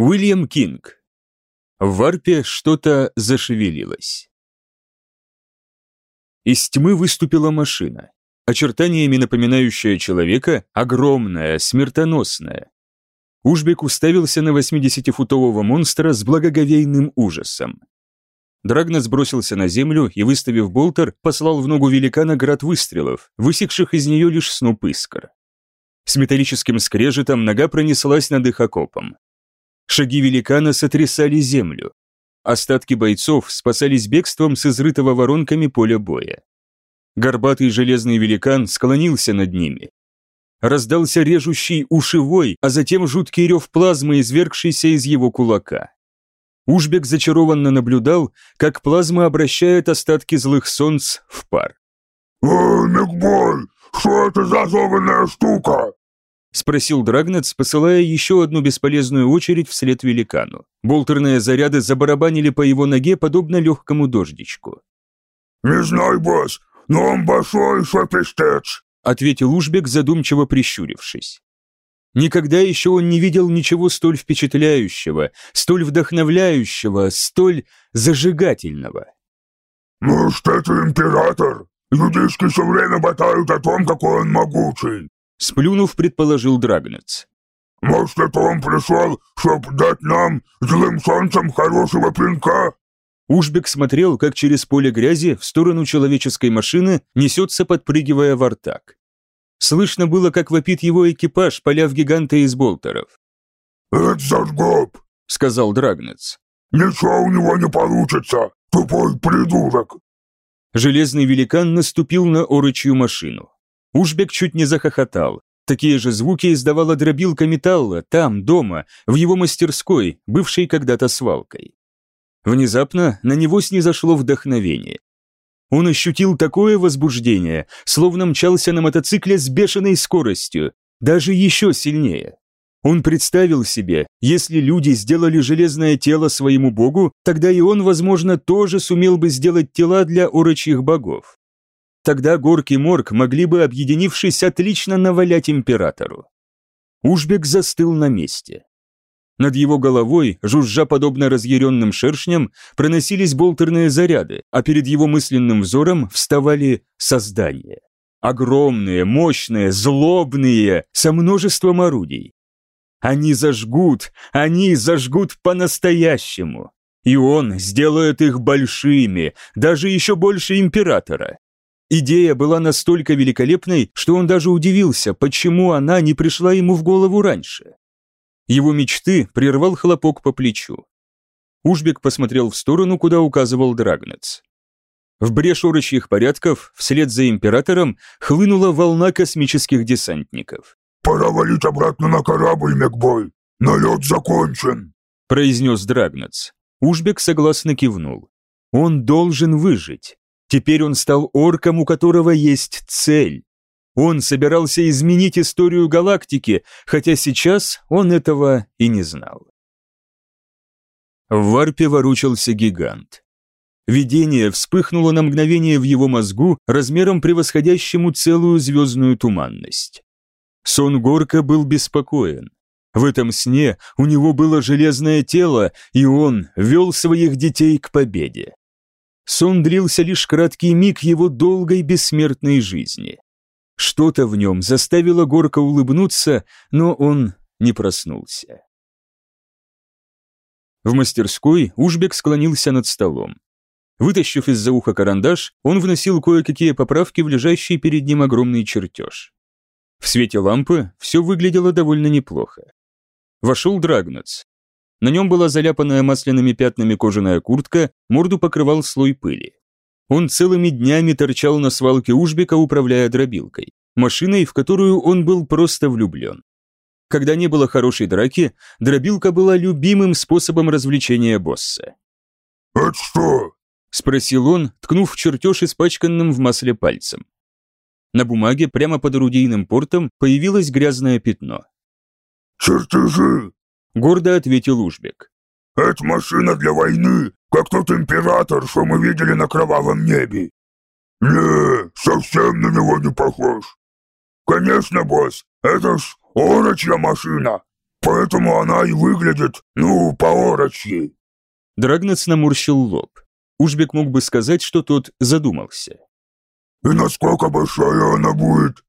Уильям Кинг. В варпе что-то зашевелилось. Из тьмы выступила машина. Очертаниями напоминающая человека, огромная, смертоносная. Ужбек уставился на 80-футового монстра с благоговейным ужасом. Драгна сбросился на землю и, выставив болтер, послал в ногу великана град выстрелов, высекших из нее лишь сноп искр. С металлическим скрежетом нога пронеслась над их окопом. Шаги великана сотрясали землю. Остатки бойцов спасались бегством с изрытого воронками поля боя. Горбатый железный великан склонился над ними. Раздался режущий ушевой, а затем жуткий рев плазмы, извергшийся из его кулака. Ужбек зачарованно наблюдал, как плазма обращает остатки злых солнц в пар. «Эй, Микбой, что это за зованная штука?» — спросил Драгнец, посылая еще одну бесполезную очередь вслед великану. Болтерные заряды забарабанили по его ноге, подобно легкому дождичку. «Не знаю, босс, но он большой шапистец», — ответил Ужбек, задумчиво прищурившись. Никогда еще он не видел ничего столь впечатляющего, столь вдохновляющего, столь зажигательного. «Может, это император? Людишки все время болтают о том, какой он могучий. Сплюнув, предположил Драгнец. «Может, это он пришел, чтобы дать нам, злым солнцем, хорошего пинка?» Ушбек смотрел, как через поле грязи в сторону человеческой машины несется, подпрыгивая в артак. Слышно было, как вопит его экипаж, поля в гиганта из болтеров. «Это Зажгоб», — сказал Драгнец. «Ничего у него не получится, тупой придурок». Железный великан наступил на орочью машину. Ушбек чуть не захохотал. Такие же звуки издавала дробилка металла там, дома, в его мастерской, бывшей когда-то свалкой. Внезапно на него снизошло вдохновение. Он ощутил такое возбуждение, словно мчался на мотоцикле с бешеной скоростью, даже еще сильнее. Он представил себе, если люди сделали железное тело своему богу, тогда и он, возможно, тоже сумел бы сделать тела для орочьих богов. Тогда Горк и Морг могли бы, объединившись, отлично навалять императору. Ужбек застыл на месте. Над его головой, жужжа подобно разъяренным шершням, проносились болтерные заряды, а перед его мысленным взором вставали создания. Огромные, мощные, злобные, со множеством орудий. Они зажгут, они зажгут по-настоящему. И он сделает их большими, даже еще больше императора. Идея была настолько великолепной, что он даже удивился, почему она не пришла ему в голову раньше. Его мечты прервал хлопок по плечу. Ужбек посмотрел в сторону, куда указывал Драгнец. В брешь орочьих порядков, вслед за императором, хлынула волна космических десантников. «Пора валить обратно на корабль, Мекбой! Налет закончен!» произнес Драгнец. Ужбек согласно кивнул. Он должен выжить. Теперь он стал орком, у которого есть цель. Он собирался изменить историю галактики, хотя сейчас он этого и не знал. В варпе ворочался гигант. Видение вспыхнуло на мгновение в его мозгу, размером превосходящему целую звездную туманность. Сон Горка был беспокоен. В этом сне у него было железное тело, и он вел своих детей к победе. Сон длился лишь краткий миг его долгой бессмертной жизни. Что-то в нем заставило Горка улыбнуться, но он не проснулся. В мастерской Ужбек склонился над столом. Вытащив из-за уха карандаш, он вносил кое-какие поправки в лежащий перед ним огромный чертеж. В свете лампы все выглядело довольно неплохо. Вошел Драгнац, на нем была заляпанная масляными пятнами кожаная куртка, морду покрывал слой пыли. Он целыми днями торчал на свалке Ужбека, управляя дробилкой, машиной, в которую он был просто влюблен. Когда не было хорошей драки, дробилка была любимым способом развлечения босса. «Это что?» – спросил он, ткнув чертеж испачканным в масле пальцем. На бумаге прямо под орудийным портом появилось грязное пятно. «Чертежи!» Гордо ответил Ужбек. «Это машина для войны, как тот император, что мы видели на кровавом небе. Не, совсем на него не похож. Конечно, босс, это ж орочья машина. поэтому она и выглядит, ну, по-орочьи». Драгнац наморщил лоб. Ужбек мог бы сказать, что тот задумался. «И насколько большая она будет?»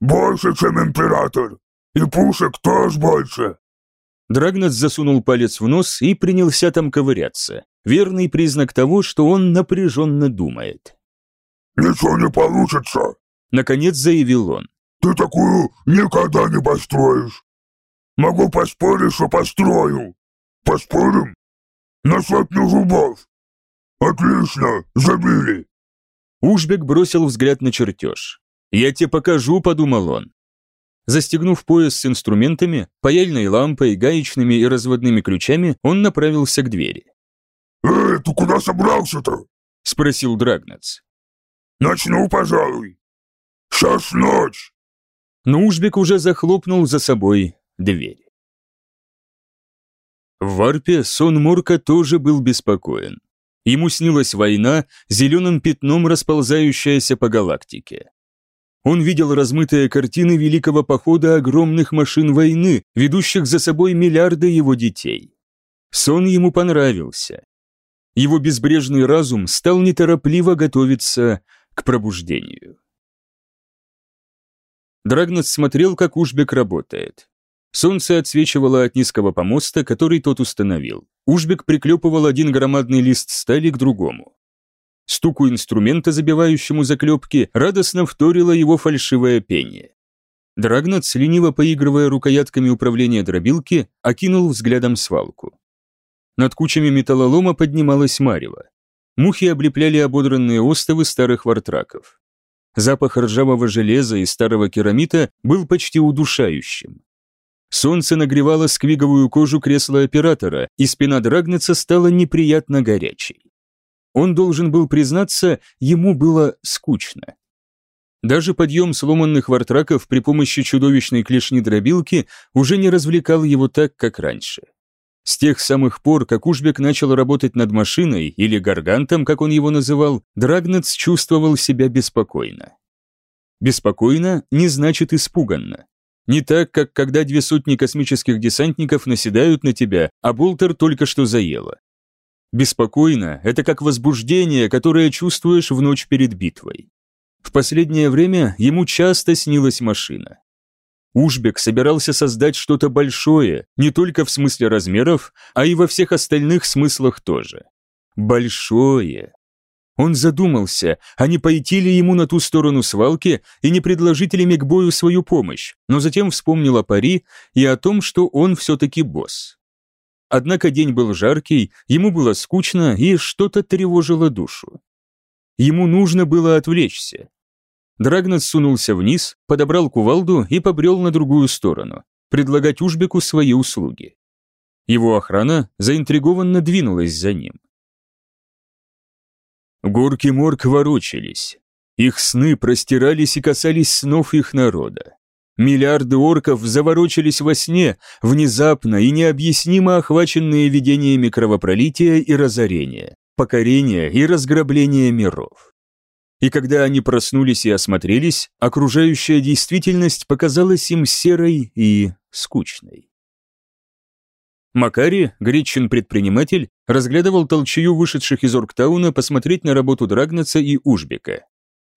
«Больше, чем император. И пушек тоже больше». Драгнац засунул палец в нос и принялся там ковыряться. Верный признак того, что он напряженно думает. «Ничего не получится», — наконец заявил он. «Ты такую никогда не построишь. Могу поспорить, что построю. Поспорим? На сотню зубов. Отлично, забили». Ужбек бросил взгляд на чертеж. «Я тебе покажу», — подумал он. Застегнув пояс с инструментами, паяльной лампой, гаечными и разводными ключами, он направился к двери. «Эй, ты куда собрался-то?» — спросил Драгнац. «Начну, пожалуй. Сейчас ночь». Но Ужбек уже захлопнул за собой дверь. В варпе сон Морка тоже был беспокоен. Ему снилась война, зеленым пятном расползающаяся по галактике. Он видел размытые картины великого похода огромных машин войны, ведущих за собой миллиарды его детей. Сон ему понравился. Его безбрежный разум стал неторопливо готовиться к пробуждению. Драгнос смотрел, как Ужбек работает. Солнце отсвечивало от низкого помоста, который тот установил. Ужбек приклепывал один громадный лист стали к другому. Стуку инструмента, забивающему заклепки, радостно вторило его фальшивое пение. Драгнац, лениво поигрывая рукоятками управления дробилки, окинул взглядом свалку. Над кучами металлолома поднималась марево. Мухи облепляли ободранные остовы старых вартраков. Запах ржавого железа и старого керамита был почти удушающим. Солнце нагревало сквиговую кожу кресла оператора, и спина Драгнеца стала неприятно горячей. Он должен был признаться, ему было скучно. Даже подъем сломанных вартраков при помощи чудовищной клешни-дробилки уже не развлекал его так, как раньше. С тех самых пор, как Ужбек начал работать над машиной, или гаргантом, как он его называл, Драгнец чувствовал себя беспокойно. Беспокойно не значит испуганно. Не так, как когда две сотни космических десантников наседают на тебя, а Болтер только что заело. Беспокойно – это как возбуждение, которое чувствуешь в ночь перед битвой. В последнее время ему часто снилась машина. Ужбек собирался создать что-то большое, не только в смысле размеров, а и во всех остальных смыслах тоже. Большое. Он задумался, а не пойти ли ему на ту сторону свалки и не предложить ли Мегбою свою помощь, но затем вспомнил о пари и о том, что он все-таки босс. Однако день был жаркий, ему было скучно и что-то тревожило душу. Ему нужно было отвлечься. Драгнат сунулся вниз, подобрал кувалду и побрел на другую сторону, предлагать Ужбеку свои услуги. Его охрана заинтригованно двинулась за ним. Горки морг ворочались. Их сны простирались и касались снов их народа. Миллиарды орков заворочились во сне, внезапно и необъяснимо охваченные видениями кровопролития и разорения, покорения и разграбления миров. И когда они проснулись и осмотрелись, окружающая действительность показалась им серой и скучной. Макари, гречин-предприниматель, разглядывал толчью вышедших из Орктауна посмотреть на работу Драгнаца и Ужбека.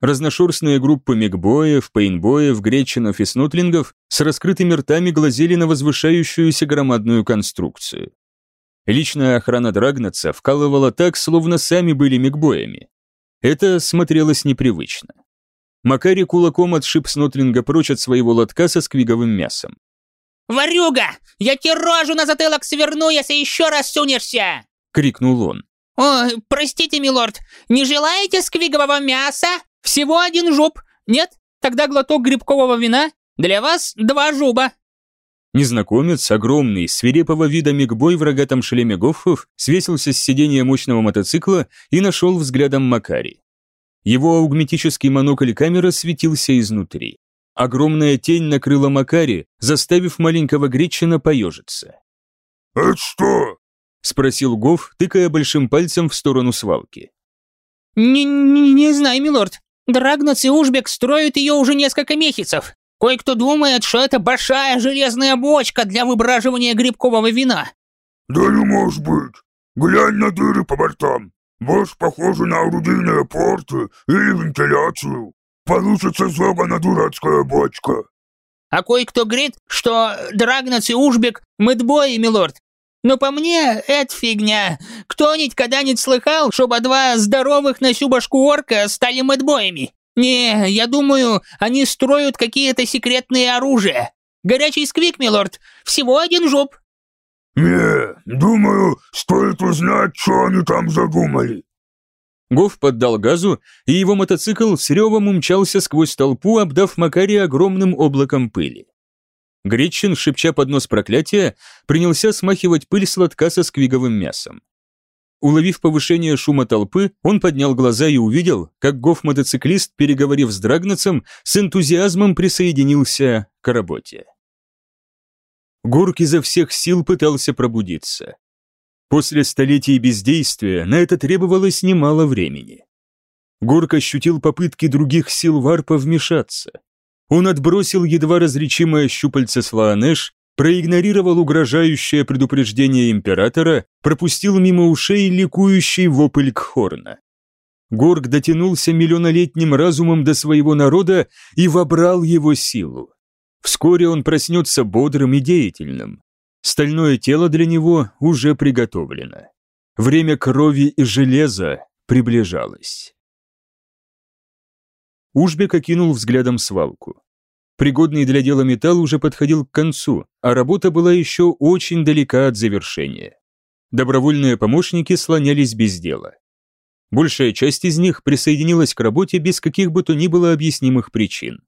Разношерстные группы мигбоев, пейнбоев, гречинов и снутлингов с раскрытыми ртами глазели на возвышающуюся громадную конструкцию. Личная охрана Драгнаца вкалывала так, словно сами были мигбоями. Это смотрелось непривычно. Макари кулаком отшиб Снотлинга прочь от своего лотка со сквиговым мясом. «Варюга! Я тебе рожу на затылок сверну, если еще раз сунешься!» — крикнул он. «О, простите, милорд, не желаете сквигового мяса?» Всего один жуп. Нет? Тогда глоток грибкового вина. Для вас два жуба». Незнакомец, огромный, свирепого вида мигбой в рогатом шлеме гоффов, свесился с сиденья мощного мотоцикла и нашел взглядом Макари. Его аугметический монокль камера светился изнутри. Огромная тень накрыла Макари, заставив маленького Гречина поежиться. «Это что?» — спросил Гоф, тыкая большим пальцем в сторону свалки. «Не, не, не знаю, милорд. Драгнац и Ужбек строят ее уже несколько месяцев. Кое-кто думает, что это большая железная бочка для выбраживания грибкового вина. Да не может быть. Глянь на дыры по бортам. Больше похоже на орудийные порты или вентиляцию. Получится зогана дурацкая бочка. А кое-кто говорит, что Драгнац и Ужбек – мэтбои, милорд. Но по мне, это фигня. Кто-нибудь когда-нибудь слыхал, чтобы два здоровых на всю башку орка стали мэтбоями? Не, я думаю, они строят какие-то секретные оружия. Горячий сквик, милорд, всего один жоп. Не, думаю, стоит узнать, что они там задумали. Гоф поддал газу, и его мотоцикл с ревом умчался сквозь толпу, обдав Макария огромным облаком пыли. Гречин, шепча под нос проклятия, принялся смахивать пыль с лотка со сквиговым мясом. Уловив повышение шума толпы, он поднял глаза и увидел, как гоф-мотоциклист, переговорив с Драгнацем, с энтузиазмом присоединился к работе. Гурк изо всех сил пытался пробудиться. После столетий бездействия на это требовалось немало времени. Горк ощутил попытки других сил варпа вмешаться. Он отбросил едва различимое щупальце Слаанеш, проигнорировал угрожающее предупреждение императора, пропустил мимо ушей ликующий вопль Кхорна. Горг дотянулся миллионолетним разумом до своего народа и вобрал его силу. Вскоре он проснется бодрым и деятельным. Стальное тело для него уже приготовлено. Время крови и железа приближалось. Ужбек окинул взглядом свалку. Пригодный для дела металл уже подходил к концу, а работа была еще очень далека от завершения. Добровольные помощники слонялись без дела. Большая часть из них присоединилась к работе без каких бы то ни было объяснимых причин.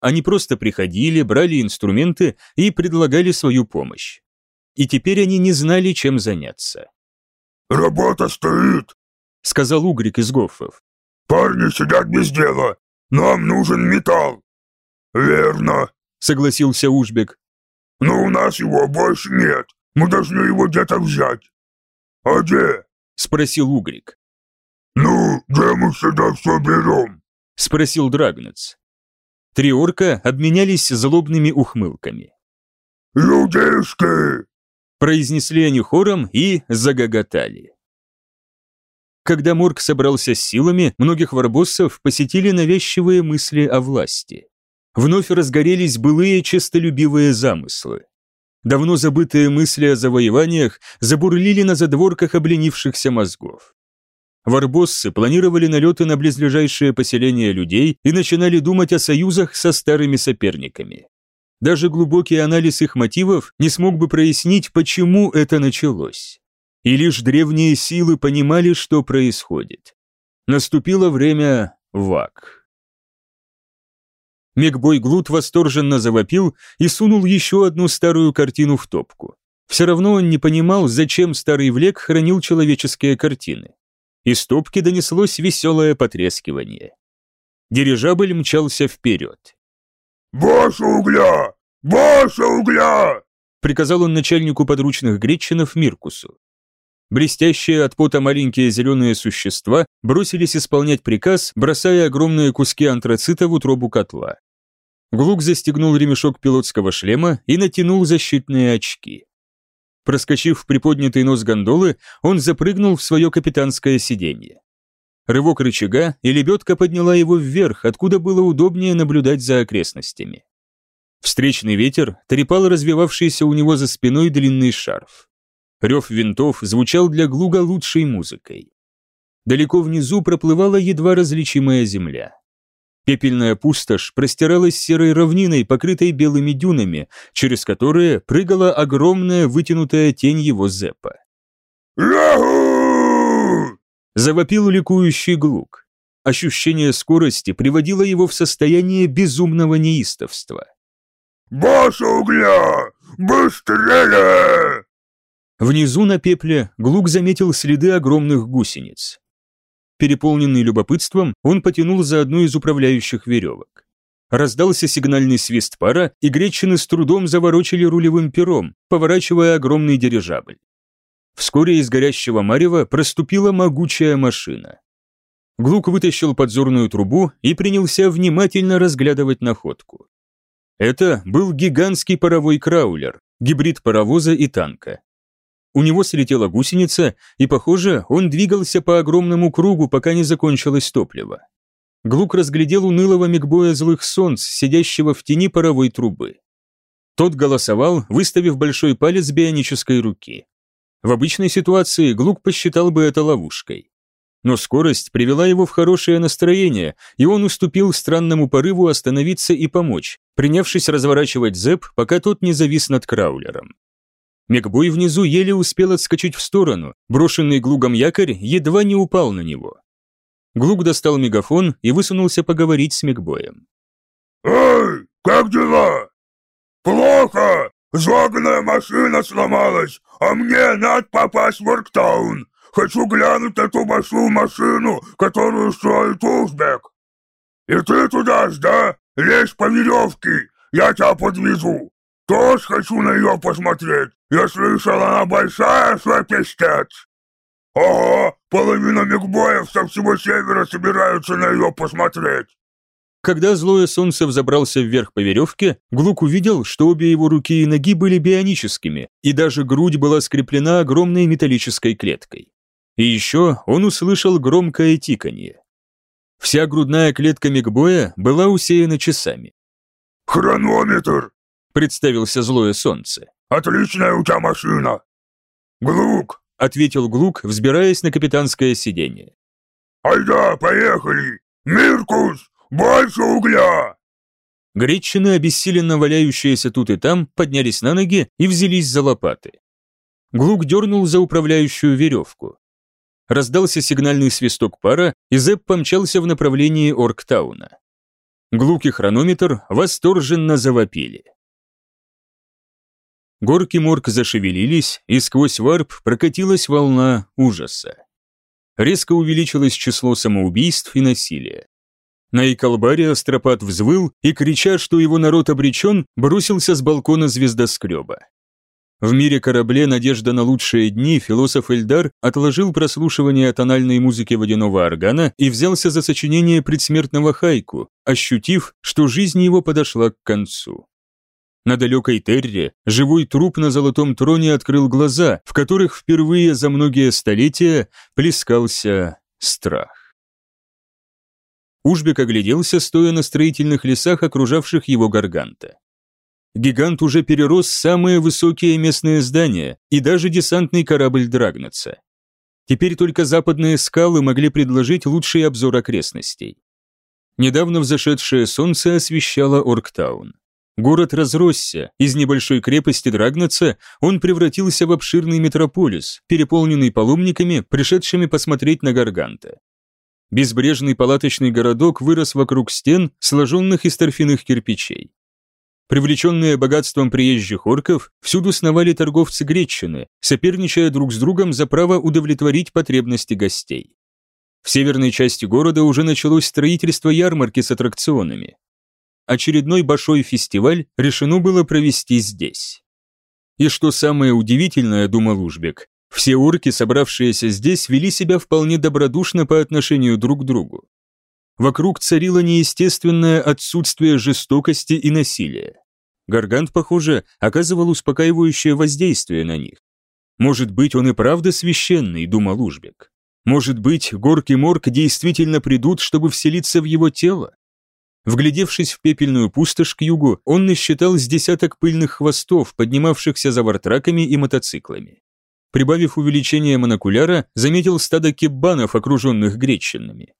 Они просто приходили, брали инструменты и предлагали свою помощь и теперь они не знали, чем заняться. «Работа стоит», — сказал Угрик из Гоффов. «Парни сидят без дела. Нам нужен металл». «Верно», — согласился Ужбек. «Но у нас его больше нет. Мы должны его где-то взять». «А где?» — спросил Угрик. «Ну, где мы сюда все берем?» — спросил Драгнец. Три орка обменялись злобными ухмылками. «Людишки!» произнесли они хором и загоготали. Когда Морг собрался с силами, многих варбоссов посетили навязчивые мысли о власти. Вновь разгорелись былые честолюбивые замыслы. Давно забытые мысли о завоеваниях забурлили на задворках обленившихся мозгов. Варбоссы планировали налеты на близлежащие поселения людей и начинали думать о союзах со старыми соперниками. Даже глубокий анализ их мотивов не смог бы прояснить, почему это началось. И лишь древние силы понимали, что происходит. Наступило время вак. Мегбой Глут восторженно завопил и сунул еще одну старую картину в топку. Все равно он не понимал, зачем старый влек хранил человеческие картины. Из топки донеслось веселое потрескивание. Дирижабль мчался вперед. «Больше угля! Больше угля!» приказал он начальнику подручных гречинов Миркусу. Блестящие от пота маленькие зеленые существа бросились исполнять приказ, бросая огромные куски антрацита в утробу котла. Глук застегнул ремешок пилотского шлема и натянул защитные очки. Проскочив в приподнятый нос гондолы, он запрыгнул в свое капитанское сиденье. Рывок рычага, и лебедка подняла его вверх, откуда было удобнее наблюдать за окрестностями. Встречный ветер трепал развивавшийся у него за спиной длинный шарф. Рев винтов звучал для Глуга лучшей музыкой. Далеко внизу проплывала едва различимая земля. Пепельная пустошь простиралась серой равниной, покрытой белыми дюнами, через которые прыгала огромная вытянутая тень его зепа. Завопил ликующий глук. Ощущение скорости приводило его в состояние безумного неистовства. «Больше угля! Быстрее!» Внизу на пепле Глук заметил следы огромных гусениц. Переполненный любопытством, он потянул за одну из управляющих веревок. Раздался сигнальный свист пара, и гречины с трудом заворочили рулевым пером, поворачивая огромный дирижабль. Вскоре из горящего марева проступила могучая машина. Глук вытащил подзорную трубу и принялся внимательно разглядывать находку. Это был гигантский паровой краулер, гибрид паровоза и танка. У него слетела гусеница, и, похоже, он двигался по огромному кругу, пока не закончилось топливо. Глук разглядел унылого мигбоя злых солнц, сидящего в тени паровой трубы. Тот голосовал, выставив большой палец бионической руки. В обычной ситуации Глук посчитал бы это ловушкой. Но скорость привела его в хорошее настроение, и он уступил странному порыву остановиться и помочь, принявшись разворачивать зэп, пока тот не завис над краулером. Мегбой внизу еле успел отскочить в сторону, брошенный Глугом якорь едва не упал на него. Глук достал мегафон и высунулся поговорить с Мегбоем. «Эй, как дела?» «Плохо! Загнанная машина сломалась, а мне надо попасть в Орктаун. Хочу глянуть эту большую машину, которую строит Узбек. И ты туда ж, да? Лезь по веревке, я тебя подвезу. Тоже хочу на нее посмотреть. Я слышал, она большая, что пиздец. Ага, половина мигбоев со всего севера собираются на ее посмотреть. Когда злое солнце взобрался вверх по веревке, Глук увидел, что обе его руки и ноги были бионическими, и даже грудь была скреплена огромной металлической клеткой. И еще он услышал громкое тиканье. Вся грудная клетка Мигбоя была усеяна часами. «Хронометр!» — представился злое солнце. «Отличная у тебя машина!» «Глук, — ответил Глук, взбираясь на капитанское сиденье. «Айда, поехали! Миркус, больше угля!» Гречины, обессиленно валяющиеся тут и там, поднялись на ноги и взялись за лопаты. Глук дернул за управляющую веревку. Раздался сигнальный свисток пара, и Зэп помчался в направлении Орктауна. Глук и хронометр восторженно завопили. Горки морг зашевелились, и сквозь варп прокатилась волна ужаса. Резко увеличилось число самоубийств и насилия. На Икалбаре Астропат взвыл и, крича, что его народ обречен, бросился с балкона звездоскреба. В мире корабле «Надежда на лучшие дни» философ Эльдар отложил прослушивание тональной музыки водяного органа и взялся за сочинение предсмертного хайку, ощутив, что жизнь его подошла к концу. На далекой Терре живой труп на золотом троне открыл глаза, в которых впервые за многие столетия плескался страх. Ужбек огляделся, стоя на строительных лесах, окружавших его гарганта. Гигант уже перерос самые высокие местные здания и даже десантный корабль Драгнаца. Теперь только западные скалы могли предложить лучший обзор окрестностей. Недавно взошедшее солнце освещало Орктаун. Город разросся, из небольшой крепости Драгнаца он превратился в обширный метрополис, переполненный паломниками, пришедшими посмотреть на Гарганта. Безбрежный палаточный городок вырос вокруг стен, сложенных из торфяных кирпичей. Привлеченные богатством приезжих орков, всюду сновали торговцы гречины, соперничая друг с другом за право удовлетворить потребности гостей. В северной части города уже началось строительство ярмарки с аттракционами очередной большой фестиваль решено было провести здесь. И что самое удивительное, думал Ужбек, все орки, собравшиеся здесь, вели себя вполне добродушно по отношению друг к другу. Вокруг царило неестественное отсутствие жестокости и насилия. Гаргант, похоже, оказывал успокаивающее воздействие на них. Может быть, он и правда священный, думал Ужбек. Может быть, горки морг действительно придут, чтобы вселиться в его тело? Вглядевшись в пепельную пустошь к югу, он насчитал с десяток пыльных хвостов, поднимавшихся за вартраками и мотоциклами. Прибавив увеличение монокуляра, заметил стадо кеббанов, окруженных гречинами.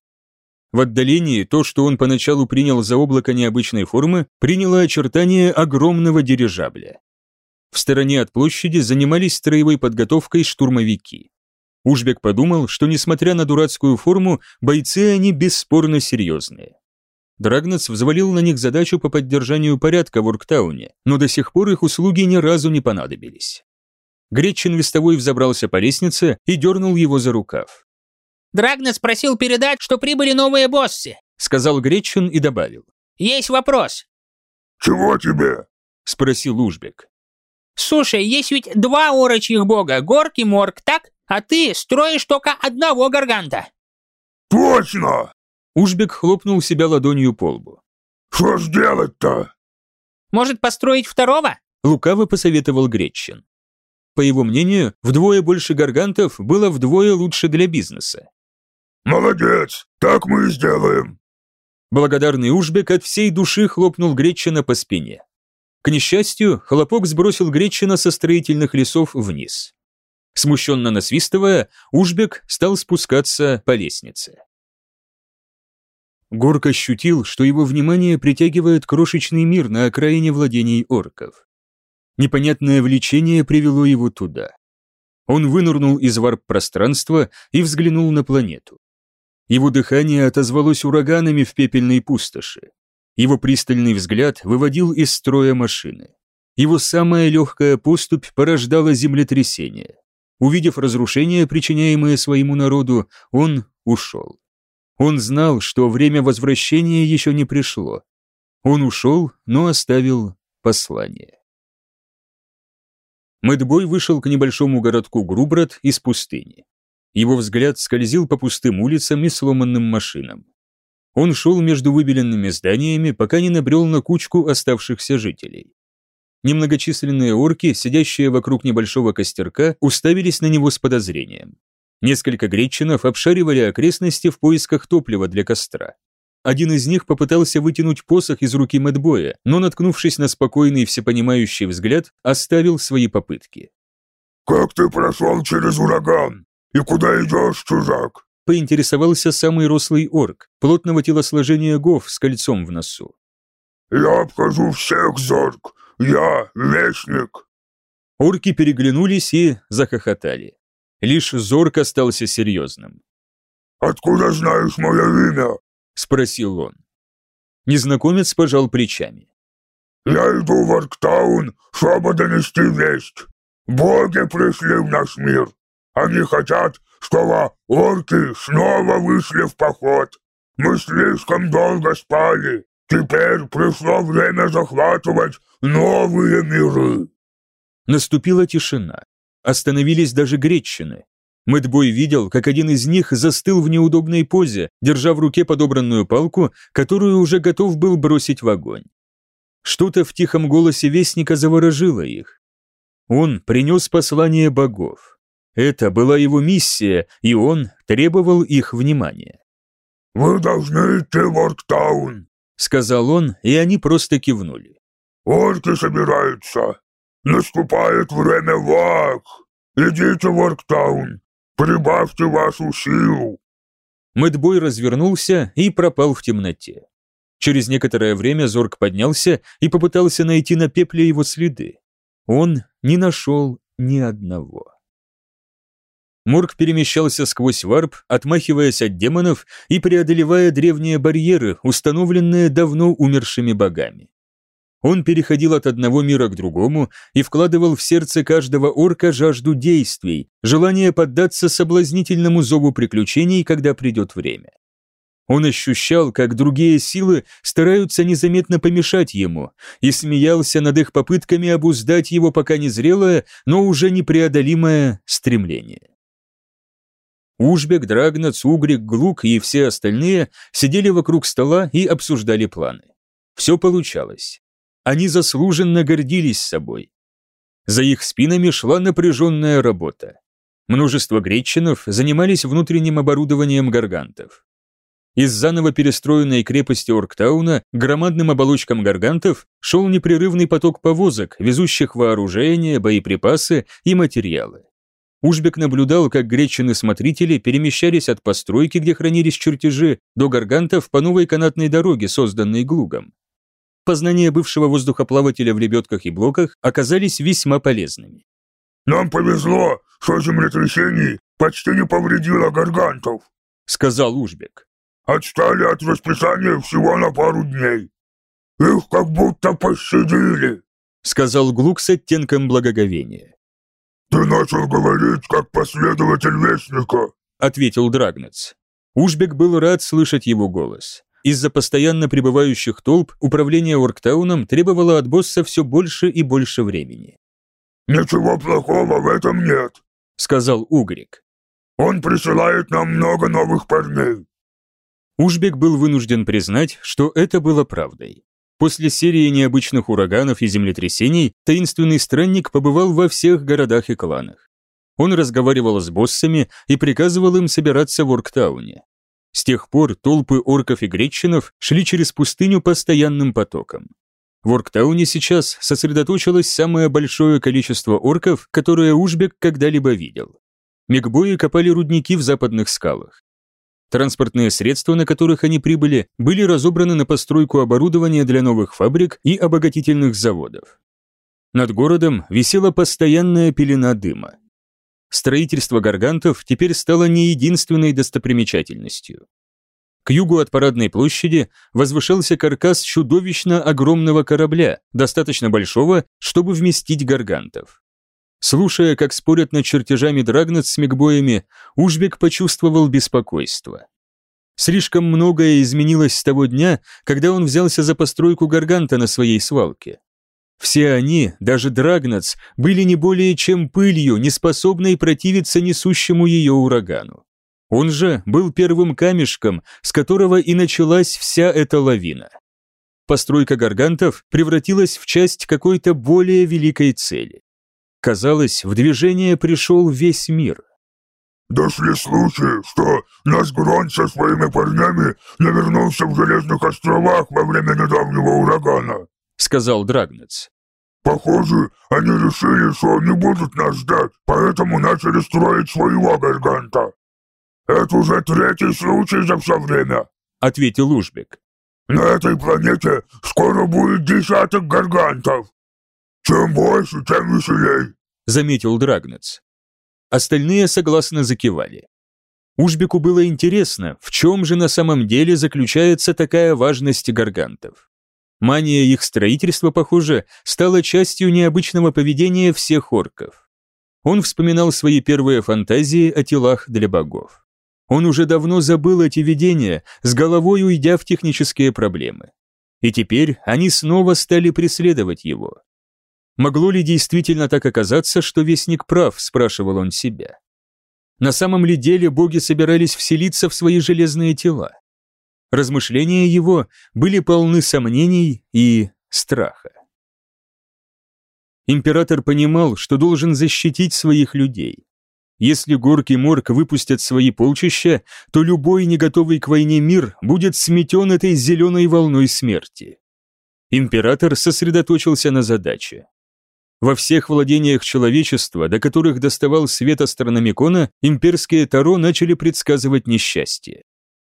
В отдалении то, что он поначалу принял за облако необычной формы, приняло очертания огромного дирижабля. В стороне от площади занимались строевой подготовкой штурмовики. Ужбек подумал, что несмотря на дурацкую форму, бойцы они бесспорно серьезные. Драгнец взвалил на них задачу по поддержанию порядка в Урктауне, но до сих пор их услуги ни разу не понадобились. Гречин вестовой взобрался по лестнице и дернул его за рукав. «Драгнец просил передать, что прибыли новые боссы», — сказал Гречин и добавил. «Есть вопрос». «Чего тебе?» — спросил Ужбек. «Слушай, есть ведь два орочьих бога, Горк и Морг, так? А ты строишь только одного Гарганта». «Точно!» Ужбек хлопнул себя ладонью по лбу. «Что ж делать-то?» Может, построить второго? Лукаво посоветовал Гречин. По его мнению, вдвое больше гаргантов было вдвое лучше для бизнеса. «Молодец! Так мы и сделаем!» Благодарный Ужбек от всей души хлопнул Гречина по спине. К несчастью, хлопок сбросил Гречина со строительных лесов вниз. Смущенно насвистывая, Ужбек стал спускаться по лестнице. Горк ощутил, что его внимание притягивает крошечный мир на окраине владений орков. Непонятное влечение привело его туда. Он вынырнул из варп-пространства и взглянул на планету. Его дыхание отозвалось ураганами в пепельной пустоши. Его пристальный взгляд выводил из строя машины. Его самая легкая поступь порождала землетрясение. Увидев разрушение, причиняемое своему народу, он ушел. Он знал, что время возвращения еще не пришло. Он ушел, но оставил послание. Мэтбой вышел к небольшому городку Грубрат из пустыни. Его взгляд скользил по пустым улицам и сломанным машинам. Он шел между выбеленными зданиями, пока не набрел на кучку оставшихся жителей. Немногочисленные орки, сидящие вокруг небольшого костерка, уставились на него с подозрением. Несколько гречинов обшаривали окрестности в поисках топлива для костра. Один из них попытался вытянуть посох из руки Мэтбоя, но, наткнувшись на спокойный и всепонимающий взгляд, оставил свои попытки. «Как ты прошел через ураган? И куда идешь, чужак?» поинтересовался самый рослый орк, плотного телосложения Гов с кольцом в носу. «Я обхожу всех, Зорг! Я Вечник!» Орки переглянулись и захохотали. Лишь Зорг остался серьезным. «Откуда знаешь мое имя?» – спросил он. Незнакомец пожал плечами. «Я иду в Арктаун, чтобы донести весть. Боги пришли в наш мир. Они хотят, чтобы орки снова вышли в поход. Мы слишком долго спали. Теперь пришло время захватывать новые миры». Наступила тишина. Остановились даже гречины. Мэтбой видел, как один из них застыл в неудобной позе, держа в руке подобранную палку, которую уже готов был бросить в огонь. Что-то в тихом голосе вестника заворожило их. Он принес послание богов. Это была его миссия, и он требовал их внимания. «Вы должны идти в Орктаун», — сказал он, и они просто кивнули. «Орки собираются. Наступает время вак. Идите в Орктаун. Прибавьте вашу силу. Мэтбой развернулся и пропал в темноте. Через некоторое время Зорг поднялся и попытался найти на пепле его следы. Он не нашел ни одного. Морг перемещался сквозь варп, отмахиваясь от демонов и преодолевая древние барьеры, установленные давно умершими богами. Он переходил от одного мира к другому и вкладывал в сердце каждого орка жажду действий, желание поддаться соблазнительному зову приключений, когда придет время. Он ощущал, как другие силы стараются незаметно помешать ему, и смеялся над их попытками обуздать его пока незрелое, но уже непреодолимое стремление. Ужбек, Драгнац, Угрик, Глук и все остальные сидели вокруг стола и обсуждали планы. Все получалось. Они заслуженно гордились собой. За их спинами шла напряженная работа. Множество гречинов занимались внутренним оборудованием гаргантов. Из заново перестроенной крепости Орктауна громадным оболочкам гаргантов шел непрерывный поток повозок, везущих вооружение, боеприпасы и материалы. Ужбек наблюдал, как гречины-смотрители перемещались от постройки, где хранились чертежи, до гаргантов по новой канатной дороге, созданной Глугом познания бывшего воздухоплавателя в лебедках и блоках оказались весьма полезными. «Нам повезло, что землетрясение почти не повредило гаргантов», — сказал Ужбек. «Отстали от расписания всего на пару дней. Их как будто пощадили», — сказал Глук с оттенком благоговения. «Ты начал говорить, как последователь Вестника», — ответил Драгнец. Ужбек был рад слышать его голос. Из-за постоянно прибывающих толп управление Орктауном требовало от босса все больше и больше времени. «Ничего плохого в этом нет», — сказал Угрик. «Он присылает нам много новых парней». Ужбек был вынужден признать, что это было правдой. После серии необычных ураганов и землетрясений таинственный странник побывал во всех городах и кланах. Он разговаривал с боссами и приказывал им собираться в Орктауне. С тех пор толпы орков и гречинов шли через пустыню постоянным потоком. В Орктауне сейчас сосредоточилось самое большое количество орков, которое Ужбек когда-либо видел. Мегбои копали рудники в западных скалах. Транспортные средства, на которых они прибыли, были разобраны на постройку оборудования для новых фабрик и обогатительных заводов. Над городом висела постоянная пелена дыма. Строительство гаргантов теперь стало не единственной достопримечательностью. К югу от парадной площади возвышался каркас чудовищно огромного корабля, достаточно большого, чтобы вместить гаргантов. Слушая, как спорят над чертежами Драгнет с мигбоями, Ужбек почувствовал беспокойство. Слишком многое изменилось с того дня, когда он взялся за постройку гарганта на своей свалке. Все они, даже Драгнац, были не более чем пылью, не способной противиться несущему ее урагану. Он же был первым камешком, с которого и началась вся эта лавина. Постройка гаргантов превратилась в часть какой-то более великой цели. Казалось, в движение пришел весь мир. «Дошли слухи, что Насгрон со своими парнями навернулся в Железных островах во время недавнего урагана», — сказал Драгнец. «Похоже, они решили, что не будут нас ждать, поэтому начали строить своего гарганта. Это уже третий случай за все время», — ответил Ужбек. «На этой планете скоро будет десяток гаргантов. Чем больше, тем веселей», — заметил Драгнец. Остальные согласно закивали. Ужбеку было интересно, в чем же на самом деле заключается такая важность гаргантов. Мания их строительства, похоже, стала частью необычного поведения всех орков. Он вспоминал свои первые фантазии о телах для богов. Он уже давно забыл эти видения, с головой уйдя в технические проблемы. И теперь они снова стали преследовать его. Могло ли действительно так оказаться, что Вестник прав, спрашивал он себя. На самом ли деле боги собирались вселиться в свои железные тела? Размышления его были полны сомнений и страха. Император понимал, что должен защитить своих людей. Если Горк и Морк выпустят свои полчища, то любой не готовый к войне мир будет сметен этой зеленой волной смерти. Император сосредоточился на задаче. Во всех владениях человечества, до которых доставал свет астрономикона, имперские Таро начали предсказывать несчастье.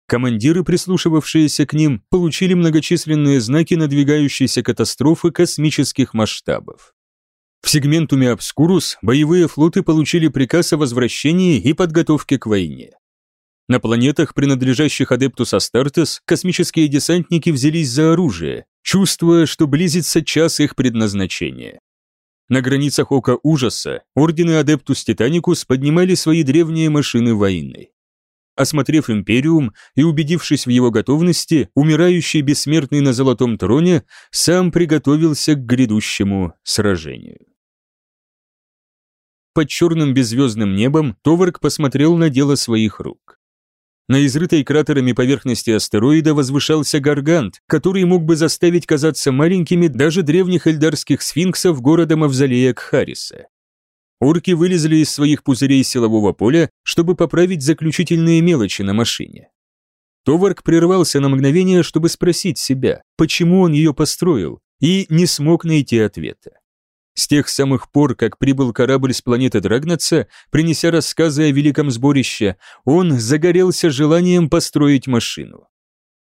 Командиры, прислушивавшиеся к ним, получили многочисленные знаки надвигающейся катастрофы космических масштабов. В сегментуме Обскурус боевые флоты получили приказ о возвращении и подготовке к войне. На планетах, принадлежащих Адептус Астартес, космические десантники взялись за оружие, чувствуя, что близится час их предназначения. На границах Ока Ужаса ордены Адептус Титаникус поднимали свои древние машины войны. Осмотрев Империум и убедившись в его готовности, умирающий бессмертный на Золотом Троне сам приготовился к грядущему сражению. Под черным беззвездным небом Товарк посмотрел на дело своих рук. На изрытой кратерами поверхности астероида возвышался гаргант, который мог бы заставить казаться маленькими даже древних эльдарских сфинксов города Мавзолея Кхариса. Орки вылезли из своих пузырей силового поля, чтобы поправить заключительные мелочи на машине. Товарк прервался на мгновение, чтобы спросить себя, почему он ее построил, и не смог найти ответа. С тех самых пор, как прибыл корабль с планеты Драгнаца, принеся рассказы о великом сборище, он загорелся желанием построить машину.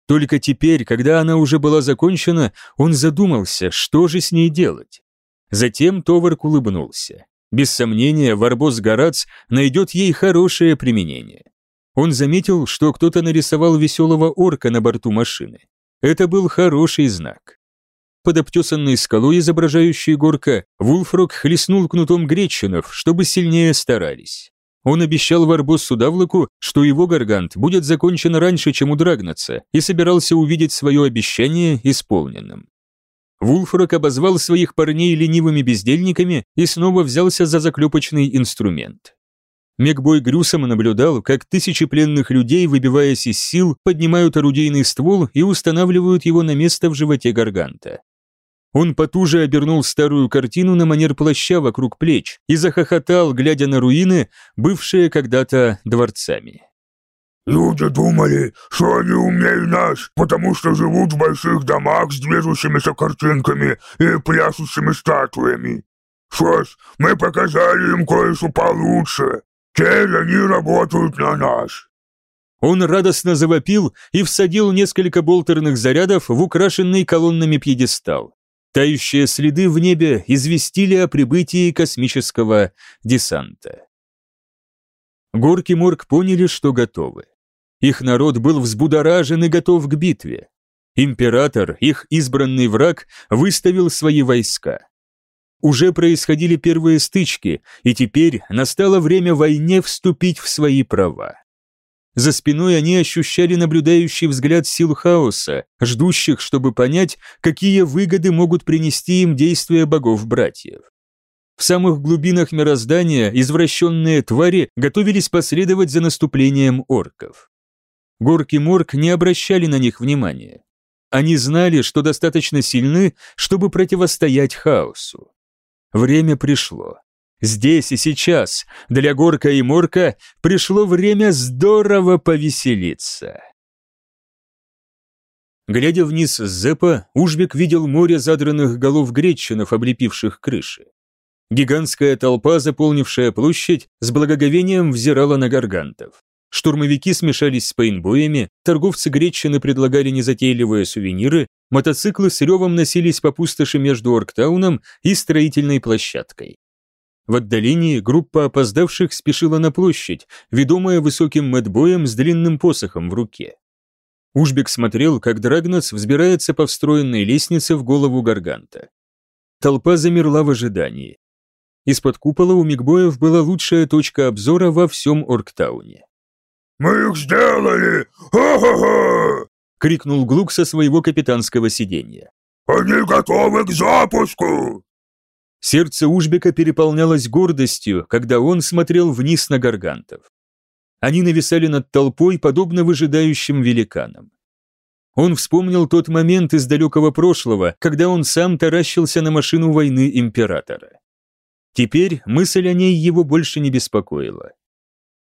Только теперь, когда она уже была закончена, он задумался, что же с ней делать. Затем Товарк улыбнулся. Без сомнения, Варбос Гарац найдет ей хорошее применение. Он заметил, что кто-то нарисовал веселого орка на борту машины. Это был хороший знак под обтесанной скалой, изображающей горка, Вулфрок хлестнул кнутом гречинов, чтобы сильнее старались. Он обещал Варбоссу Давлоку, что его гаргант будет закончен раньше, чем у Драгнаца, и собирался увидеть свое обещание исполненным. Вулфрок обозвал своих парней ленивыми бездельниками и снова взялся за заклепочный инструмент. Мегбой Грюсом наблюдал, как тысячи пленных людей, выбиваясь из сил, поднимают орудийный ствол и устанавливают его на место в животе Гарганта. Он потуже обернул старую картину на манер плаща вокруг плеч и захохотал, глядя на руины, бывшие когда-то дворцами. «Люди думали, что они умнее нас, потому что живут в больших домах с движущимися картинками и пляшущими статуями. Что ж, мы показали им кое-что получше, Теперь они работают на нас!» Он радостно завопил и всадил несколько болтерных зарядов в украшенный колоннами пьедестал. Тающие следы в небе известили о прибытии космического десанта. Горки Морг поняли, что готовы. Их народ был взбудоражен и готов к битве. Император, их избранный враг, выставил свои войска. Уже происходили первые стычки, и теперь настало время войне вступить в свои права. За спиной они ощущали наблюдающий взгляд сил хаоса, ждущих, чтобы понять, какие выгоды могут принести им действия богов-братьев. В самых глубинах мироздания извращенные твари готовились последовать за наступлением орков. Горки Морг не обращали на них внимания. Они знали, что достаточно сильны, чтобы противостоять хаосу. Время пришло. Здесь и сейчас для Горка и Морка пришло время здорово повеселиться. Глядя вниз с Зепа, Ужбек видел море задранных голов гречинов, облепивших крыши. Гигантская толпа, заполнившая площадь, с благоговением взирала на гаргантов. Штурмовики смешались с пейнтбоями, торговцы гречины предлагали незатейливые сувениры, мотоциклы с ревом носились по пустоши между Орктауном и строительной площадкой. В отдалении группа опоздавших спешила на площадь, ведомая высоким мэтбоем с длинным посохом в руке. Ужбек смотрел, как Драгнац взбирается по встроенной лестнице в голову Гарганта. Толпа замерла в ожидании. Из-под купола у Мигбоев была лучшая точка обзора во всем Орктауне. «Мы их сделали! Ха-ха-ха!» — крикнул Глук со своего капитанского сиденья. «Они готовы к запуску!» Сердце Ужбека переполнялось гордостью, когда он смотрел вниз на гаргантов. Они нависали над толпой, подобно выжидающим великанам. Он вспомнил тот момент из далекого прошлого, когда он сам таращился на машину войны императора. Теперь мысль о ней его больше не беспокоила.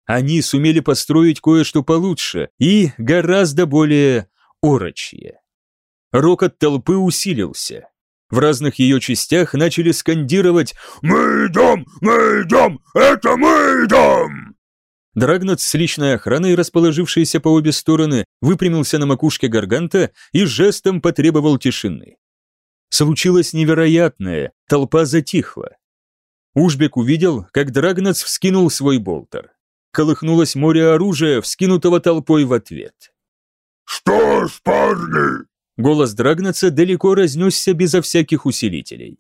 Они сумели построить кое-что получше и гораздо более орочье. Рокот толпы усилился. В разных ее частях начали скандировать «Мы идем! Мы идем! Это мы идем!» Драгнат с личной охраной, расположившейся по обе стороны, выпрямился на макушке Гарганта и жестом потребовал тишины. Случилось невероятное, толпа затихла. Ужбек увидел, как Драгнац вскинул свой болтер колыхнулось море оружия, вскинутого толпой в ответ. «Что ж, парни?» Голос Драгнаца далеко разнесся безо всяких усилителей.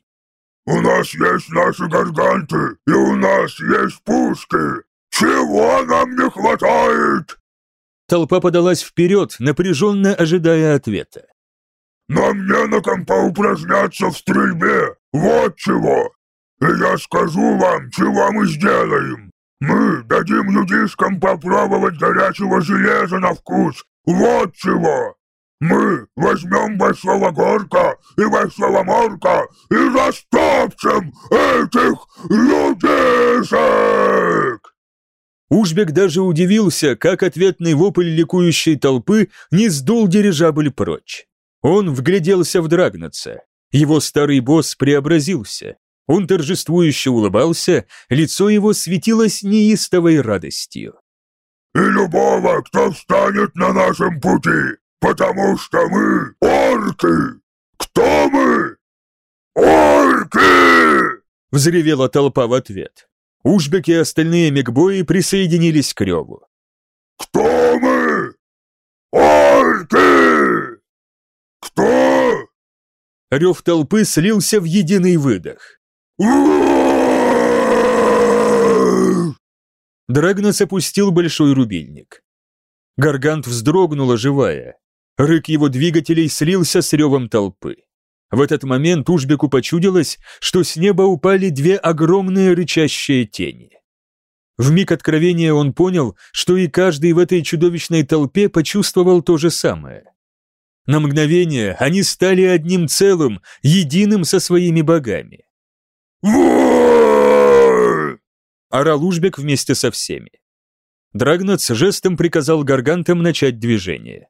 «У нас есть наши гарганты, и у нас есть пушки. Чего нам не хватает?» Толпа подалась вперед, напряженно ожидая ответа. «Нам не на ком поупражняться в стрельбе, вот чего. И я скажу вам, чего мы сделаем. Мы дадим людишкам попробовать горячего железа на вкус. Вот чего! Мы возьмем большого горка и большого морка и растопчем этих людишек!» Ужбек даже удивился, как ответный вопль ликующей толпы не сдул дирижабль прочь. Он вгляделся в Драгнаца. Его старый босс преобразился. Он торжествующе улыбался, лицо его светилось неистовой радостью. «И любого, кто встанет на нашем пути, потому что мы орки! Кто мы? Орки!» Взревела толпа в ответ. Ужбек и остальные мегбои присоединились к реву. «Кто мы? Орки! Кто?» Рев толпы слился в единый выдох. Драгнос опустил большой рубильник. Гаргант вздрогнул, оживая. Рык его двигателей слился с ревом толпы. В этот момент Ужбеку почудилось, что с неба упали две огромные рычащие тени. В миг откровения он понял, что и каждый в этой чудовищной толпе почувствовал то же самое. На мгновение они стали одним целым, единым со своими богами. Орал Ужбек вместе со всеми. Драгнац жестом приказал гаргантам начать движение.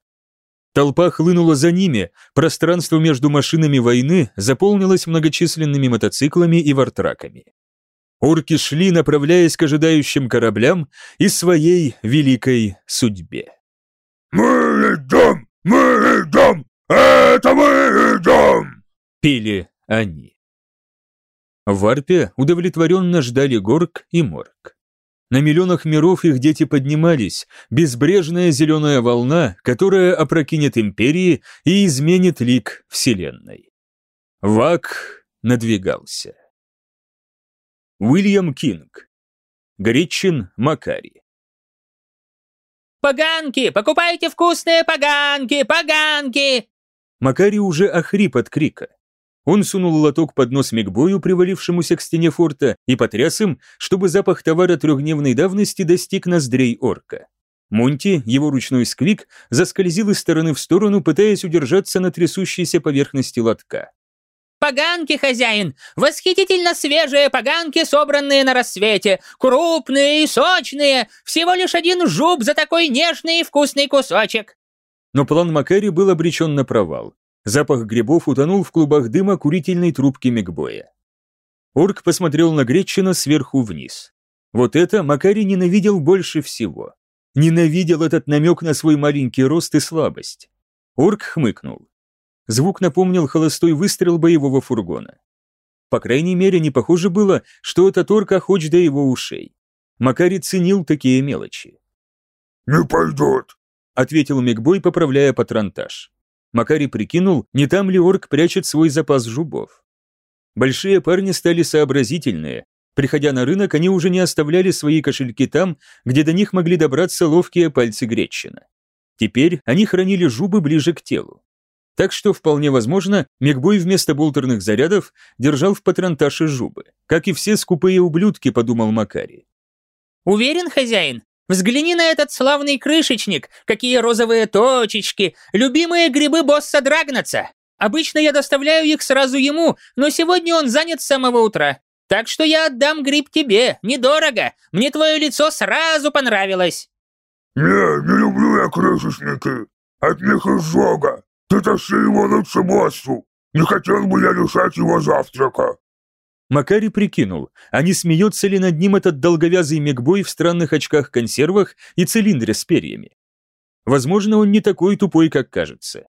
Толпа хлынула за ними, пространство между машинами войны заполнилось многочисленными мотоциклами и вартраками. Орки шли, направляясь к ожидающим кораблям и своей великой судьбе. «Мы идем! Мы идем! Это мы идем!» — пели они. В Арпе удовлетворенно ждали Горг и Морг. На миллионах миров их дети поднимались, безбрежная зеленая волна, которая опрокинет империи и изменит лик Вселенной. Вак надвигался. Уильям Кинг. Гречин Макари. «Поганки! Покупайте вкусные поганки! Поганки!» Макари уже охрип от крика. Он сунул лоток под нос Мигбою, привалившемуся к стене форта, и потряс им, чтобы запах товара трехдневной давности достиг ноздрей орка. Монти, его ручной сквик, заскользил из стороны в сторону, пытаясь удержаться на трясущейся поверхности лотка. «Поганки, хозяин! Восхитительно свежие поганки, собранные на рассвете! Крупные и сочные! Всего лишь один жук за такой нежный и вкусный кусочек!» Но план Макари был обречен на провал. Запах грибов утонул в клубах дыма курительной трубки Мегбоя. Орк посмотрел на Гретчина сверху вниз. Вот это Макари ненавидел больше всего. Ненавидел этот намек на свой маленький рост и слабость. Орк хмыкнул. Звук напомнил холостой выстрел боевого фургона. По крайней мере, не похоже было, что этот орк охоч до его ушей. Макари ценил такие мелочи. «Не пойдет», — ответил Мегбой, поправляя патронтаж. Макари прикинул, не там ли орк прячет свой запас жубов. Большие парни стали сообразительные. Приходя на рынок, они уже не оставляли свои кошельки там, где до них могли добраться ловкие пальцы Гречина. Теперь они хранили жубы ближе к телу. Так что, вполне возможно, Мегбой вместо болтерных зарядов держал в патронташе жубы. Как и все скупые ублюдки, подумал Макари. «Уверен, хозяин? Взгляни на этот славный крышечник, какие розовые точечки, любимые грибы босса Драгнаца. Обычно я доставляю их сразу ему, но сегодня он занят с самого утра. Так что я отдам гриб тебе, недорого. Мне твое лицо сразу понравилось». «Не, не люблю я крышечники. От них изжога. Ты тащи его лучше боссу. Не хотел бы я лишать его завтрака». Макари прикинул, а не смеется ли над ним этот долговязый мегбой в странных очках-консервах и цилиндре с перьями. Возможно, он не такой тупой, как кажется.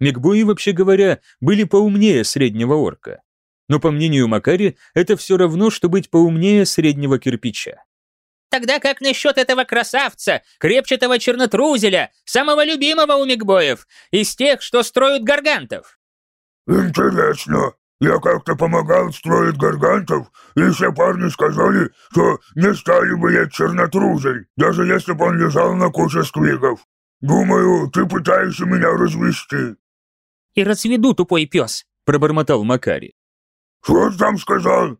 Мегбои, вообще говоря, были поумнее среднего орка. Но, по мнению Макари, это все равно, что быть поумнее среднего кирпича. Тогда как насчет этого красавца, крепчатого чернотрузеля, самого любимого у мигбоев, из тех, что строят гаргантов? Интересно, я как-то помогал строить гаргантов, и все парни сказали, что не стали бы я чернотрузой, даже если бы он лежал на куче сквигов. Думаю, ты пытаешься меня развести». «И разведу, тупой пес», — пробормотал Макари. «Что ты там сказал?»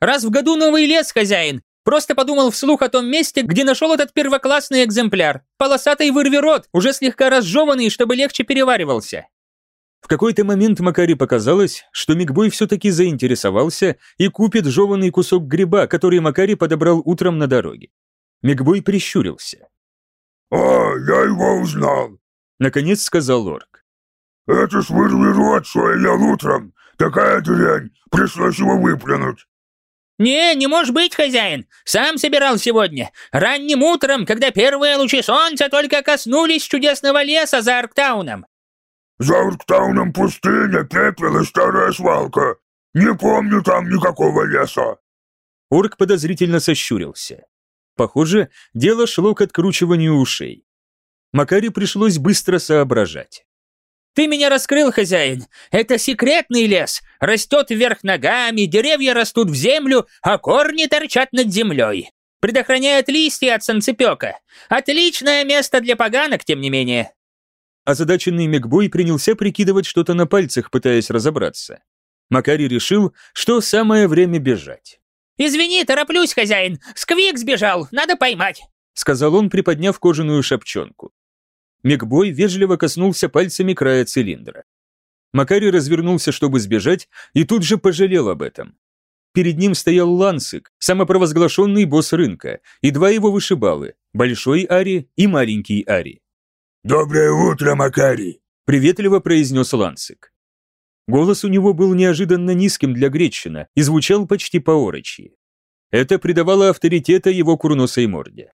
«Раз в году новый лес, хозяин. Просто подумал вслух о том месте, где нашел этот первоклассный экземпляр. Полосатый вырверот, уже слегка разжеванный, чтобы легче переваривался. В какой-то момент Макари показалось, что Мигбой все-таки заинтересовался и купит жеванный кусок гриба, который Макари подобрал утром на дороге. Мигбой прищурился. «А, я его узнал», — наконец сказал орк. «Это ж вырвирот, что я ел утром. Такая дрянь, пришлось его выплюнуть». «Не, не может быть, хозяин! Сам собирал сегодня. Ранним утром, когда первые лучи солнца только коснулись чудесного леса за Арктауном. За Арктауном пустыня, пепел и старая свалка. Не помню там никакого леса. Орк подозрительно сощурился. Похоже, дело шло к откручиванию ушей. Макаре пришлось быстро соображать. «Ты меня раскрыл, хозяин! Это секретный лес! Растет вверх ногами, деревья растут в землю, а корни торчат над землей. Предохраняет листья от санцепека. Отличное место для поганок, тем не менее. Озадаченный Мегбой принялся прикидывать что-то на пальцах, пытаясь разобраться. Макари решил, что самое время бежать. «Извини, тороплюсь, хозяин. Сквик сбежал, надо поймать», — сказал он, приподняв кожаную шапчонку. Мегбой вежливо коснулся пальцами края цилиндра. Макари развернулся, чтобы сбежать, и тут же пожалел об этом. Перед ним стоял Лансик, самопровозглашенный босс рынка, и два его вышибалы – Большой Ари и Маленький Ари. «Доброе утро, Макари!» – приветливо произнес Лансик. Голос у него был неожиданно низким для Гречина и звучал почти по-орочьи. Это придавало авторитета его курносой морде.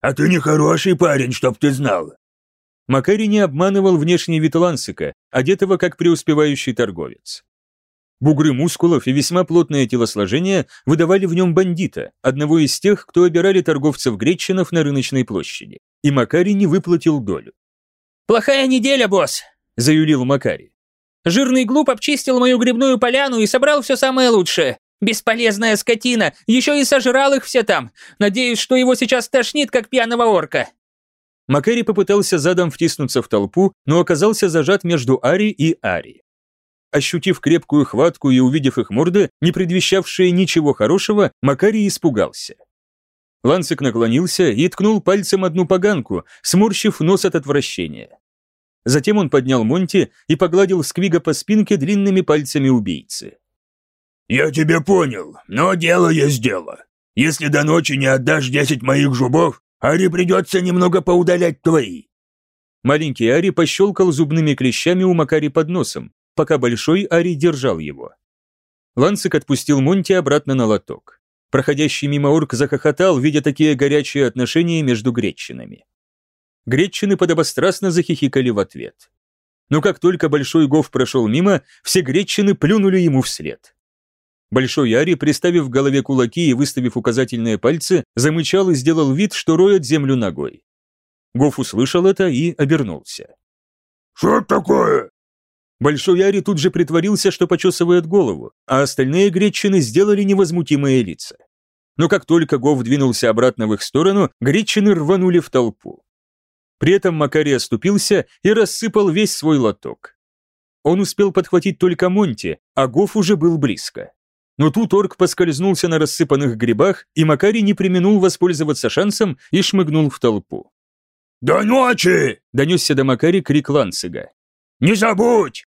«А ты не хороший парень, чтоб ты знал!» Макари не обманывал внешний вид Лансика, одетого как преуспевающий торговец. Бугры мускулов и весьма плотное телосложение выдавали в нем бандита, одного из тех, кто обирали торговцев-гречинов на рыночной площади. И Макари не выплатил долю. «Плохая неделя, босс», — заюлил Макари. «Жирный глуп обчистил мою грибную поляну и собрал все самое лучшее. Бесполезная скотина, еще и сожрал их все там. Надеюсь, что его сейчас тошнит, как пьяного орка». Макари попытался задом втиснуться в толпу, но оказался зажат между Ари и Ари. Ощутив крепкую хватку и увидев их морды, не предвещавшие ничего хорошего, Макарий испугался. Лансик наклонился и ткнул пальцем одну поганку, сморщив нос от отвращения. Затем он поднял Монти и погладил Сквига по спинке длинными пальцами убийцы. «Я тебя понял, но дело есть дело. Если до ночи не отдашь десять моих жубов, Ари придется немного поудалять твои». Маленький Ари пощелкал зубными клещами у Макари под носом, пока Большой Ари держал его. Лансик отпустил Монти обратно на лоток. Проходящий мимо орк захохотал, видя такие горячие отношения между гречинами. Гречины подобострастно захихикали в ответ. Но как только Большой Гов прошел мимо, все гречины плюнули ему вслед. Большой Ари, приставив в голове кулаки и выставив указательные пальцы, замычал и сделал вид, что роет землю ногой. Гоф услышал это и обернулся. «Что такое?» Большой Ари тут же притворился, что почесывает голову, а остальные гречины сделали невозмутимые лица. Но как только Гов двинулся обратно в их сторону, гречины рванули в толпу. При этом Макарий оступился и рассыпал весь свой лоток. Он успел подхватить только Монти, а Гов уже был близко. Но тут орк поскользнулся на рассыпанных грибах, и Макарий не применул воспользоваться шансом и шмыгнул в толпу. «До ночи!» – донесся до Макари крик Ланцига. «Не забудь!»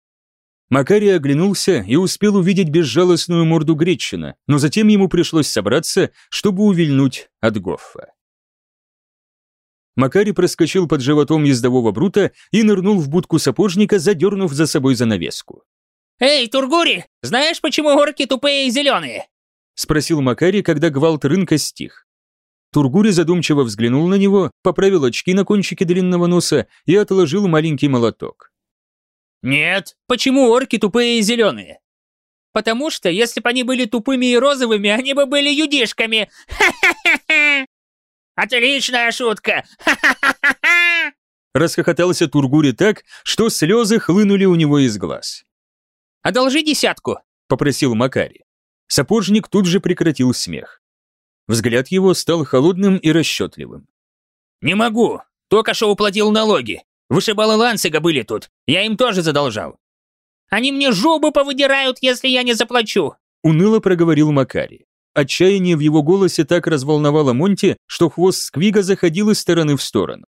Макарий оглянулся и успел увидеть безжалостную морду Гречина, но затем ему пришлось собраться, чтобы увильнуть от Гоффа. Макарий проскочил под животом ездового брута и нырнул в будку сапожника, задернув за собой занавеску. «Эй, Тургури, знаешь, почему орки тупые и зеленые?» — спросил Макарий, когда гвалт рынка стих. Тургури задумчиво взглянул на него, поправил очки на кончике длинного носа и отложил маленький молоток. Нет. Почему орки тупые и зеленые? Потому что, если бы они были тупыми и розовыми, они бы были юдишками. Отличная шутка. Расхохотался Тургури так, что слезы хлынули у него из глаз. «Одолжи десятку», — попросил Макари. Сапожник тут же прекратил смех. Взгляд его стал холодным и расчетливым. «Не могу. Только что уплатил налоги. Вышибалы Лансига были тут, я им тоже задолжал. Они мне жубы повыдирают, если я не заплачу!» Уныло проговорил Макари. Отчаяние в его голосе так разволновало Монти, что хвост Сквига заходил из стороны в сторону.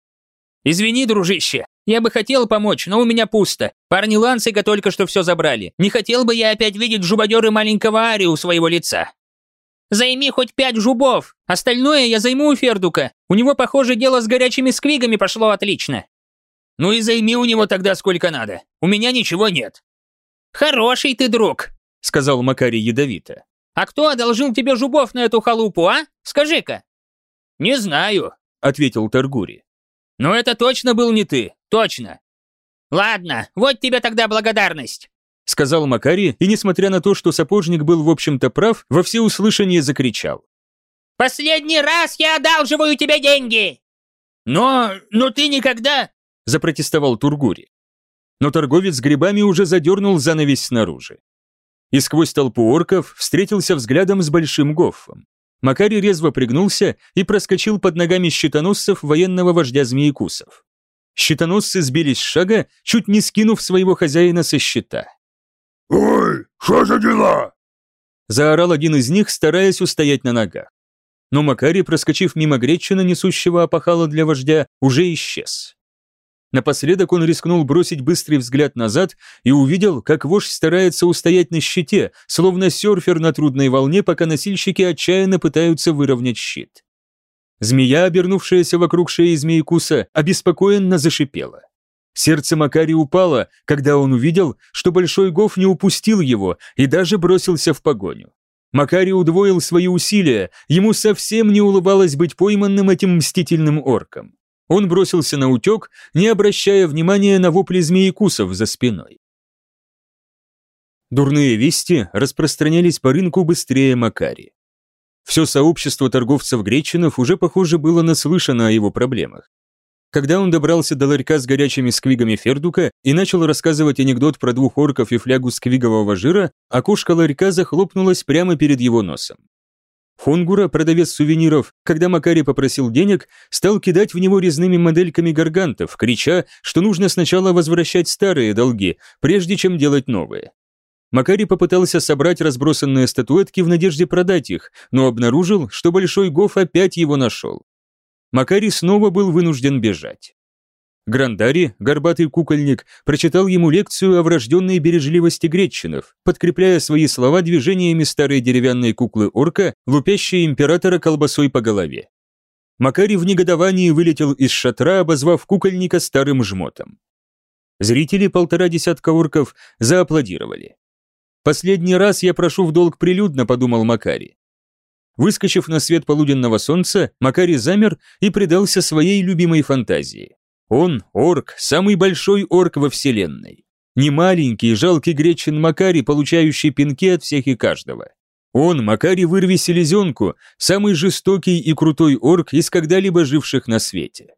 «Извини, дружище, я бы хотел помочь, но у меня пусто. Парни Лансига только что все забрали. Не хотел бы я опять видеть жубодеры маленького Ари у своего лица. Займи хоть пять жубов, остальное я займу у Фердука. У него, похоже, дело с горячими сквигами пошло отлично. Ну и займи у него тогда сколько надо. У меня ничего нет. Хороший ты друг, сказал Макарий ядовито. А кто одолжил тебе жубов на эту халупу, а? Скажи-ка. Не знаю, ответил Таргури. Но это точно был не ты, точно. Ладно, вот тебе тогда благодарность. Сказал Макарий, и несмотря на то, что сапожник был в общем-то прав, во всеуслышание закричал. «Последний раз я одалживаю тебе деньги!» «Но... но ты никогда...» запротестовал Тургури. Но торговец с грибами уже задернул занавесь снаружи. И сквозь толпу орков встретился взглядом с Большим Гоффом. Макарий резво пригнулся и проскочил под ногами щитоносцев военного вождя змеекусов. Щитоносцы сбились с шага, чуть не скинув своего хозяина со щита. «Ой, что за дела?» – заорал один из них, стараясь устоять на ногах. Но Макари, проскочив мимо Гречина, несущего опахала для вождя, уже исчез. Напоследок он рискнул бросить быстрый взгляд назад и увидел, как вождь старается устоять на щите, словно серфер на трудной волне, пока носильщики отчаянно пытаются выровнять щит. Змея, обернувшаяся вокруг шеи змеекуса, обеспокоенно зашипела. Сердце Макари упало, когда он увидел, что Большой Гов не упустил его и даже бросился в погоню. Макари удвоил свои усилия, ему совсем не улыбалось быть пойманным этим мстительным орком. Он бросился на утек, не обращая внимания на вопли змеекусов за спиной. Дурные вести распространялись по рынку быстрее Макари. Все сообщество торговцев-гречинов уже, похоже, было наслышано о его проблемах. Когда он добрался до ларька с горячими сквигами Фердука и начал рассказывать анекдот про двух орков и флягу сквигового жира, окошко ларька захлопнулось прямо перед его носом. Хонгура, продавец сувениров, когда Макари попросил денег, стал кидать в него резными модельками гаргантов, крича, что нужно сначала возвращать старые долги, прежде чем делать новые. Макари попытался собрать разбросанные статуэтки в надежде продать их, но обнаружил, что Большой Гоф опять его нашел. Макари снова был вынужден бежать. Грандари, горбатый кукольник, прочитал ему лекцию о врожденной бережливости гречинов, подкрепляя свои слова движениями старой деревянной куклы орка, лупящей императора колбасой по голове. Макари в негодовании вылетел из шатра, обозвав кукольника старым жмотом. Зрители, полтора десятка орков, зааплодировали. «Последний раз я прошу в долг прилюдно», — подумал Макари. Выскочив на свет полуденного солнца, Макари замер и предался своей любимой фантазии. Он – орк, самый большой орк во вселенной. Не маленький, жалкий гречин Макари, получающий пинки от всех и каждого. Он, Макари вырви селезенку, самый жестокий и крутой орк из когда-либо живших на свете.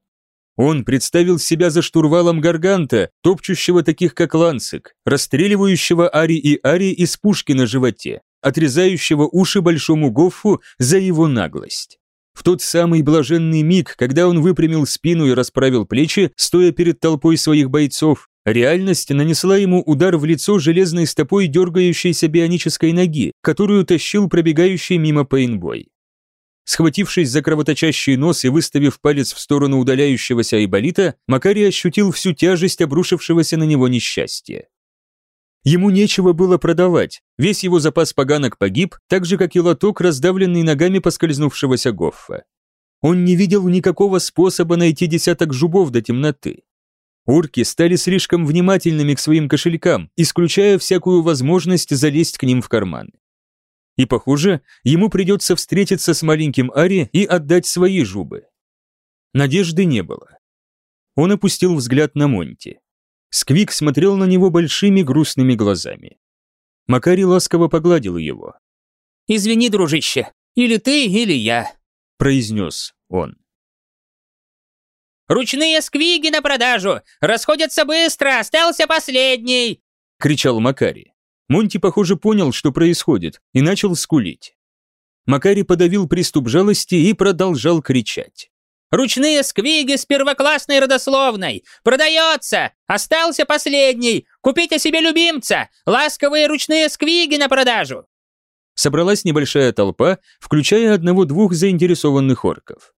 Он представил себя за штурвалом Гарганта, топчущего таких как Лансик, расстреливающего Ари и Ари из пушки на животе, отрезающего уши большому Гоффу за его наглость. В тот самый блаженный миг, когда он выпрямил спину и расправил плечи, стоя перед толпой своих бойцов, реальность нанесла ему удар в лицо железной стопой дергающейся бионической ноги, которую тащил пробегающий мимо пейнбой. Схватившись за кровоточащий нос и выставив палец в сторону удаляющегося Айболита, Макарий ощутил всю тяжесть обрушившегося на него несчастья. Ему нечего было продавать, весь его запас поганок погиб, так же, как и лоток, раздавленный ногами поскользнувшегося Гоффа. Он не видел никакого способа найти десяток жубов до темноты. Орки стали слишком внимательными к своим кошелькам, исключая всякую возможность залезть к ним в карманы. И, похоже, ему придется встретиться с маленьким Ари и отдать свои жубы. Надежды не было. Он опустил взгляд на Монти. Сквик смотрел на него большими грустными глазами. Макари ласково погладил его. «Извини, дружище, или ты, или я», — произнес он. «Ручные сквиги на продажу! Расходятся быстро! Остался последний!» — кричал Макари. Монти, похоже, понял, что происходит, и начал скулить. Макари подавил приступ жалости и продолжал кричать. Ручные сквиги с первоклассной родословной. Продается! Остался последний! Купите себе любимца! Ласковые ручные сквиги на продажу!» Собралась небольшая толпа, включая одного-двух заинтересованных орков.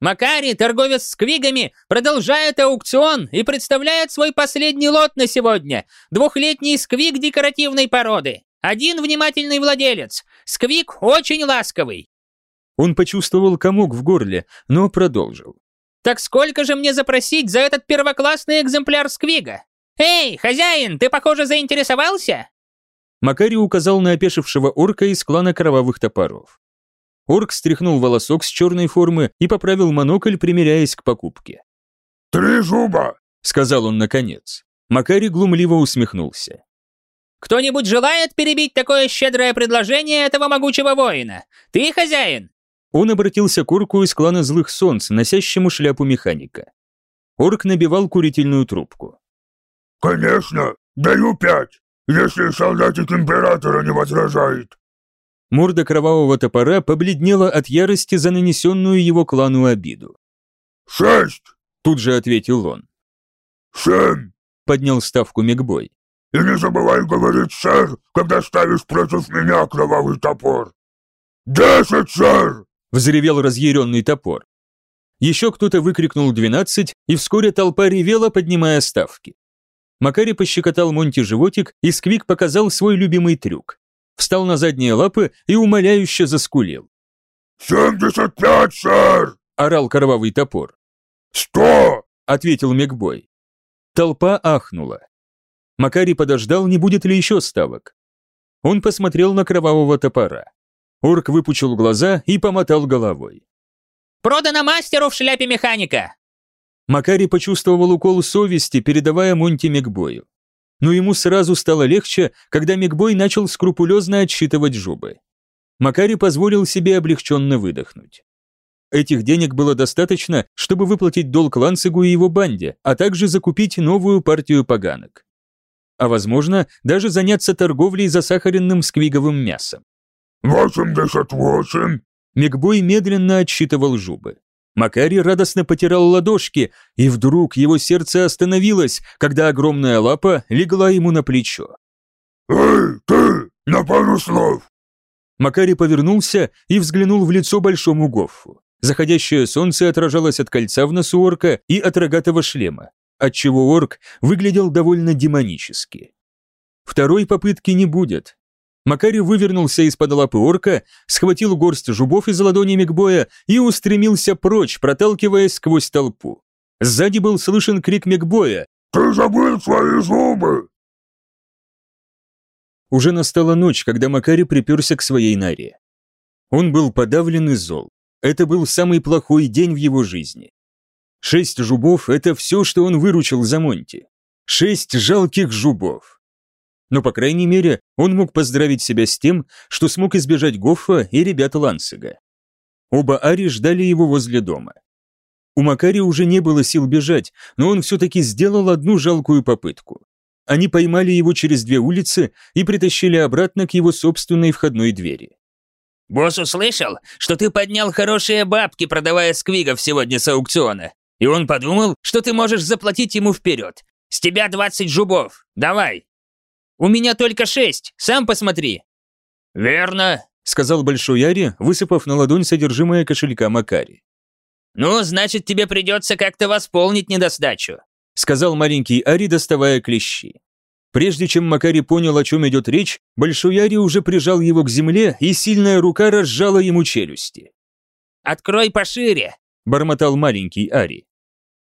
Макари, торговец с квигами, продолжает аукцион и представляет свой последний лот на сегодня. Двухлетний сквиг декоративной породы. Один внимательный владелец. Сквиг очень ласковый. Он почувствовал комок в горле, но продолжил. «Так сколько же мне запросить за этот первоклассный экземпляр Сквига? Эй, хозяин, ты, похоже, заинтересовался?» Макари указал на опешившего орка из клана кровавых топоров. Орк стряхнул волосок с черной формы и поправил монокль, примеряясь к покупке. «Три зуба!» — сказал он наконец. Макари глумливо усмехнулся. «Кто-нибудь желает перебить такое щедрое предложение этого могучего воина? Ты хозяин?» Он обратился к орку из клана Злых Солнц, носящему шляпу механика. Орк набивал курительную трубку. «Конечно, даю пять, если солдатик Императора не возражает». Морда кровавого топора побледнела от ярости за нанесенную его клану обиду. «Шесть!» – тут же ответил он. «Семь!» – поднял ставку Мегбой. И не забывай говорить, сэр, когда ставишь против меня кровавый топор. Десять, сэр!» — взревел разъяренный топор. Еще кто-то выкрикнул «двенадцать», и вскоре толпа ревела, поднимая ставки. Макари пощекотал Монти животик, и Сквик показал свой любимый трюк. Встал на задние лапы и умоляюще заскулил. «Семьдесят пять, сэр!» — орал кровавый топор. «Сто!» — ответил Мегбой. Толпа ахнула. Макари подождал, не будет ли еще ставок. Он посмотрел на кровавого топора. Орк выпучил глаза и помотал головой. «Продано мастеру в шляпе механика!» Макари почувствовал укол совести, передавая Монти Мегбою. Но ему сразу стало легче, когда Мегбой начал скрупулезно отсчитывать жубы. Макари позволил себе облегченно выдохнуть. Этих денег было достаточно, чтобы выплатить долг Ланцигу и его банде, а также закупить новую партию поганок. А возможно, даже заняться торговлей засахаренным сквиговым мясом. «Восемьдесят восемь!» Мегбой медленно отсчитывал жубы. Макари радостно потирал ладошки, и вдруг его сердце остановилось, когда огромная лапа легла ему на плечо. «Эй, ты, на пару слов!» Макари повернулся и взглянул в лицо большому Гоффу. Заходящее солнце отражалось от кольца в носу орка и от рогатого шлема, отчего орк выглядел довольно демонически. Второй попытки не будет. Макари вывернулся из-под лапы орка, схватил горсть жубов из ладони Мегбоя и устремился прочь, проталкиваясь сквозь толпу. Сзади был слышен крик Мегбоя. «Ты забыл свои зубы!» Уже настала ночь, когда Макари приперся к своей норе. Он был подавлен и зол. Это был самый плохой день в его жизни. Шесть жубов – это все, что он выручил за Монти. Шесть жалких жубов. Но, по крайней мере, он мог поздравить себя с тем, что смог избежать Гоффа и ребят Лансига. Оба Ари ждали его возле дома. У Макари уже не было сил бежать, но он все-таки сделал одну жалкую попытку. Они поймали его через две улицы и притащили обратно к его собственной входной двери. «Босс услышал, что ты поднял хорошие бабки, продавая сквигов сегодня с аукциона, и он подумал, что ты можешь заплатить ему вперед. С тебя двадцать жубов, давай!» «У меня только шесть, сам посмотри!» «Верно», — сказал Большой Яри, высыпав на ладонь содержимое кошелька Макари. «Ну, значит, тебе придется как-то восполнить недостачу», — сказал маленький Ари, доставая клещи. Прежде чем Макари понял, о чем идет речь, Большой Ари уже прижал его к земле, и сильная рука разжала ему челюсти. «Открой пошире!» – бормотал маленький Ари.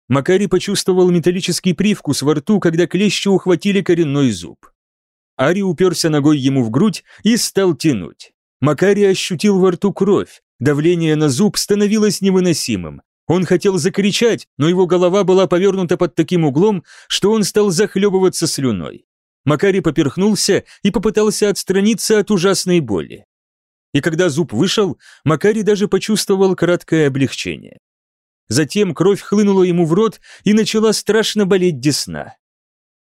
Макари почувствовал металлический привкус во рту, когда клещи ухватили коренной зуб. Ари уперся ногой ему в грудь и стал тянуть. Макари ощутил во рту кровь, давление на зуб становилось невыносимым. Он хотел закричать, но его голова была повернута под таким углом, что он стал захлебываться слюной. Макари поперхнулся и попытался отстраниться от ужасной боли. И когда зуб вышел, Макари даже почувствовал краткое облегчение. Затем кровь хлынула ему в рот и начала страшно болеть десна.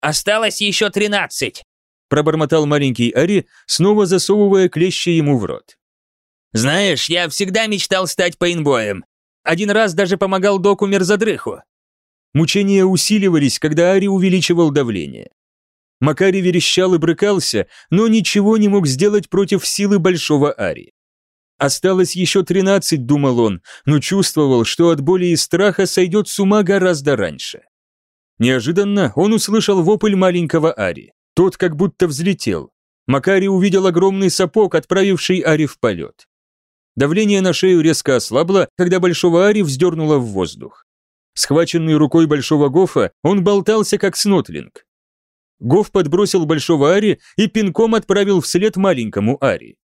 «Осталось еще тринадцать!» Пробормотал маленький Ари, снова засовывая клещи ему в рот. «Знаешь, я всегда мечтал стать пейнтбоем. Один раз даже помогал доку Мерзадрыху». Мучения усиливались, когда Ари увеличивал давление. Макари верещал и брыкался, но ничего не мог сделать против силы большого Ари. Осталось еще тринадцать, думал он, но чувствовал, что от боли и страха сойдет с ума гораздо раньше. Неожиданно он услышал вопль маленького Ари. Тот как будто взлетел. Макари увидел огромный сапог, отправивший Ари в полет. Давление на шею резко ослабло, когда большого Ари вздернуло в воздух. Схваченный рукой большого Гофа, он болтался как снотлинг. Гоф подбросил большого Ари и пинком отправил вслед маленькому Ари.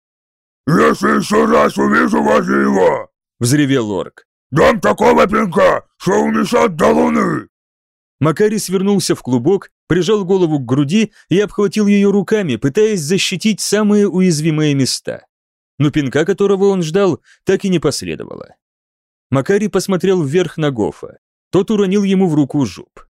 «Если еще раз увижу возле его!» — взревел орк. «Дам такого пинка, что унесет до луны!» Макари свернулся в клубок, прижал голову к груди и обхватил ее руками, пытаясь защитить самые уязвимые места. Но пинка, которого он ждал, так и не последовало. Макари посмотрел вверх на Гофа. Тот уронил ему в руку жуп.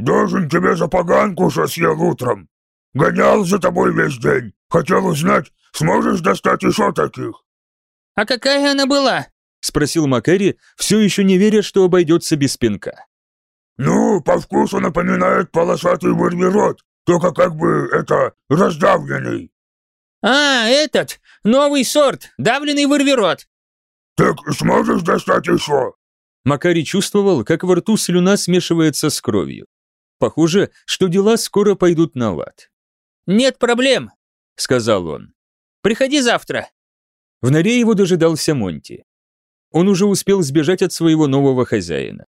«Должен тебе за поганку, что съел утром. Гонял за тобой весь день. Хотел узнать, сможешь достать еще таких?» «А какая она была?» — спросил Макари, все еще не веря, что обойдется без пинка. «Ну, по вкусу напоминает полосатый вырви рот, только как бы это раздавленный. А, этот, новый сорт, давленный вырверот. Так сможешь достать еще? Макарий чувствовал, как во рту слюна смешивается с кровью. Похоже, что дела скоро пойдут на лад. Нет проблем, сказал он. Приходи завтра. В норе его дожидался Монти. Он уже успел сбежать от своего нового хозяина.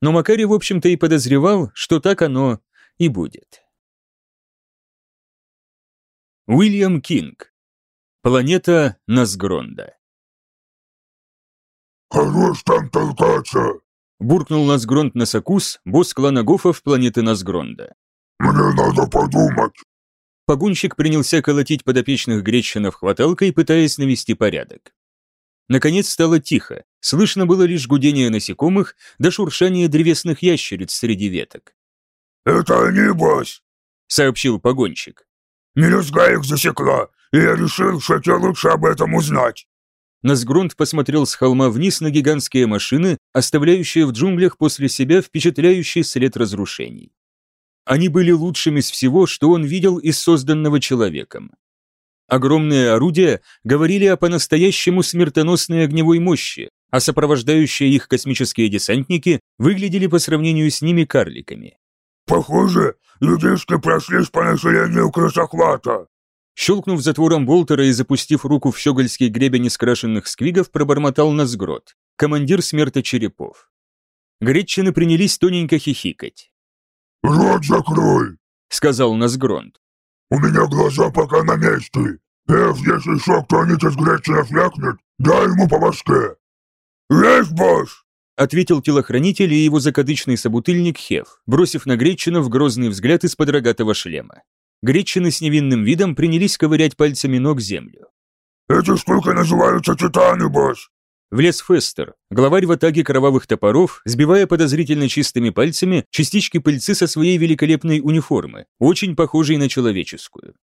Но Макарий, в общем-то, и подозревал, что так оно и будет. Уильям Кинг. Планета Назгронда. «Хорош там толкаться!» буркнул Назгронд Насакус, босс клана Гофов планеты Назгронда. «Мне надо подумать!» Погонщик принялся колотить подопечных гречинов хваталкой, пытаясь навести порядок. Наконец стало тихо, слышно было лишь гудение насекомых да шуршание древесных ящериц среди веток. «Это они, босс!» — сообщил погонщик. «Мелюзга их засекла, и я решил, что тебе лучше об этом узнать!» Назгрунд посмотрел с холма вниз на гигантские машины, оставляющие в джунглях после себя впечатляющий след разрушений. Они были лучшими из всего, что он видел из созданного человеком. Огромные орудия говорили о по-настоящему смертоносной огневой мощи, а сопровождающие их космические десантники выглядели по сравнению с ними карликами. «Похоже, людишки прошлись по населению крысохвата», Щелкнув затвором болтера и запустив руку в щегольский гребень из крашенных сквигов, пробормотал Назгрот, командир смерточерепов. Гречины принялись тоненько хихикать. «Рот закрой!» — сказал Назгронт. «У меня глаза пока на месте. Эф, если еще кто-нибудь из гречинов ляпнет, дай ему по башке!» «Есть, босс!» — ответил телохранитель и его закадычный собутыльник Хев, бросив на гречинов грозный взгляд из-под рогатого шлема. Гречины с невинным видом принялись ковырять пальцами ног землю. «Эти штуки называются титаны, босс!» Влез Фестер, главарь в атаке кровавых топоров, сбивая подозрительно чистыми пальцами частички пыльцы со своей великолепной униформы, очень похожей на человеческую.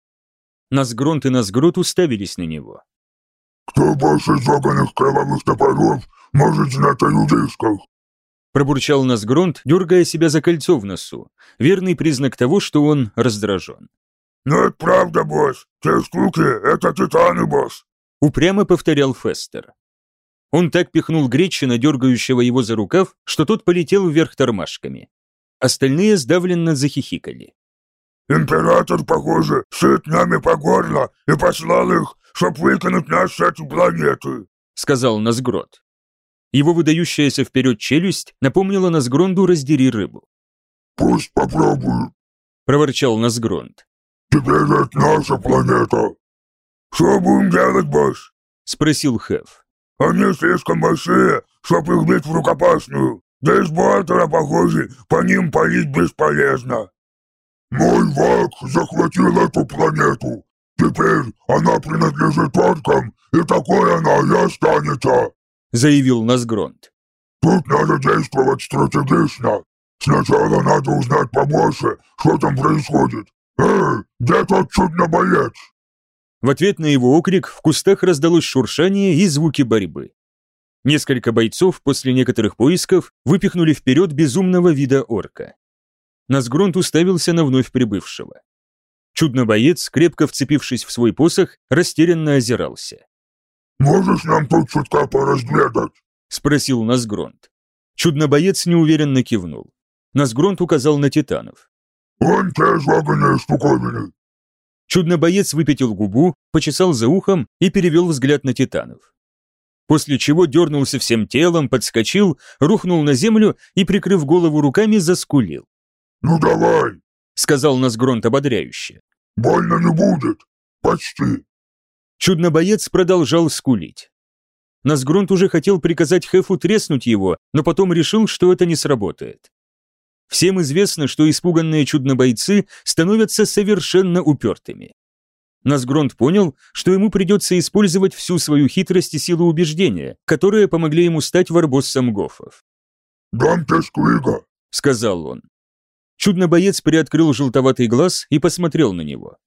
Назгронт и Назгрот уставились на него. «Кто больше заганных кровавых топоров может знать о людишках?» Пробурчал Назгронт, дергая себя за кольцо в носу, верный признак того, что он раздражен. «Но это правда, босс. Те штуки — это титаны, босс!» Упрямо повторял Фестер. Он так пихнул Гречина, дергающего его за рукав, что тот полетел вверх тормашками. Остальные сдавленно захихикали. «Император, похоже, сыт нами по горло и послал их, чтоб выкинуть нас с этой планеты», — сказал Назгрот. Его выдающаяся вперед челюсть напомнила Назгронду «раздери рыбу». «Пусть попробуют», — проворчал Назгронд. Теперь это наша планета. Что будем делать, босс? Спросил Хэв. Они слишком большие, чтобы их бить в рукопашную. Да из Буартера, похоже, по ним палить бесполезно. Мой вак захватил эту планету. Теперь она принадлежит оркам, и такой она и останется, заявил Назгронт. Тут надо действовать стратегично. Сначала надо узнать побольше, что там происходит, «Эй, где тот чудно-боец?» В ответ на его окрик в кустах раздалось шуршание и звуки борьбы. Несколько бойцов после некоторых поисков выпихнули вперед безумного вида орка. Назгронт уставился на вновь прибывшего. Чудно-боец, крепко вцепившись в свой посох, растерянно озирался. «Можешь нам тут чутка поразведать?» — спросил Назгронт. Чудно-боец неуверенно кивнул. Назгронт указал на титанов. «Он те злаганные штуковины!» Чудно-боец выпятил губу, почесал за ухом и перевел взгляд на титанов. После чего дернулся всем телом, подскочил, рухнул на землю и, прикрыв голову руками, заскулил. «Ну давай!» — сказал Назгронт ободряюще. «Больно не будет. Почти». Чудно-боец продолжал скулить. Назгронт уже хотел приказать Хефу треснуть его, но потом решил, что это не сработает. Всем известно, что испуганные чуднобойцы становятся совершенно упертыми. Насгронт понял, что ему придется использовать всю свою хитрость и силу убеждения, которые помогли ему стать варбоссом гофов. «Дам тебе сквига», — сказал он. Чуднобоец приоткрыл желтоватый глаз и посмотрел на него.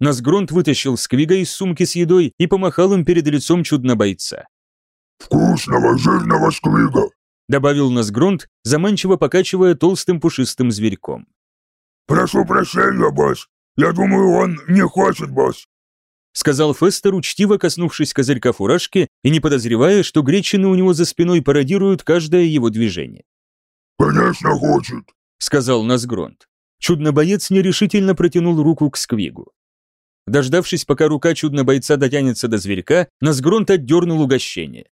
Насгронт вытащил сквига из сумки с едой и помахал им перед лицом чуднобойца. «Вкусного, жирного сквига! Добавил Назгронт, заманчиво покачивая толстым пушистым зверьком. Прошу прощения, босс. Я думаю, он не хочет, босс. Сказал Фестер, учтиво коснувшись козырька фуражки и не подозревая, что гречины у него за спиной пародируют каждое его движение. «Конечно хочет», — сказал Назгронт. Чудно-боец нерешительно протянул руку к Сквигу. Дождавшись, пока рука чудно-бойца дотянется до зверька, Назгронт отдернул угощение.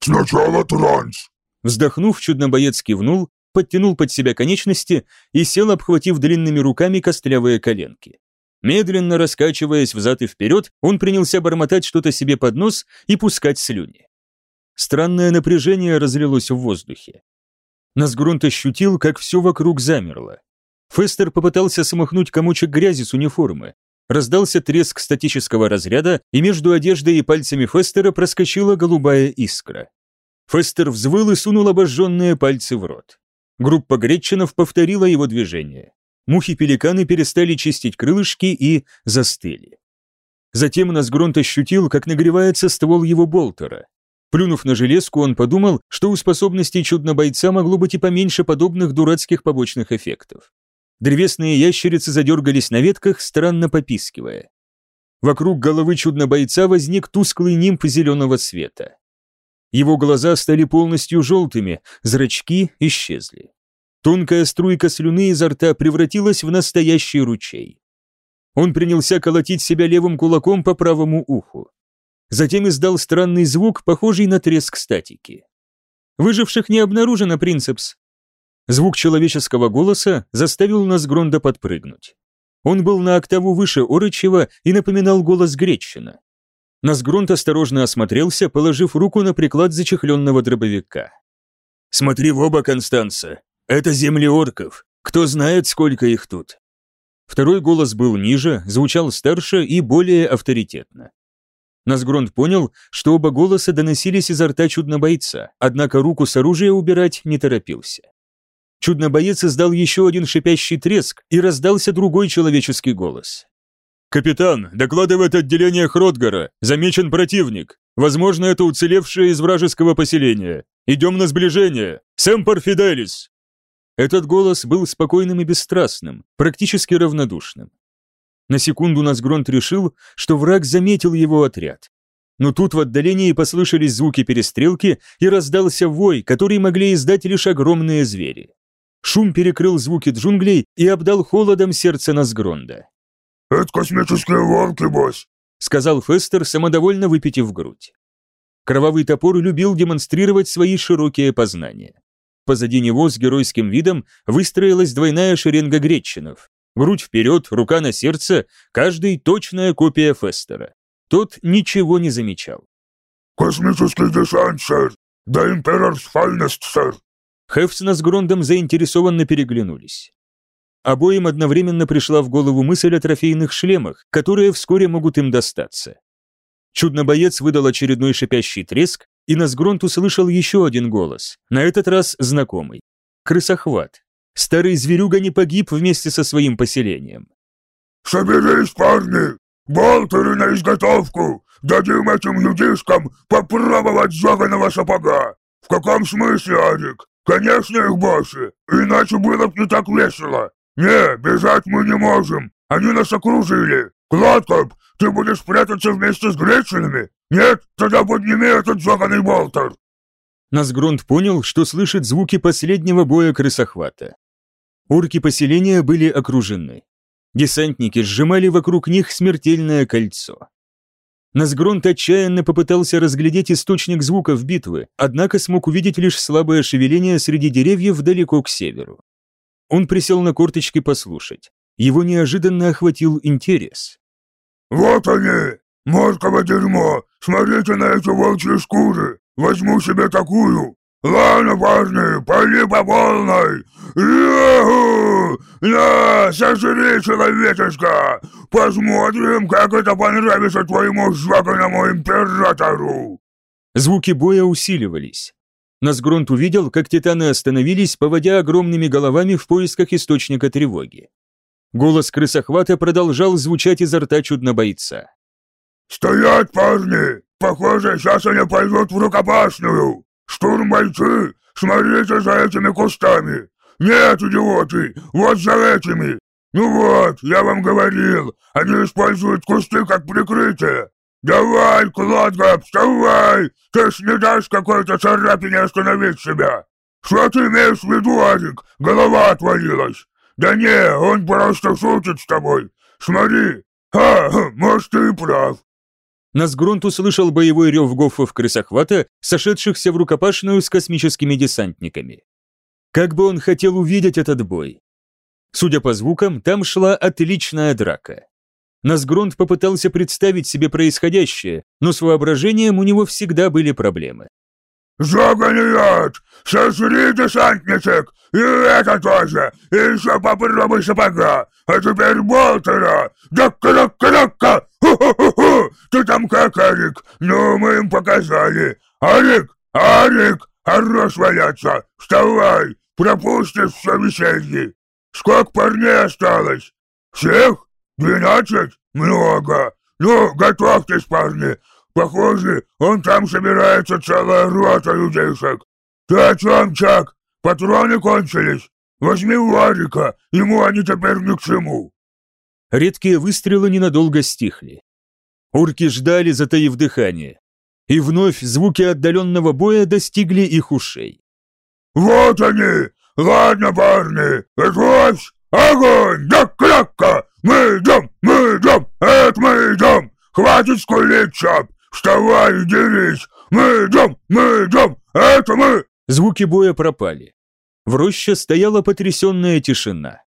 «Сначала транс!» Вздохнув, чудно-боец кивнул, подтянул под себя конечности и сел, обхватив длинными руками костлявые коленки. Медленно раскачиваясь взад и вперед, он принялся бормотать что-то себе под нос и пускать слюни. Странное напряжение разлилось в воздухе. Назгрунт ощутил, как все вокруг замерло. Фестер попытался смахнуть комочек грязи с униформы. Раздался треск статического разряда, и между одеждой и пальцами Фестера проскочила голубая искра. Фестер взвыл и сунул обожженные пальцы в рот. Группа гречинов повторила его движение. Мухи-пеликаны перестали чистить крылышки и застыли. Затем Назгронт ощутил, как нагревается ствол его болтера. Плюнув на железку, он подумал, что у способностей чудно-бойца могло быть и поменьше подобных дурацких побочных эффектов. Древесные ящерицы задергались на ветках, странно попискивая. Вокруг головы чудно-бойца возник тусклый нимб зеленого света. Его глаза стали полностью желтыми, зрачки исчезли. Тонкая струйка слюны изо рта превратилась в настоящий ручей. Он принялся колотить себя левым кулаком по правому уху. Затем издал странный звук, похожий на треск статики. «Выживших не обнаружено, Принцепс!» Звук человеческого голоса заставил нас Гронда подпрыгнуть. Он был на октаву выше Орычева и напоминал голос Гречина. Насгрунт осторожно осмотрелся, положив руку на приклад зачехленного дробовика. «Смотри в оба, Констанца! Это земли орков. Кто знает, сколько их тут. Второй голос был ниже, звучал старше и более авторитетно. Насгронт понял, что оба голоса доносились изо рта чуднобойца, однако руку с оружия убирать не торопился. Чуднобоец издал еще один шипящий треск, и раздался другой человеческий голос. «Капитан, докладывает отделение Хротгара. Замечен противник. Возможно, это уцелевшее из вражеского поселения. Идем на сближение. Сэмпор Фиделис!» Этот голос был спокойным и бесстрастным, практически равнодушным. На секунду Насгронт решил, что враг заметил его отряд. Но тут в отдалении послышались звуки перестрелки и раздался вой, который могли издать лишь огромные звери. Шум перекрыл звуки джунглей и обдал холодом сердце Насгронда. «Это космические волки, босс», — сказал Фестер, самодовольно выпитив грудь. Кровавый топор любил демонстрировать свои широкие познания. Позади него с геройским видом выстроилась двойная шеренга гречинов. Грудь вперед, рука на сердце, каждый точная копия Фестера. Тот ничего не замечал. «Космический десант, сэр! Да Имперорс Файнест, сэр!» Хефс с Грондом заинтересованно переглянулись. Обоим одновременно пришла в голову мысль о трофейных шлемах, которые вскоре могут им достаться. Чудно-боец выдал очередной шипящий треск, и Насгронт услышал еще один голос, на этот раз знакомый. Крысохват. Старый зверюга не погиб вместе со своим поселением. «Соберись, парни! Болтеры на изготовку! Дадим этим людишкам попробовать зоганого сапога! В каком смысле, Адик? Конечно, их больше, иначе было бы не так весело! Не, бежать мы не можем, они нас окружили! Клодкоп, ты будешь прятаться вместе с гречинами? «Нет, тогда подними этот зоганый болтер!» Насгронт понял, что слышит звуки последнего боя крысохвата. Орки поселения были окружены. Десантники сжимали вокруг них смертельное кольцо. Насгронт отчаянно попытался разглядеть источник звуков битвы, однако смог увидеть лишь слабое шевеление среди деревьев далеко к северу. Он присел на корточки послушать. Его неожиданно охватил интерес. «Вот они! Морково дерьмо! Смотрите на эти волчьи шкуры! Возьму себе такую! Ладно, парни, пойди по полной! Яху! На, сожри, человечешка! Посмотрим, как это понравится твоему жваканому императору!» Звуки боя усиливались. Насгронт увидел, как титаны остановились, поводя огромными головами в поисках источника тревоги. Голос крысохвата продолжал звучать изо рта чуднобойца. «Стоять, парни! Похоже, сейчас они пойдут в рукопашную! Штурмбойцы, смотрите за этими кустами! Нет, идиоты, вот за этими! Ну вот, я вам говорил, они используют кусты как прикрытие. Давай, Клодга, вставай! Ты ж не дашь какой-то царапине остановить себя. Что ты имеешь в виду, Арик? Голова отвалилась. Да не, он просто шутит с тобой. Смотри, а, может, ты и прав. Назгрунт услышал боевой рев гофов крысохвата, сошедшихся в рукопашную с космическими десантниками. Как бы он хотел увидеть этот бой. Судя по звукам, там шла отличная драка. Назгрунт попытался представить себе происходящее, но с воображением у него всегда были проблемы. «Загоняет! Сожри, десантничек! И это тоже! И еще попробуй сапога! А теперь болтера! Дакка-дакка-дакка! Ху-ху-ху-ху! Ты там как, Арик? Ну, мы им показали! Арик! Арик! Хорош валяться! Вставай! Пропустишь все веселье! Сколько парней осталось? Всех? Двенадцать? Много! Ну, готовьтесь, парни! Похоже, он там собирается целая рота людейшек. Ты о чем, Чак? Патроны кончились? Возьми у Арика, ему они теперь ни к чему. Редкие выстрелы ненадолго стихли. Урки ждали, затаив дыхание. И вновь звуки отдаленного боя достигли их ушей. «Вот они! Ладно, парни, готовь! Огонь! Дак-дакка! Мы идем! Мы идем! Это мы идем! Хватит скулить, Чап! «Вставай и дерись! Мы идем! Мы идем! Это мы!» Звуки боя пропали. В роще стояла потрясенная тишина.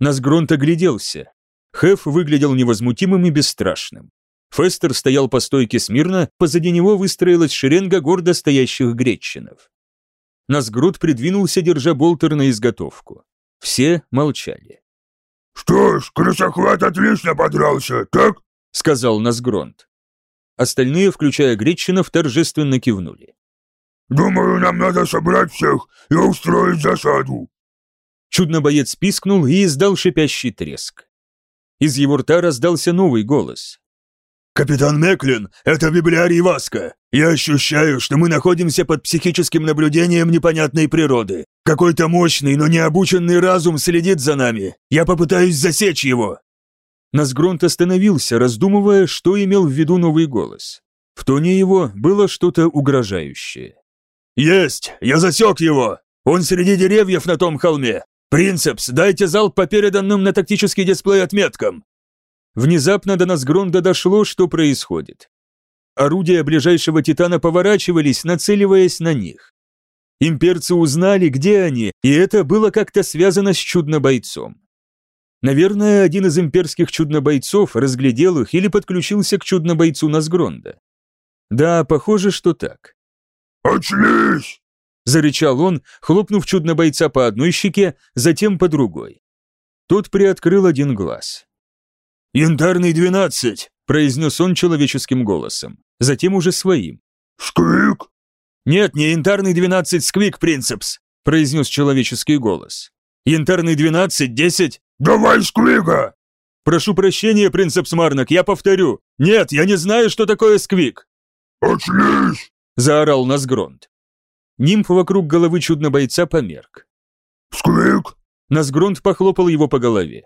Назгронт огляделся. Хеф выглядел невозмутимым и бесстрашным. Фестер стоял по стойке смирно, позади него выстроилась шеренга гордо стоящих гречинов. Назгрут придвинулся, держа болтер на изготовку. Все молчали. «Что ж, крысохват отлично подрался, так?» — сказал Назгронт. Остальные, включая Гречинов, торжественно кивнули. «Думаю, нам надо собрать всех и устроить засаду». Чудно-боец пискнул и издал шипящий треск. Из его рта раздался новый голос. «Капитан Меклин, это библиарий Васка. Я ощущаю, что мы находимся под психическим наблюдением непонятной природы. Какой-то мощный, но необученный разум следит за нами. Я попытаюсь засечь его». Назгронт остановился, раздумывая, что имел в виду новый голос. В тоне его было что-то угрожающее. «Есть! Я засек его! Он среди деревьев на том холме! Принцепс, дайте залп по переданным на тактический дисплей отметкам!» Внезапно до Назгронда дошло, что происходит. Орудия ближайшего Титана поворачивались, нацеливаясь на них. Имперцы узнали, где они, и это было как-то связано с чудно-бойцом. Наверное, один из имперских чуднобойцов разглядел их или подключился к чуднобойцу Назгронда. Да, похоже, что так. «Очнись!» – зарычал он, хлопнув чуднобойца по одной щеке, затем по другой. Тот приоткрыл один глаз. «Янтарный двенадцать!» – произнес он человеческим голосом, затем уже своим. «Сквик?» «Нет, не янтарный двенадцать, сквик, принцепс!» – произнес человеческий голос. «Янтарный двенадцать, десять, «Давай, Сквига!» «Прошу прощения, принцепс Марнак, я повторю. Нет, я не знаю, что такое сквик!» «Очнись!» – заорал Назгронт. Нимф вокруг головы чудно-бойца померк. «Сквик!» Назгронт похлопал его по голове.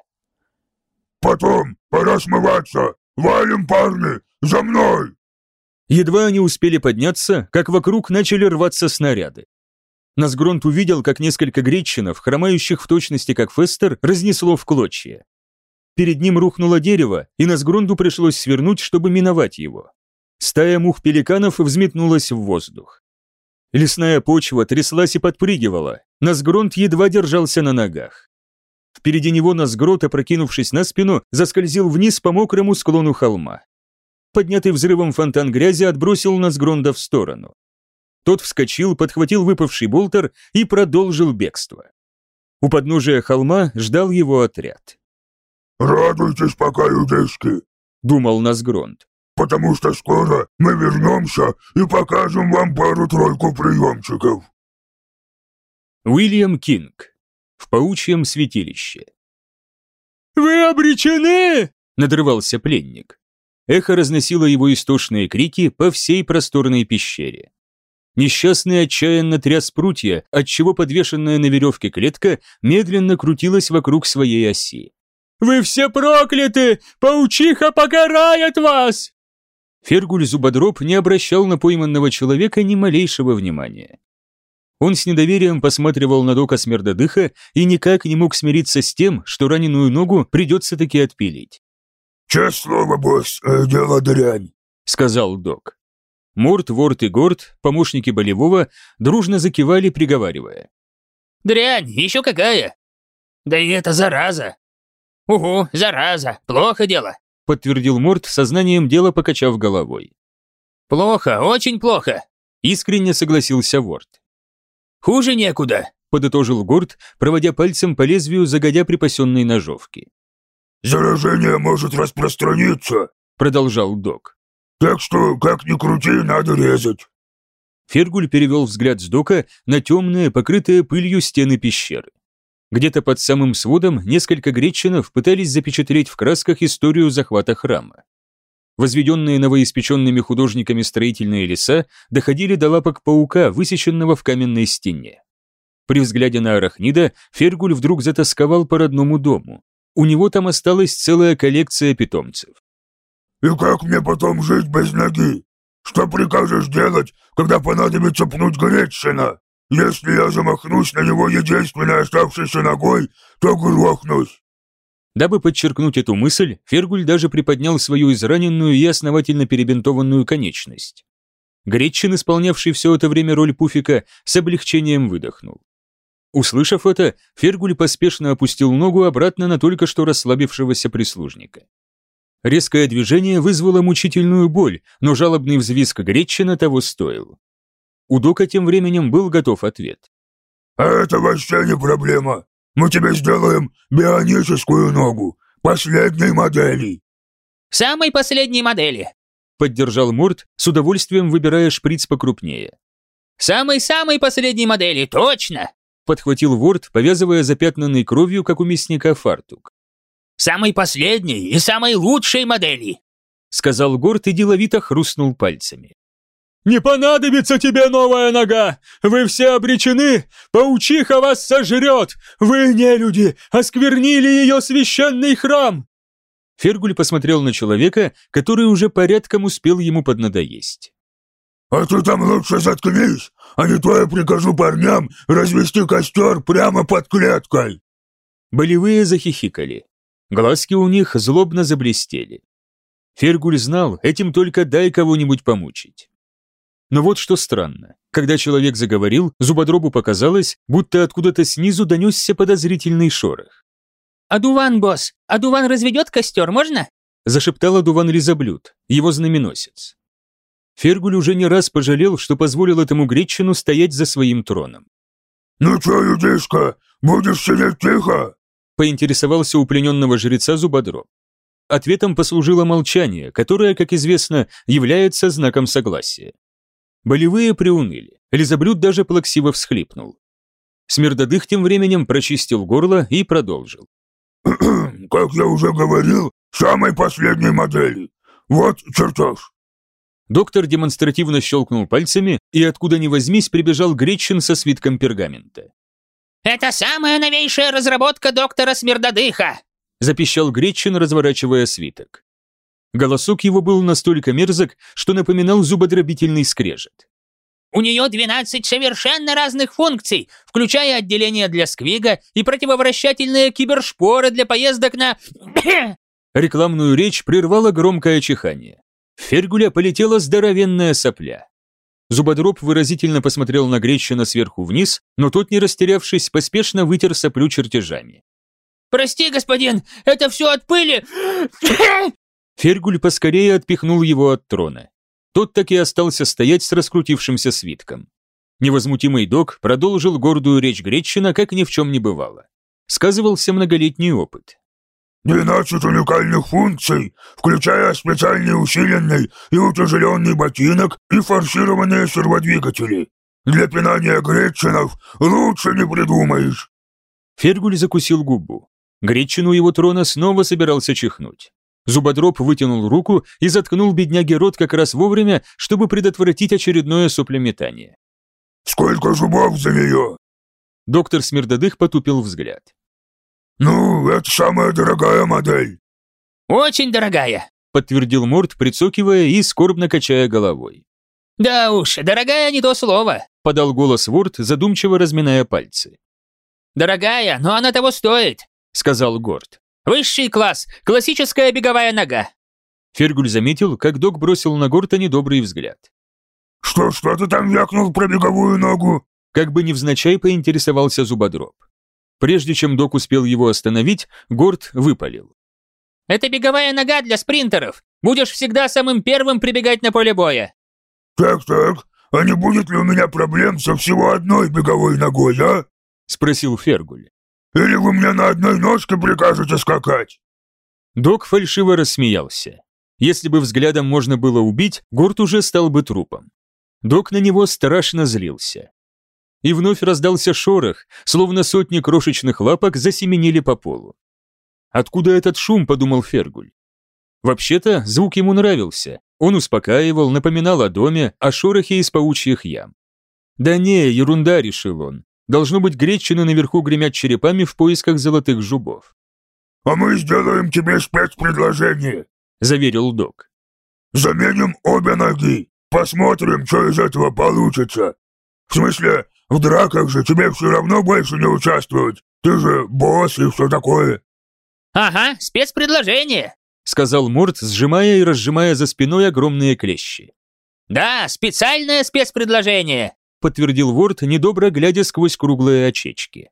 «Потом, пора смываться! Валим, парни! За мной!» Едва они успели подняться, как вокруг начали рваться снаряды. Назгронт увидел, как несколько гречинов, хромающих в точности как Фестер, разнесло в клочья. Перед ним рухнуло дерево, и Назгронду пришлось свернуть, чтобы миновать его. Стая мух-пеликанов взметнулась в воздух. Лесная почва тряслась и подпрыгивала, Назгронт едва держался на ногах. Впереди него Назгрот, опрокинувшись на спину, заскользил вниз по мокрому склону холма. Поднятый взрывом фонтан грязи отбросил Назгронда в сторону. Тот вскочил, подхватил выпавший болтер и продолжил бегство. У подножия холма ждал его отряд. «Радуйтесь пока, юдешки», — думал Назгронт. «потому что скоро мы вернемся и покажем вам пару-тройку приемчиков». Уильям Кинг. В паучьем святилище. «Вы обречены!» — надрывался пленник. Эхо разносило его истошные крики по всей просторной пещере. Несчастный отчаянно тряс прутья, отчего подвешенная на веревке клетка медленно крутилась вокруг своей оси. Вы все прокляты! Паучиха покарает вас!» Фергуль Зубодроб не обращал на пойманного человека ни малейшего внимания. Он с недоверием посматривал на Дока Смердодыха и никак не мог смириться с тем, что раненую ногу придется таки отпилить. «Честное слово, босс, э, дело дрянь», — сказал Док. Морт, Ворт и Горд, помощники Болевого, дружно закивали, приговаривая. «Дрянь, еще какая!» «Да и это зараза!» «Угу, зараза, плохо дело», — подтвердил Морт, сознанием дела покачав головой. «Плохо, очень плохо», — искренне согласился Ворт. «Хуже некуда», — подытожил Горд, проводя пальцем по лезвию загодя припасенной ножовки. «Заражение может распространиться», — продолжал док. «Так что, как ни крути, надо резать». Фергуль перевел взгляд с дока на темные, покрытые пылью стены пещеры. Где-то под самым сводом несколько гречинов пытались запечатлеть в красках историю захвата храма. Возведенные новоиспеченными художниками строительные леса доходили до лапок паука, высеченного в каменной стене. При взгляде на арахнида Фергуль вдруг затасковал по родному дому. У него там осталась целая коллекция питомцев. «И как мне потом жить без ноги? Что прикажешь делать, когда понадобится пнуть Гречина? Если я замахнусь на него единственной оставшейся ногой, то грохнусь. Дабы подчеркнуть эту мысль, Фергуль даже приподнял свою израненную и основательно перебинтованную конечность. Гретчин, исполнявший все это время роль Пуфика, с облегчением выдохнул. Услышав это, Фергуль поспешно опустил ногу обратно на только что расслабившегося прислужника. Резкое движение вызвало мучительную боль, но жалобный взвизг Гретчина того стоил. У Дока тем временем был готов ответ. «А это вообще не проблема. Мы тебе сделаем бионическую ногу, последней модели». «Самой последней модели», — поддержал Мурт, с удовольствием выбирая шприц покрупнее. «Самой-самой последней модели, точно!» — подхватил Ворд, повязывая запятнанный кровью, как у мясника, фартук. «Самой последней и самой лучшей модели!» — сказал Горд и деловито хрустнул пальцами. «Не понадобится тебе новая нога! Вы все обречены! Паучиха вас сожрет! Вы, не люди, осквернили ее священный храм!» Фергуль посмотрел на человека, который уже порядком успел ему поднадоесть. «А ты там лучше заткнись, а не то я прикажу парням развести костер прямо под клеткой!» Болевые захихикали. Глазки у них злобно заблестели. Фергуль знал, этим только дай кого-нибудь помучить. Но вот что странно. Когда человек заговорил, зубодробу показалось, будто откуда-то снизу донесся подозрительный шорох. «Адуван, босс! Адуван разведет костер, можно?» зашептал Адуван Лизоблюд, его знаменосец. Фергуль уже не раз пожалел, что позволил этому гречину стоять за своим троном. «Ну чё, людишка, будешь сидеть тихо?» поинтересовался у плененного жреца Зубодроб. Ответом послужило молчание, которое, как известно, является знаком согласия. Болевые приуныли. Лизоблюд даже плаксиво всхлипнул. Смердодых тем временем прочистил горло и продолжил. «Как я уже говорил, самой последней модели. Вот чертеж». Доктор демонстративно щелкнул пальцами, и откуда ни возьмись прибежал Гречин со свитком пергамента. «Это самая новейшая разработка доктора Смердодыха!» запищал Гречин, разворачивая свиток. Голосок его был настолько мерзок, что напоминал зубодробительный скрежет. У нее 12 совершенно разных функций, включая отделение для сквига и противовращательные кибершпоры для поездок на... Рекламную речь прервало громкое чихание. В Фергуля полетела здоровенная сопля. Зубодроб выразительно посмотрел на Гречина сверху вниз, но тот, не растерявшись, поспешно вытер соплю чертежами. «Прости, господин, это все от пыли!» Фергуль поскорее отпихнул его от трона. Тот так и остался стоять с раскрутившимся свитком. Невозмутимый док продолжил гордую речь Гречина, как ни в чем не бывало. Сказывался многолетний опыт. «Двенадцать уникальных функций, включая специальный усиленный и утяжеленный ботинок и форсированные серводвигатели. Для пинания гречинов лучше не придумаешь». Фергуль закусил губу. Гречину его трона снова собирался чихнуть. Зубодроб вытянул руку и заткнул бедняге рот как раз вовремя, чтобы предотвратить очередное соплеметание. «Сколько зубов за нее?» Доктор Смердодых потупил взгляд. Ну, это самая дорогая модель. Очень дорогая. подтвердил Морд, прицокивая и скорбно качая головой. Да уж, дорогая не то слово. Подал голос Ворд, задумчиво разминая пальцы. Дорогая, но она того стоит. Сказал Горд. Высший класс, классическая беговая нога. Фергуль заметил, как док бросил на Горта недобрый взгляд. Что, что ты там вякнул про беговую ногу? Как бы невзначай поинтересовался зубодроб. Прежде чем док успел его остановить, Горд выпалил. Это беговая нога для спринтеров. Будешь всегда самым первым прибегать на поле боя. Так-так, а не будет ли у меня проблем со всего одной беговой ногой, а? Спросил Фергуль. Или вы мне на одной ножке прикажете скакать? Док фальшиво рассмеялся. Если бы взглядом можно было убить, Горд уже стал бы трупом. Док на него страшно злился. И вновь раздался шорох, словно сотни крошечных лапок засеменили по полу. «Откуда этот шум?» – подумал Фергуль. Вообще-то звук ему нравился. Он успокаивал, напоминал о доме, о шорохе из паучьих ям. «Да не, ерунда», – решил он. Должно быть, гречины наверху гремят черепами в поисках золотых жубов. «А мы сделаем тебе спецпредложение», – заверил док. «Заменим обе ноги. Посмотрим, что из этого получится. В смысле, в драках же тебе все равно больше не участвовать. Ты же босс и все такое». Ага, спецпредложение. Сказал Морд, сжимая и разжимая за спиной огромные клещи. Да, специальное спецпредложение. Подтвердил Ворд, недобро глядя сквозь круглые очечки.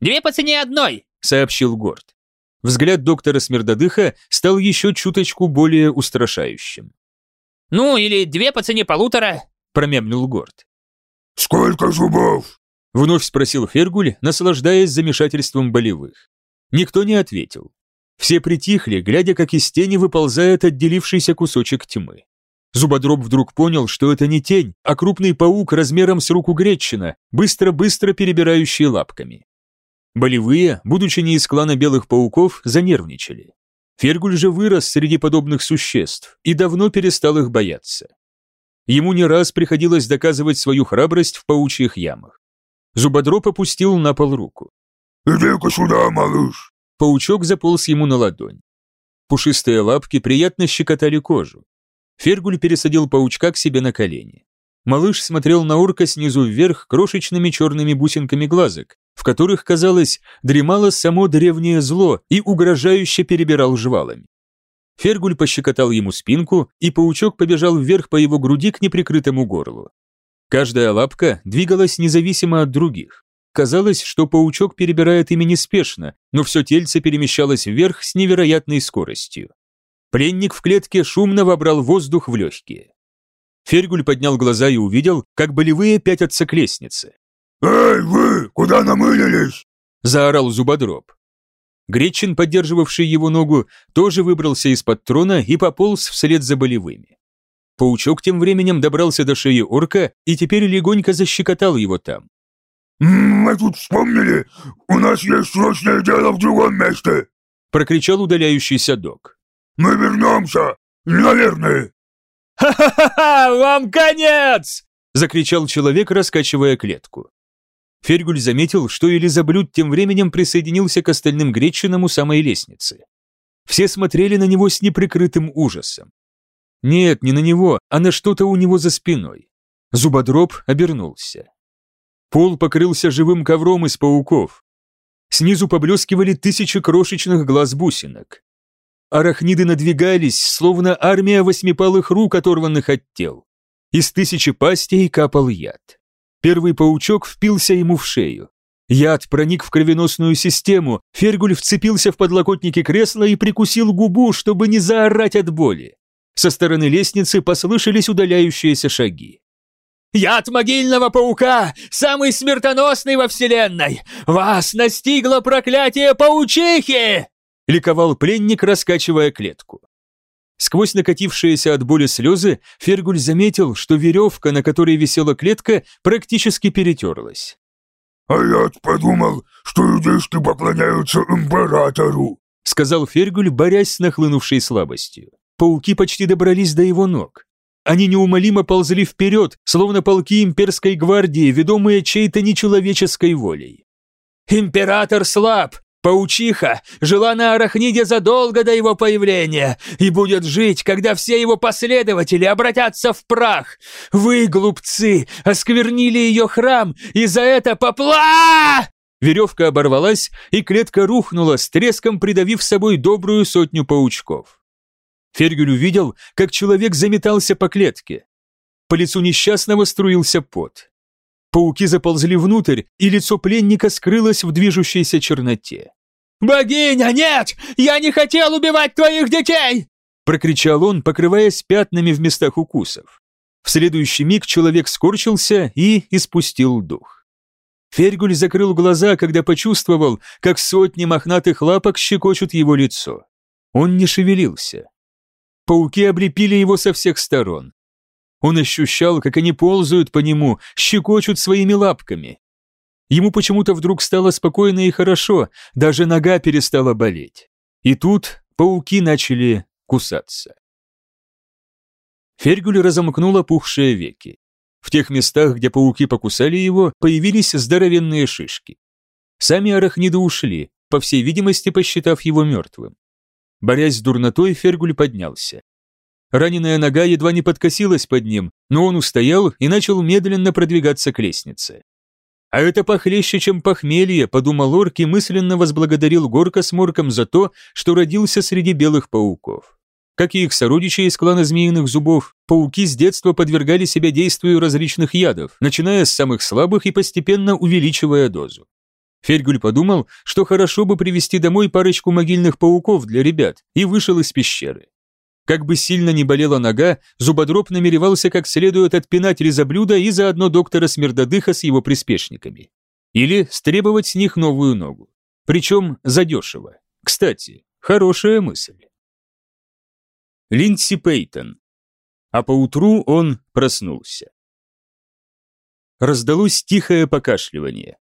Две по цене одной, сообщил Горд. Взгляд доктора Смердодыха стал еще чуточку более устрашающим. «Ну, или две по цене полутора», — промямлил Горд. «Сколько зубов?» — вновь спросил Фергуль, наслаждаясь замешательством болевых. Никто не ответил. Все притихли, глядя, как из тени выползает отделившийся кусочек тьмы. Зубодроб вдруг понял, что это не тень, а крупный паук размером с руку Гретчина, быстро-быстро перебирающий лапками. Болевые, будучи не из клана белых пауков, занервничали. Фергуль же вырос среди подобных существ и давно перестал их бояться. Ему не раз приходилось доказывать свою храбрость в паучьих ямах. Зубодроб опустил на пол руку. «Иди-ка сюда, малыш!» Паучок заполз ему на ладонь. Пушистые лапки приятно щекотали кожу. Фергуль пересадил паучка к себе на колени. Малыш смотрел на орка снизу вверх крошечными черными бусинками глазок, в которых, казалось, дремало само древнее зло и угрожающе перебирал жвалами. Фергуль пощекотал ему спинку, и паучок побежал вверх по его груди к неприкрытому горлу. Каждая лапка двигалась независимо от других. Казалось, что паучок перебирает ими неспешно, но все тельце перемещалось вверх с невероятной скоростью. Пленник в клетке шумно вобрал воздух в легкие. Фергуль поднял глаза и увидел, как болевые пятятся к лестнице. «Эй, вы, куда намылились?» – заорал зубодроб. Гречин, поддерживавший его ногу, тоже выбрался из-под трона и пополз вслед за болевыми. Паучок тем временем добрался до шеи орка и теперь легонько защекотал его там. «Мы тут вспомнили, у нас есть срочное дело в другом месте!» Прокричал удаляющийся док. «Мы вернемся, наверное!» «Ха-ха-ха! Вам конец!» Закричал человек, раскачивая клетку. Фергуль заметил, что Элизаблюд тем временем присоединился к остальным гречинам у самой лестницы. Все смотрели на него с неприкрытым ужасом. Нет, не на него, а на что-то у него за спиной. Зубодроб обернулся. Пол покрылся живым ковром из пауков. Снизу поблескивали тысячи крошечных глаз-бусинок. Арахниды надвигались, словно армия восьмипалых рук, оторванных от тел. Из тысячи пастей капал яд. Первый паучок впился ему в шею. Яд проник в кровеносную систему, Фергуль вцепился в подлокотники кресла и прикусил губу, чтобы не заорать от боли. Со стороны лестницы послышались удаляющиеся шаги. Яд могильного паука, самый смертоносный во вселенной! Вас настигло проклятие паучихи!» — ликовал пленник, раскачивая клетку. Сквозь накатившиеся от боли слезы Фергуль заметил, что веревка, на которой висела клетка, практически перетерлась. «А я подумал, что людишки поклоняются императору», — сказал Фергуль, борясь с нахлынувшей слабостью. Пауки почти добрались до его ног. Они неумолимо ползли вперед, словно полки имперской гвардии, ведомые чьей-то нечеловеческой волей. «Император слаб! Паучиха жила на Арахниде задолго до его появления и будет жить, когда все его последователи обратятся в прах. Вы, глупцы, осквернили ее храм, и за это попла...» Веревка оборвалась, и клетка рухнула, с треском придавив собой добрую сотню паучков. Фергюль увидел, как человек заметался по клетке. По лицу несчастного струился пот. Пауки заползли внутрь, и лицо пленника скрылось в движущейся черноте. «Богиня, нет! Я не хотел убивать твоих детей!» прокричал он, покрываясь пятнами в местах укусов. В следующий миг человек скорчился и испустил дух. Фергуль закрыл глаза, когда почувствовал, как сотни мохнатых лапок щекочут его лицо. Он не шевелился. Пауки облепили его со всех сторон. Он ощущал, как они ползают по нему, щекочут своими лапками. Ему почему-то вдруг стало спокойно и хорошо, даже нога перестала болеть. И тут пауки начали кусаться. Фергюль разомкнул опухшие веки. В тех местах, где пауки покусали его, появились здоровенные шишки. Сами арахниды ушли, по всей видимости, посчитав его мертвым. Борясь с дурнотой, Фергуль поднялся. Раненая нога едва не подкосилась под ним, но он устоял и начал медленно продвигаться к лестнице. «А это похлеще, чем похмелье», — подумал Орк и мысленно возблагодарил Горка с Морком за то, что родился среди белых пауков. Как и их сородичи из клана змеиных зубов, пауки с детства подвергали себя действию различных ядов, начиная с самых слабых и постепенно увеличивая дозу. Фергуль подумал, что хорошо бы привести домой парочку могильных пауков для ребят, и вышел из пещеры. Как бы сильно не болела нога, зубодроб намеревался как следует отпинать резоблюда и заодно доктора Смердодыха с его приспешниками. Или стребовать с них новую ногу. Причем задешево. Кстати, хорошая мысль. Линдси Пейтон. А поутру он проснулся. Раздалось тихое покашливание.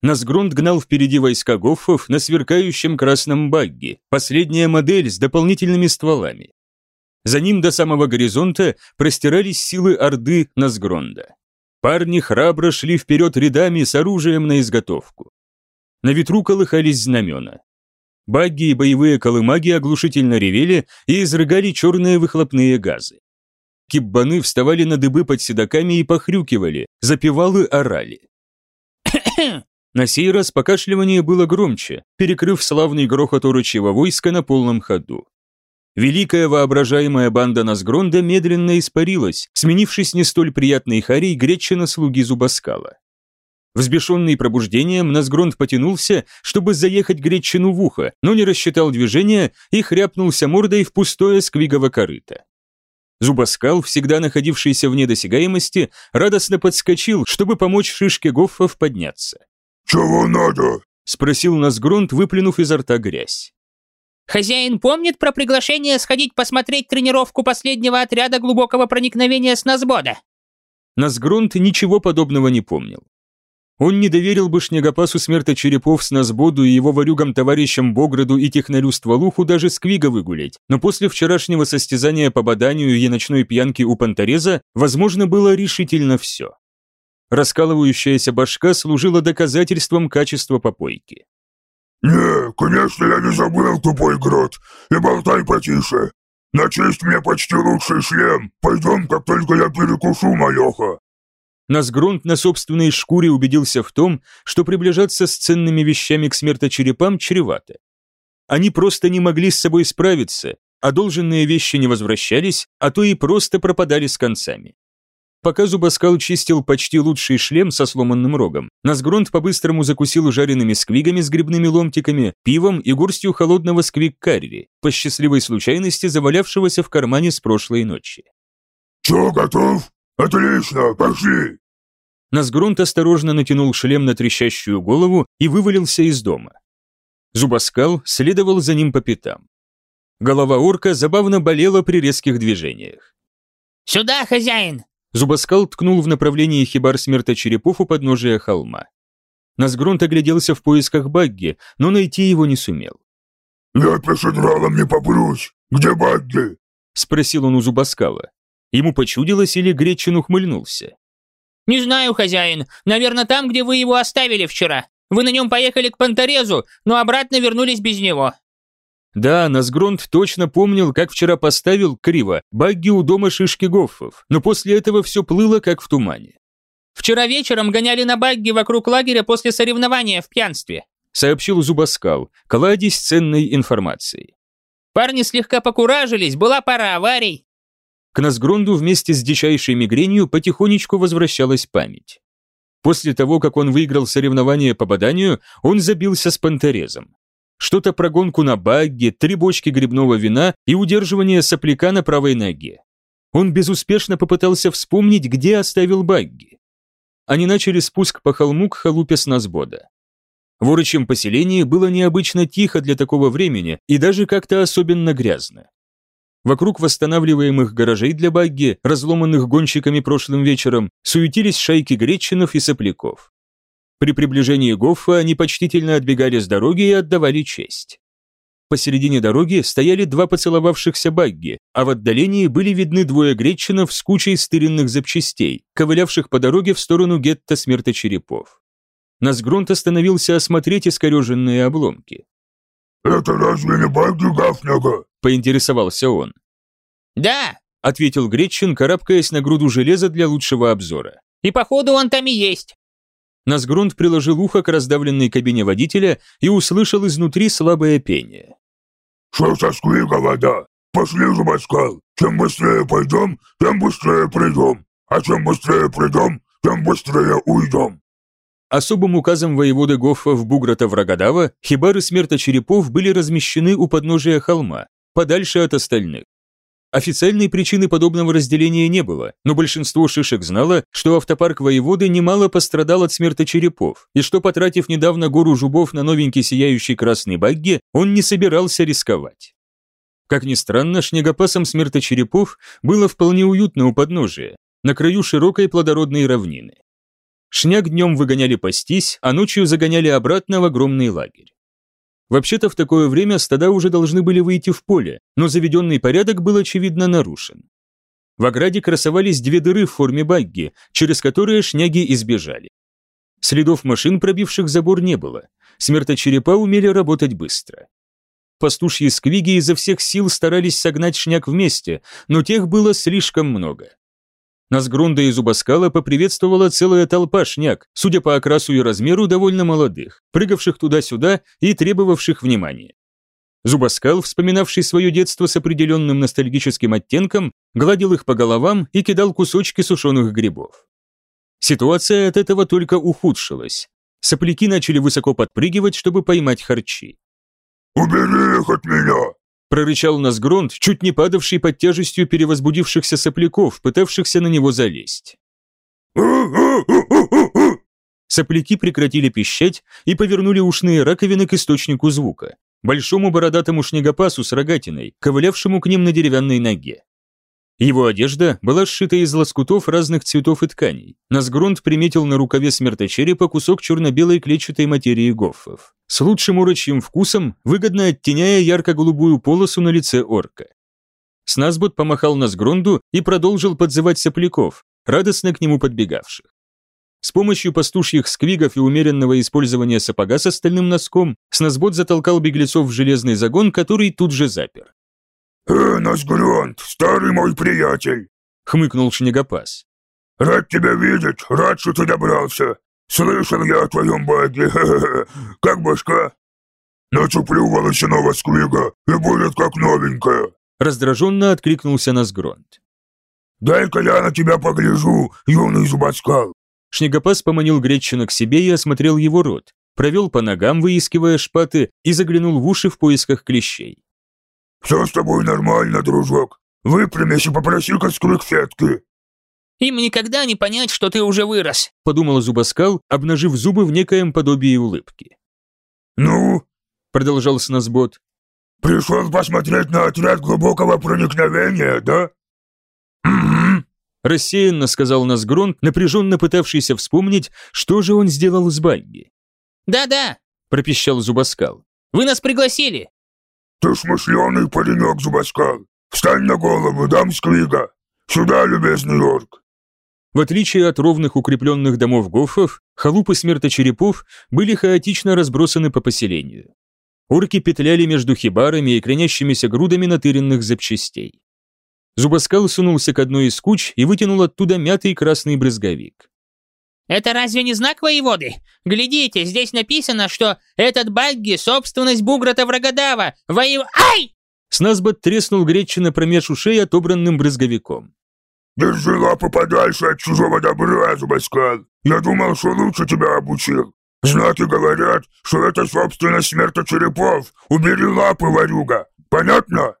Насгрунд гнал впереди войска гоффов на сверкающем красном багге, последняя модель с дополнительными стволами. За ним до самого горизонта простирались силы Орды Назгронда. Парни храбро шли вперед рядами с оружием на изготовку. На ветру колыхались знамена. Багги и боевые колымаги оглушительно ревели и изрыгали черные выхлопные газы. Киббаны вставали на дыбы под седоками и похрюкивали, запевалы орали. На сей раз покашливание было громче, перекрыв славный грохот урочьего войска на полном ходу. Великая воображаемая банда Назгронда медленно испарилась, сменившись не столь приятной харей гречина слуги Зубаскала. Взбешенный пробуждением, Назгронд потянулся, чтобы заехать гречину в ухо, но не рассчитал движения и хряпнулся мордой в пустое сквигово корыто. Зубаскал, всегда находившийся вне досягаемости, радостно подскочил, чтобы помочь шишке Гоффов подняться. «Чего надо?» – спросил Назгронд, выплюнув изо рта грязь. Хозяин помнит про приглашение сходить посмотреть тренировку последнего отряда глубокого проникновения с Назбода?» Назгрунт ничего подобного не помнил. Он не доверил бы Шнегопасу смерточерепов с Назбоду и его ворюгам-товарищам Бограду и технарю Стволуху даже сквига выгулять, но после вчерашнего состязания по баданию и ночной пьянки у Пантореза возможно было решительно все. Раскалывающаяся башка служила доказательством качества попойки. «Не, конечно, я не забыл, тупой грот, и болтай потише. На честь мне почти лучший шлем. Пойдем, как только я перекушу, малеха». Насгрунт на собственной шкуре убедился в том, что приближаться с ценными вещами к смерточерепам чревато. Они просто не могли с собой справиться, а долженные вещи не возвращались, а то и просто пропадали с концами. Пока Зубаскал чистил почти лучший шлем со сломанным рогом, Насгронт по-быстрому закусил жареными сквигами с грибными ломтиками, пивом и горстью холодного сквиг-карри, по счастливой случайности завалявшегося в кармане с прошлой ночи. «Чё, готов? Отлично, пошли!» Насгронт осторожно натянул шлем на трещащую голову и вывалился из дома. Зубаскал следовал за ним по пятам. Голова орка забавно болела при резких движениях. «Сюда, хозяин!» Зубоскал ткнул в направлении хибар смерточерепов у подножия холма. Насгрунт огляделся в поисках Багги, но найти его не сумел. «Я пешедралом не попрусь! Где Багги?» — спросил он у Зубоскала. Ему почудилось или Гречин ухмыльнулся. «Не знаю, хозяин. Наверное, там, где вы его оставили вчера». Вы на нем поехали к Панторезу, но обратно вернулись без него». Да, Насгронт точно помнил, как вчера поставил, криво, багги у дома шишки Гоффов, но после этого все плыло, как в тумане. «Вчера вечером гоняли на багги вокруг лагеря после соревнования в пьянстве», сообщил Зубаскал, кладясь ценной информацией. «Парни слегка покуражились, была пара аварий». К Насгронду вместе с дичайшей мигренью потихонечку возвращалась память. После того, как он выиграл соревнование по баданию, он забился с пантерезом. Что-то про гонку на багге, три бочки грибного вина и удерживание сопляка на правой ноге. Он безуспешно попытался вспомнить, где оставил багги. Они начали спуск по холму к халупе с Назбода. В урочем поселении было необычно тихо для такого времени и даже как-то особенно грязно. Вокруг восстанавливаемых гаражей для багги, разломанных гонщиками прошлым вечером, суетились шайки гречинов и сопляков. При приближении Гоффа они почтительно отбегали с дороги и отдавали честь. Посередине дороги стояли два поцеловавшихся багги, а в отдалении были видны двое гречинов с кучей стыренных запчастей, ковылявших по дороге в сторону гетто смерточерепов. Насгрунт остановился осмотреть искореженные обломки. «Это разве не багги Гафнага?» – поинтересовался он. «Да», – ответил Гречин, карабкаясь на груду железа для лучшего обзора. «И походу он там и есть». Насгрунт приложил ухо к раздавленной кабине водителя и услышал изнутри слабое пение. «Что со сквига вода? Пошли, Зубаскал. Чем быстрее пойдем, тем быстрее придем. А чем быстрее придем, тем быстрее уйдем». Особым указом воеводы Гоффа в Буграта Врагодава хибары смерточерепов были размещены у подножия холма, подальше от остальных. Официальной причины подобного разделения не было, но большинство шишек знало, что автопарк воеводы немало пострадал от смерточерепов, и что, потратив недавно гору жубов на новенький сияющий красный багги, он не собирался рисковать. Как ни странно, снегопасом смерточерепов было вполне уютно у подножия, на краю широкой плодородной равнины. Шняк днем выгоняли пастись, а ночью загоняли обратно в огромный лагерь. Вообще-то в такое время стада уже должны были выйти в поле, но заведенный порядок был очевидно нарушен. В ограде красовались две дыры в форме багги, через которые шняги избежали. Следов машин, пробивших забор, не было. Смерточерепа умели работать быстро. Пастушьи сквиги изо всех сил старались согнать шняк вместе, но тех было слишком много. Насгрунда и Зубаскала поприветствовала целая толпа шняк, судя по окрасу и размеру довольно молодых, прыгавших туда-сюда и требовавших внимания. Зубаскал, вспоминавший свое детство с определенным ностальгическим оттенком, гладил их по головам и кидал кусочки сушеных грибов. Ситуация от этого только ухудшилась. Сопляки начали высоко подпрыгивать, чтобы поймать харчи. «Убери их от меня!» Прорычал Насгронт, чуть не падавший под тяжестью перевозбудившихся сопляков, пытавшихся на него залезть. Сопляки прекратили пищать и повернули ушные раковины к источнику звука, большому бородатому снегопасу с рогатиной, ковылявшему к ним на деревянной ноге. Его одежда была сшита из лоскутов разных цветов и тканей. Насгронт приметил на рукаве смерточерепа кусок черно-белой клетчатой материи гоффов. С лучшим урочьим вкусом, выгодно оттеняя ярко-голубую полосу на лице орка. Сназбот помахал Насгронду и продолжил подзывать сопляков, радостно к нему подбегавших. С помощью пастушьих сквигов и умеренного использования сапога с остальным носком Сназбот затолкал беглецов в железный загон, который тут же запер. «Э, Насгронт, старый мой приятель!» — хмыкнул Шнегопас. «Рад тебя видеть, рад, что ты добрался. Слышал я о твоем баге, как башка? Нацеплю волосяного сквига, и будет как новенькая!» Раздраженно откликнулся Насгронт. «Дай-ка я на тебя погляжу, юный зубоскал!» Шнегопас поманил Гречина к себе и осмотрел его рот, провел по ногам, выискивая шпаты, и заглянул в уши в поисках клещей. «Все с тобой нормально, дружок. Выпрямись и попроси-ка сквик фетки. Им никогда не понять, что ты уже вырос», — подумал Зубаскал, обнажив зубы в некоем подобии улыбки. «Ну?» — продолжал Сназбот. «Пришел посмотреть на отряд глубокого проникновения, да?» «Угу», — рассеянно сказал Назгронт, напряженно пытавшийся вспомнить, что же он сделал с Багги. «Да-да», — пропищал Зубаскал. «Вы нас пригласили». «Ты смышленый паренек, Зубаскал. Встань на голову, дам сквига. Сюда, любезный орк». В отличие от ровных укрепленных домов гофов, халупы смерточерепов были хаотично разбросаны по поселению. Орки петляли между хибарами и кренящимися грудами натыренных запчастей. Зубоскал сунулся к одной из куч и вытянул оттуда мятый красный брызговик. «Это разве не знак воеводы? Глядите, здесь написано, что этот багги — собственность Буграта Врагодава, воев... Ай!» Сназбот треснул Гретчина промеж ушей отобранным брызговиком. Держи лапу подальше от чужого добра, Зубоскал. Я думал, что лучше тебя обучил. Знаки говорят, что это собственность смерточерепов. Убери лапы, ворюга. Понятно?»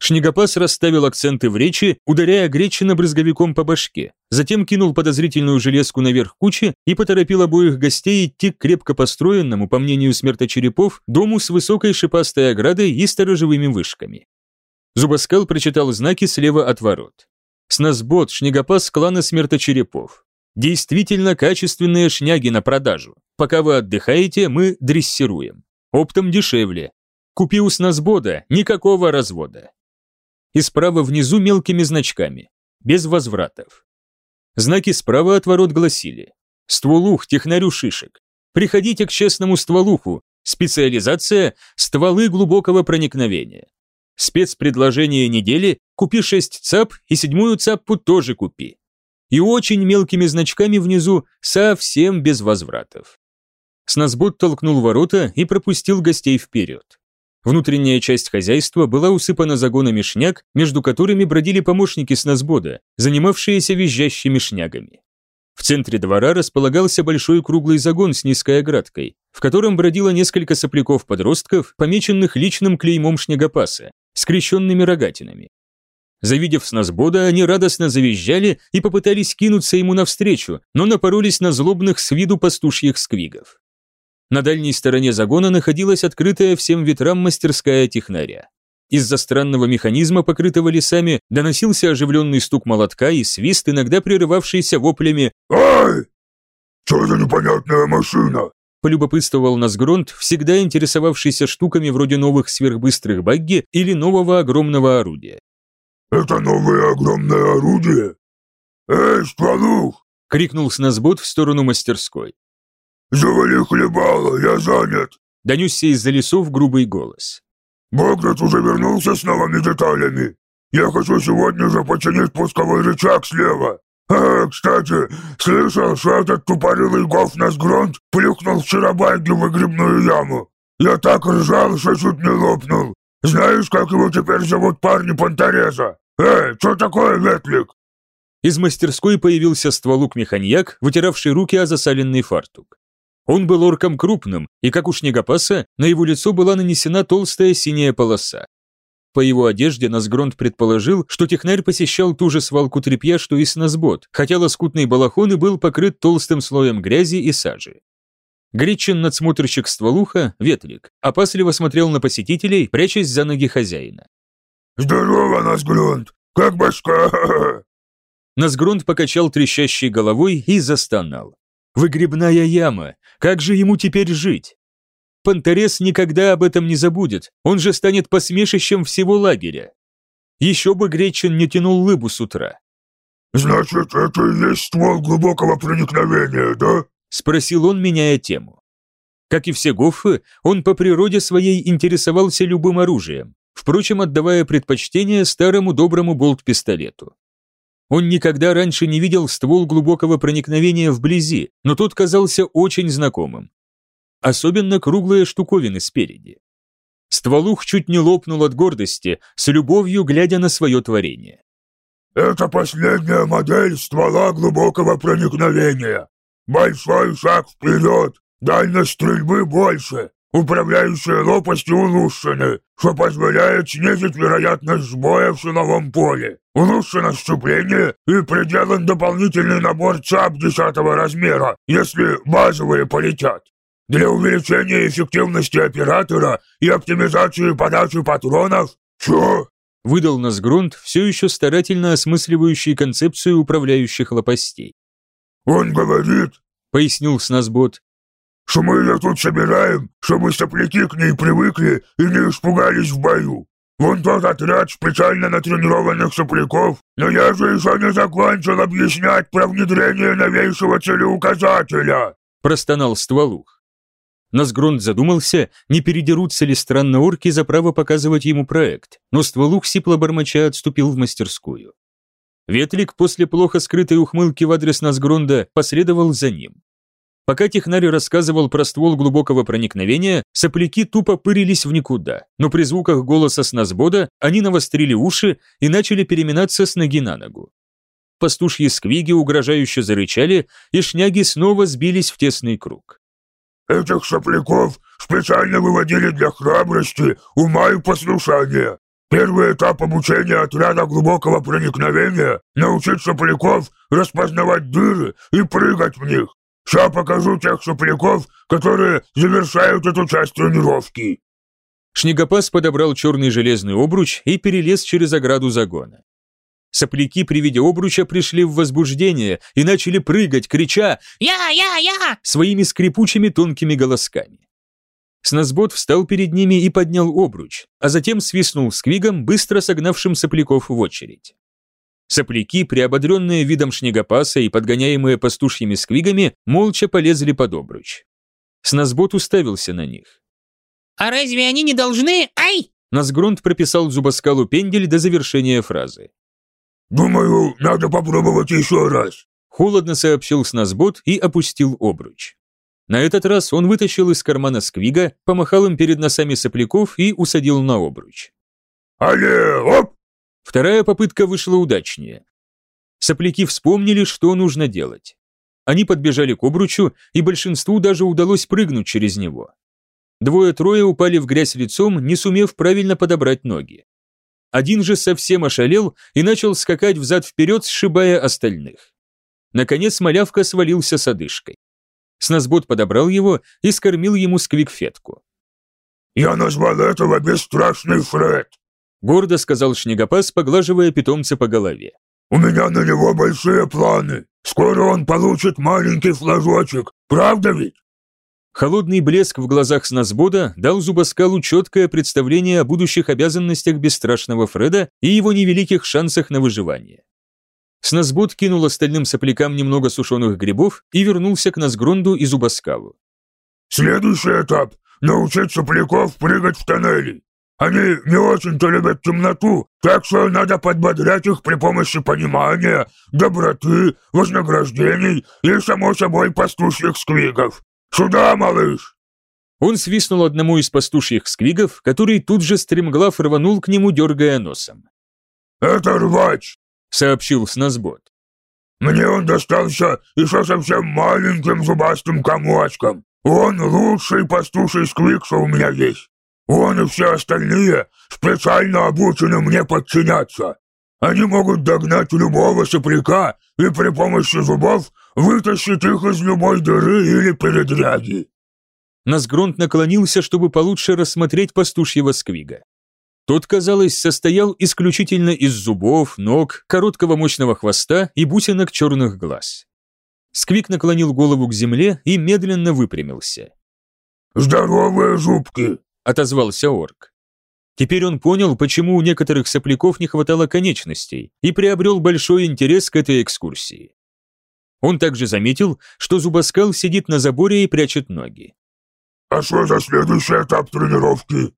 Шнегопас расставил акценты в речи, ударяя Гречина брызговиком по башке, затем кинул подозрительную железку наверх кучи и поторопил обоих гостей идти к крепко построенному, по мнению смерточерепов, дому с высокой шипастой оградой и сторожевыми вышками. Зубоскал прочитал знаки слева от ворот. Снасбот, шнегопас клана смерточерепов. Действительно качественные шняги на продажу. Пока вы отдыхаете, мы дрессируем. Оптом дешевле. Купи у снасбода, никакого развода. И справа внизу мелкими значками. Без возвратов. Знаки справа от ворот гласили. Стволух, технарю шишек. Приходите к честному стволуху. Специализация – стволы глубокого проникновения. Спецпредложение недели – купи 6 ЦАП и седьмую ЦАПу тоже купи. И очень мелкими значками внизу совсем без возвратов. Сназбот толкнул ворота и пропустил гостей вперед. Внутренняя часть хозяйства была усыпана загонами шняг, между которыми бродили помощники сназбода, занимавшиеся визжащими шнягами. В центре двора располагался большой круглый загон с низкой оградкой, в котором бродило несколько сопляков-подростков, помеченных личным клеймом шнегопаса, скрещенными рогатинами. Завидев снасбода, они радостно завизжали и попытались кинуться ему навстречу, но напоролись на злобных с виду пастушьих сквигов. На дальней стороне загона находилась открытая всем ветрам мастерская технаря. Из-за странного механизма, покрытого лесами, доносился оживленный стук молотка и свист, иногда прерывавшийся воплями «Ай! Что за непонятная машина? полюбопытствовал Насгронт, всегда интересовавшийся штуками вроде новых сверхбыстрых багги или нового огромного орудия. «Это новое огромное орудие? Эй, стволух!» — крикнул Сназбот в сторону мастерской. «Завали хлебало, я занят!» — донесся из-за лесов грубый голос. «Бограт уже вернулся с новыми деталями. Я хочу сегодня же починить пусковой рычаг слева. «А, кстати, слышал, что этот тупорылый гоф Насгронт плюхнул вчера Багги в выгребную яму? Я так ржал, что чуть не лопнул. Знаешь, как его теперь зовут парни Понтореза? Эй, что такое, Ветлик?» Из мастерской появился стволук-механьяк, вытиравший руки о засаленный фартук. Он был орком крупным, и, как у снегопаса, на его лицо была нанесена толстая синяя полоса. По его одежде Насгронт предположил, что технарь посещал ту же свалку тряпья, что и снасбот, хотя лоскутный балахон и был покрыт толстым слоем грязи и сажи. Гречин надсмотрщик стволуха, ветлик, опасливо смотрел на посетителей, прячась за ноги хозяина. «Здорово, Насгронт! Как башка?» Насгронт покачал трещащей головой и застонал. «Выгребная яма! Как же ему теперь жить?» Пантерес никогда об этом не забудет, он же станет посмешищем всего лагеря. Еще бы Гречин не тянул лыбу с утра. «Значит, это и есть ствол глубокого проникновения, да?» — спросил он, меняя тему. Как и все гофы, он по природе своей интересовался любым оружием, впрочем, отдавая предпочтение старому доброму болт-пистолету. Он никогда раньше не видел ствол глубокого проникновения вблизи, но тот казался очень знакомым особенно круглые штуковины спереди. Стволух чуть не лопнул от гордости, с любовью глядя на свое творение. «Это последняя модель ствола глубокого проникновения. Большой шаг вперед, дальность стрельбы больше, управляющие лопасти улучшены, что позволяет снизить вероятность сбоя в силовом поле. Улучшено сцепление и приделан дополнительный набор ЦАП десятого размера, если базовые полетят. Для увеличения эффективности оператора и оптимизации подачи патронов? Чё?» Выдал нас грунт, все еще старательно осмысливающий концепцию управляющих лопастей. «Он говорит», — пояснил Снасбот, «что мы ее тут собираем, чтобы сопляки к ней привыкли и не испугались в бою. Вон тот отряд специально натренированных сопляков, но я же еще не закончил объяснять про внедрение новейшего целеуказателя!» Простонал стволух. Назгрунд задумался, не передерутся ли странно орки за право показывать ему проект, но стволух сипло бормоча отступил в мастерскую. Ветлик после плохо скрытой ухмылки в адрес Назгрунда последовал за ним. Пока технарь рассказывал про ствол глубокого проникновения, сопляки тупо пырились в никуда, но при звуках голоса с Назбода они навострили уши и начали переминаться с ноги на ногу. Пастушьи сквиги угрожающе зарычали, и шняги снова сбились в тесный круг. «Этих сопляков специально выводили для храбрости, ума и послушания. Первый этап обучения отряда глубокого проникновения — научить сопляков распознавать дыры и прыгать в них. Сейчас покажу тех сопляков, которые завершают эту часть тренировки». Шнегопас подобрал черный железный обруч и перелез через ограду загона. Сопляки при виде обруча пришли в возбуждение и начали прыгать, крича «Я, я, я!» своими скрипучими тонкими голосками. Сназбот встал перед ними и поднял обруч, а затем свистнул сквигом, быстро согнавшим сопляков в очередь. Сопляки, приободренные видом снегопаса и подгоняемые пастушьими сквигами, молча полезли под обруч. Сназбот уставился на них. «А разве они не должны... Ай!» Назгрунд прописал зубоскалу пендель до завершения фразы. «Думаю, надо попробовать еще раз», — холодно сообщил Сназбот и опустил обруч. На этот раз он вытащил из кармана сквига, помахал им перед носами сопляков и усадил на обруч. «Але, оп!» Вторая попытка вышла удачнее. Сопляки вспомнили, что нужно делать. Они подбежали к обручу, и большинству даже удалось прыгнуть через него. Двое-трое упали в грязь лицом, не сумев правильно подобрать ноги. Один же совсем ошалел и начал скакать взад-вперед, сшибая остальных. Наконец малявка свалился с одышкой. Сназбот подобрал его и скормил ему сквикфетку. «Я назвал этого бесстрашный Фред», — гордо сказал Шнегопас, поглаживая питомца по голове. «У меня на него большие планы. Скоро он получит маленький флажочек, правда ведь?» Холодный блеск в глазах Сназбода дал Зубоскалу четкое представление о будущих обязанностях бесстрашного Фреда и его невеликих шансах на выживание. Сназбот кинул остальным соплякам немного сушеных грибов и вернулся к Назгронду и Зубоскалу. «Следующий этап — научить сопляков прыгать в тоннели. Они не очень-то любят темноту, так что надо подбодрять их при помощи понимания, доброты, вознаграждений и, само собой, пастушьих сквигов. Сюда, малыш!» Он свистнул одному из пастушьих сквигов, который тут же стремглав рванул к нему, дергая носом. «Это рвач!» — сообщил Сназбот. «Мне он достался еще совсем маленьким зубастым комочком. Он лучший пастуший сквик, что у меня есть. Он и все остальные специально обучены мне подчиняться. Они могут догнать любого сопляка и при помощи зубов вытащить их из любой дыры или передряги». Назгронт наклонился, чтобы получше рассмотреть пастушьего сквига. Тот, казалось, состоял исключительно из зубов, ног, короткого мощного хвоста и бусинок черных глаз. Сквик наклонил голову к земле и медленно выпрямился. «Здоровые зубки!» — отозвался орк. Теперь он понял, почему у некоторых сопляков не хватало конечностей, и приобрел большой интерес к этой экскурсии. Он также заметил, что зубоскал сидит на заборе и прячет ноги. «А что за следующий этап тренировки?»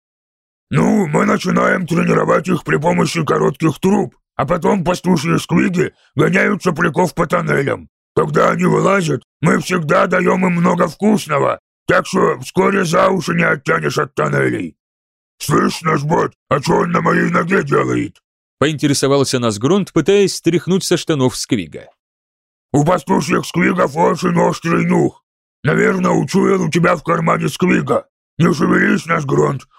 «Ну, мы начинаем тренировать их при помощи коротких труб, а потом пастушьи сквиги гоняют сопляков по тоннелям. Когда они вылазят, мы всегда даем им много вкусного, так что вскоре за уши не оттянешь от тоннелей. Слышь, наш бот, а что он на моей ноге делает?» Поинтересовался Насгронт, пытаясь стряхнуть со штанов сквига. «У пастушьих сквигов очень острый нюх. Наверное, учуял у тебя в кармане сквига. Не шевелись, наш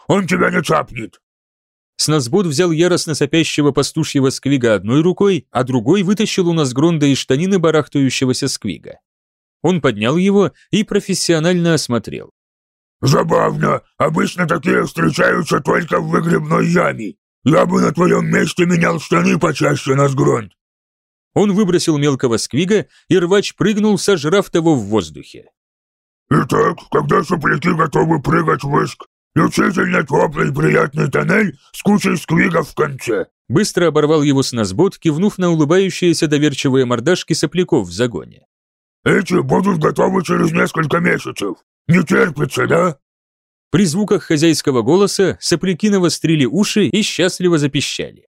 он тебя не цапнет!» Сназбот взял яростно сопящего пастушьего сквига одной рукой, а другой вытащил у Назгронда из штанины барахтающегося сквига. Он поднял его и профессионально осмотрел. «Забавно. Обычно такие встречаются только в выгребной яме. Я бы на твоем месте менял штаны почаще, Назгронт». Он выбросил мелкого сквига, и рвач прыгнул, сожрав того в воздухе. «Итак, когда сопляки готовы прыгать в выск, Исключительно теплый приятный тоннель с кучей сквигов в конце. Быстро оборвал его сносбот, кивнув на улыбающиеся доверчивые мордашки сопляков в загоне. Эти будут готовы через несколько месяцев. Не терпится, да? При звуках хозяйского голоса сопляки навострили уши и счастливо запищали.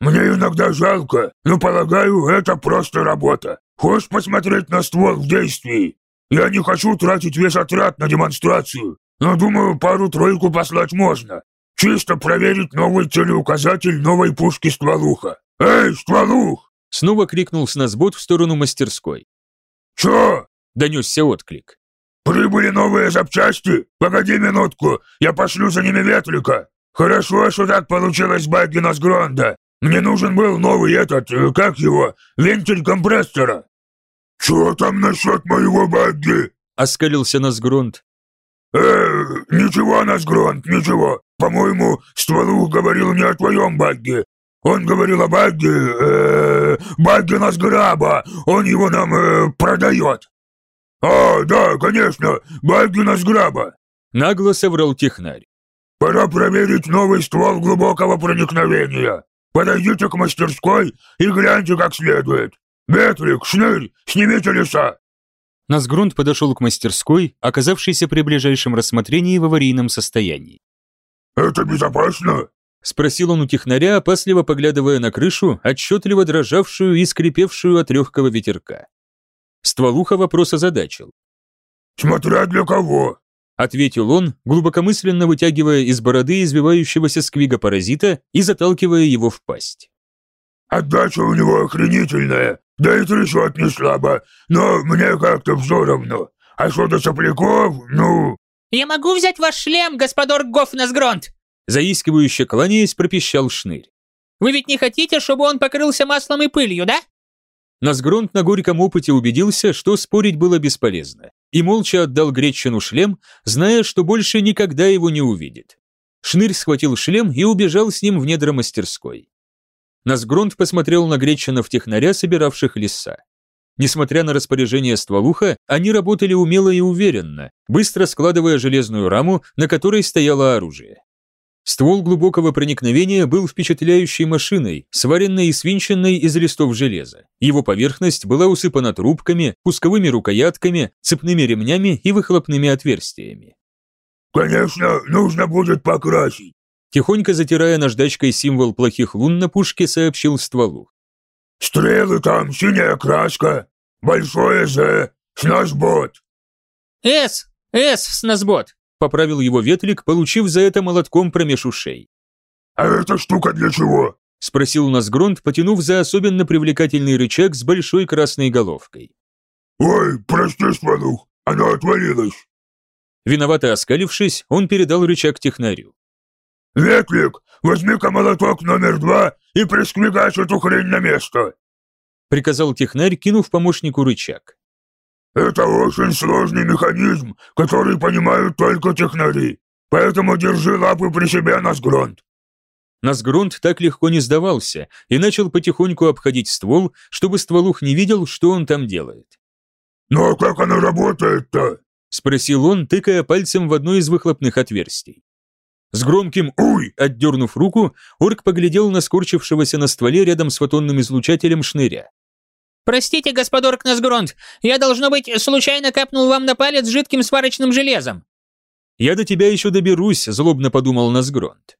Мне иногда жалко, но, полагаю, это просто работа. Хочешь посмотреть на ствол в действии? Я не хочу тратить весь отряд на демонстрацию, но думаю, пару-тройку послать можно. Чисто проверить новый целеуказатель новой пушки стволуха. Эй, стволух! Снова крикнул снасбот в сторону мастерской. Чё? Донесся отклик. Прибыли новые запчасти? Погоди минутку, я пошлю за ними ветлика. Хорошо, что так получилось Баггина с Гронда. Мне нужен был новый этот, э, как его, вентиль компрессора. Чё там насчет моего Багги? Оскалился Насгронт. Э, ничего, Насгронт, ничего. По-моему, Стволух говорил не о твоем Багге. Он говорил о Багге, э, Багге Насграба. Он его нам э, продает. «А, да, конечно, Багги Насграба!» Нагло соврал технарь. «Пора проверить новый ствол глубокого проникновения. Подойдите к мастерской и гляньте как следует. Бетрик, Шнырь, снимите леса!» Насгрунт подошел к мастерской, оказавшейся при ближайшем рассмотрении в аварийном состоянии. «Это безопасно?» — спросил он у технаря, опасливо поглядывая на крышу, отчетливо дрожавшую и скрипевшую от легкого ветерка. Стволуха вопрос озадачил. «Смотря для кого», — ответил он, глубокомысленно вытягивая из бороды извивающегося сквига-паразита и заталкивая его в пасть. «Отдача у него охренительная, да и трясет не слабо, но мне как-то все равно. А что до сопляков, ну...» «Я могу взять ваш шлем, господор Гофнесгронт?» Заискивающе кланяясь, пропищал шнырь. «Вы ведь не хотите, чтобы он покрылся маслом и пылью, да?» Насгронт на горьком опыте убедился, что спорить было бесполезно, и молча отдал Гречину шлем, зная, что больше никогда его не увидит. Шнырь схватил шлем и убежал с ним в недра мастерской. Насгронт посмотрел на Гречинов технаря, собиравших леса. Несмотря на распоряжение стволуха, они работали умело и уверенно, быстро складывая железную раму, на которой стояло оружие. Ствол глубокого проникновения был впечатляющей машиной, сваренной и свинченной из листов железа. Его поверхность была усыпана трубками, пусковыми рукоятками, цепными ремнями и выхлопными отверстиями. «Конечно, нужно будет покрасить», Тихонько затирая наждачкой символ плохих лун на пушке, сообщил стволу. «Стрелы там, синяя краска, большое «З», снасбот». «С, С, снасбот», поправил его ветлик, получив за это молотком промеж ушей. «А эта штука для чего?» — спросил у нас Гронт, потянув за особенно привлекательный рычаг с большой красной головкой. «Ой, прости, Сванух, она отвалилась». Виновато оскалившись, он передал рычаг технарю. «Ветлик, возьми-ка молоток номер два и присквигач эту хрень на место!» Приказал технарь, кинув помощнику рычаг. «Это очень сложный механизм, который понимают только технари, поэтому держи лапы при себе, Насгронт!» Насгронт так легко не сдавался и начал потихоньку обходить ствол, чтобы стволух не видел, что он там делает. «Ну а как оно работает-то?» — спросил он, тыкая пальцем в одно из выхлопных отверстий. С громким «Уй!» отдернув руку, орк поглядел на скорчившегося на стволе рядом с фотонным излучателем шныря. «Простите, господор Кнасгронт, я, должно быть, случайно капнул вам на палец жидким сварочным железом». «Я до тебя еще доберусь», — злобно подумал Насгронт.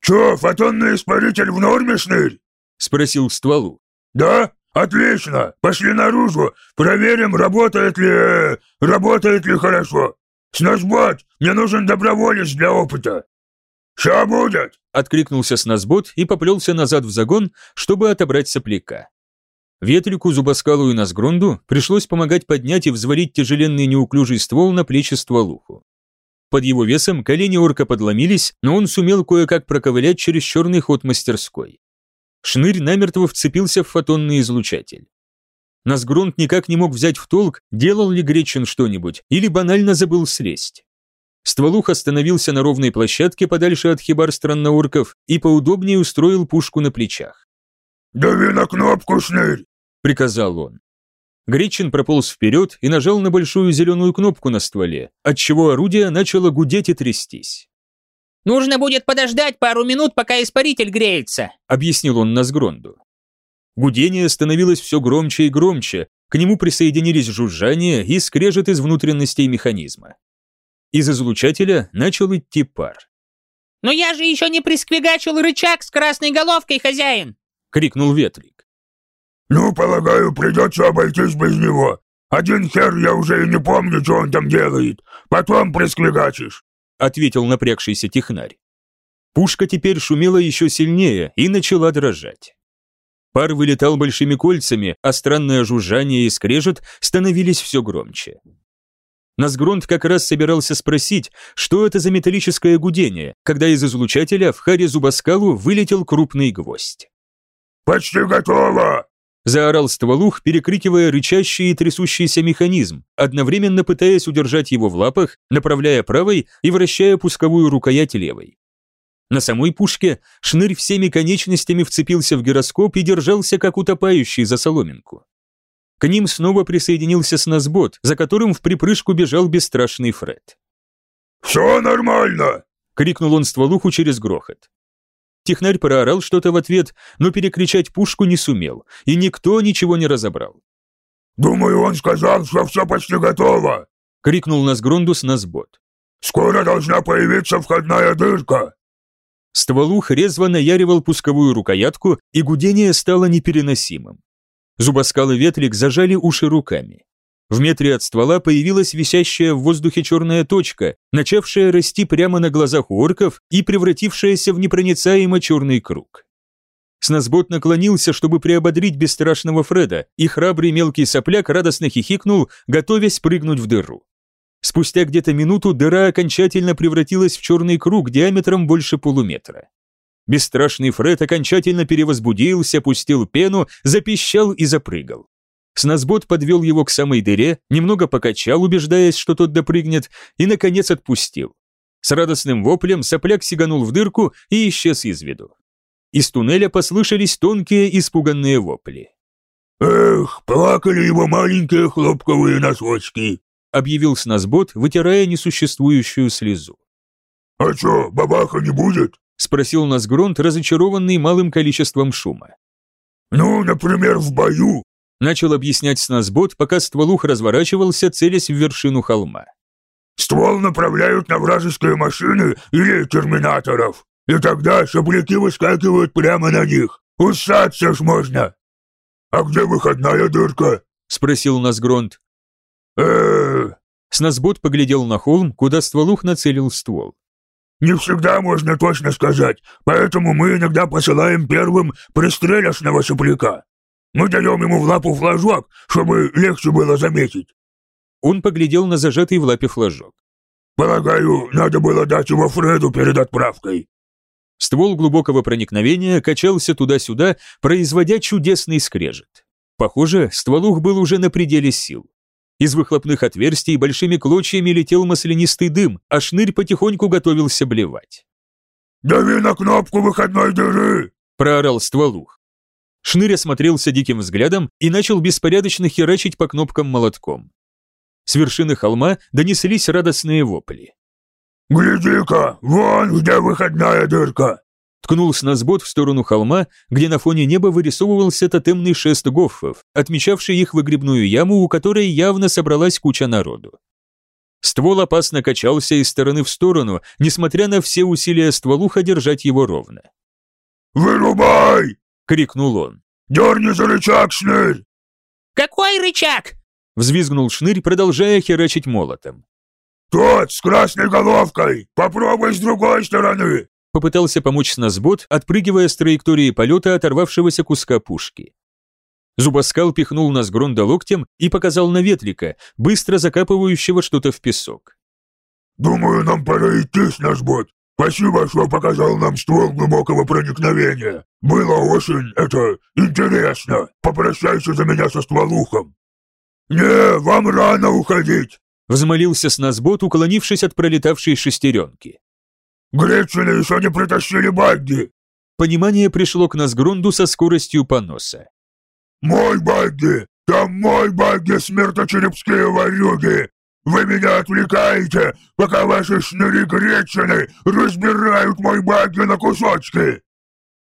«Чё, фотонный испаритель в норме, шнырь?» — спросил стволу. «Да? Отлично! Пошли наружу, проверим, работает ли... работает ли хорошо. «Сназбот, мне нужен доброволец для опыта!» «Ща будет!» — откликнулся Сназбот и поплелся назад в загон, чтобы отобрать сопляка. Ветлику, Зубаскалу и Назгрунду пришлось помогать поднять и взвалить тяжеленный неуклюжий ствол на плечи стволуху. Под его весом колени орка подломились, но он сумел кое-как проковылять через черный ход мастерской. Шнырь намертво вцепился в фотонный излучатель. Насгрунт никак не мог взять в толк, делал ли Гречин что-нибудь, или банально забыл слезть. Стволух остановился на ровной площадке подальше от хибар странноурков и поудобнее устроил пушку на плечах. «Дави на кнопку, шнырь!» — приказал он. Гречин прополз вперед и нажал на большую зеленую кнопку на стволе, отчего орудие начало гудеть и трястись. «Нужно будет подождать пару минут, пока испаритель греется», — объяснил он Назгронду. Гудение становилось все громче и громче, к нему присоединились жужжание и скрежет из внутренностей механизма. Из излучателя начал идти пар. «Но я же еще не присквигачил рычаг с красной головкой, хозяин!» — крикнул Ветлик. «Ну, полагаю, придется обойтись без него. Один хер я уже и не помню, что он там делает. Потом присквигачишь», — ответил напрягшийся технарь. Пушка теперь шумела еще сильнее и начала дрожать. Пар вылетал большими кольцами, а странное жужжание и скрежет становились все громче. Насгронт как раз собирался спросить, что это за металлическое гудение, когда из излучателя в харе зубоскалу вылетел крупный гвоздь. «Почти готово!» заорал стволух, перекрикивая рычащий и трясущийся механизм, одновременно пытаясь удержать его в лапах, направляя правой и вращая пусковую рукоять левой. На самой пушке шнырь всеми конечностями вцепился в гироскоп и держался как утопающий за соломинку. К ним снова присоединился снасбот, за которым в припрыжку бежал бесстрашный Фред. «Все нормально!» — крикнул он стволуху через грохот. Технарь проорал что-то в ответ, но перекричать пушку не сумел, и никто ничего не разобрал. «Думаю, он сказал, что все почти готово!» — крикнул Насгрондус Насбот. «Скоро должна появиться входная дырка!» Стволух резво наяривал пусковую рукоятку, и гудение стало непереносимым. Зубоскал и ветлик зажали уши руками. В метре от ствола появилась висящая в воздухе черная точка, начавшая расти прямо на глазах у орков и превратившаяся в непроницаемо черный круг. Снасбот наклонился, чтобы приободрить бесстрашного Фреда, и храбрый мелкий сопляк радостно хихикнул, готовясь прыгнуть в дыру. Спустя где-то минуту дыра окончательно превратилась в черный круг диаметром больше полуметра. Бесстрашный Фред окончательно перевозбудился, пустил пену, запищал и запрыгал. Снасбот подвел его к самой дыре, немного покачал, убеждаясь, что тот допрыгнет, и, наконец, отпустил. С радостным воплем сопляк сиганул в дырку и исчез из виду. Из туннеля послышались тонкие испуганные вопли. «Эх, плакали его маленькие хлопковые носочки!» объявил Снасбот, вытирая несуществующую слезу. «А чё, бабаха не будет?» — спросил Насгронт, разочарованный малым количеством шума. «Ну, например, в бою», — начал объяснять Снасбот, пока стволух разворачивался, целясь в вершину холма. «Ствол направляют на вражеские машины или терминаторов, и тогда шабляки выскакивают прямо на них. Усаться ж можно!» «А где выходная дырка?» — спросил Насгронт. э Снасбот поглядел на холм, куда стволух нацелил ствол. Не всегда можно точно сказать, поэтому мы иногда посылаем первым пристреляшного сопляка. Мы даем ему в лапу флажок, чтобы легче было заметить. Он поглядел на зажатый в лапе флажок. Полагаю, надо было дать его Фреду перед отправкой. Ствол глубокого проникновения качался туда-сюда, производя чудесный скрежет. Похоже, стволух был уже на пределе сил. Из выхлопных отверстий большими клочьями летел маслянистый дым, а шнырь потихоньку готовился блевать. «Дави на кнопку выходной дыры!» – проорал стволух. Шнырь осмотрелся диким взглядом и начал беспорядочно херачить по кнопкам молотком. С вершины холма донеслись радостные вопли. «Гляди-ка, вон где выходная дырка!» ткнул снасбот в сторону холма, где на фоне неба вырисовывался тотемный шест гоффов, отмечавший их выгребную яму, у которой явно собралась куча народу. Ствол опасно качался из стороны в сторону, несмотря на все усилия стволуха держать его ровно. «Вырубай!» — крикнул он. «Дерни за рычаг, шнырь!» «Какой рычаг?» — взвизгнул шнырь, продолжая херачить молотом. «Тот с красной головкой! Попробуй с другой стороны!» попытался помочь Снасбот, отпрыгивая с траектории полета оторвавшегося куска пушки. Зубоскал пихнул нас Гронда локтем и показал на ветлика, быстро закапывающего что-то в песок. «Думаю, нам пора идти, Снасбот. Спасибо, что показал нам ствол глубокого проникновения. Было очень, это, интересно. Попрощайся за меня со стволухом». «Не, вам рано уходить!» Взмолился Снасбот, уклонившись от пролетавшей шестеренки. Гречины еще не притащили багги!» Понимание пришло к нас Грунду со скоростью поноса. «Мой багги! Там мой багги смерточерепские ворюги! Вы меня отвлекаете, пока ваши шныри-гречины разбирают мой багги на кусочки!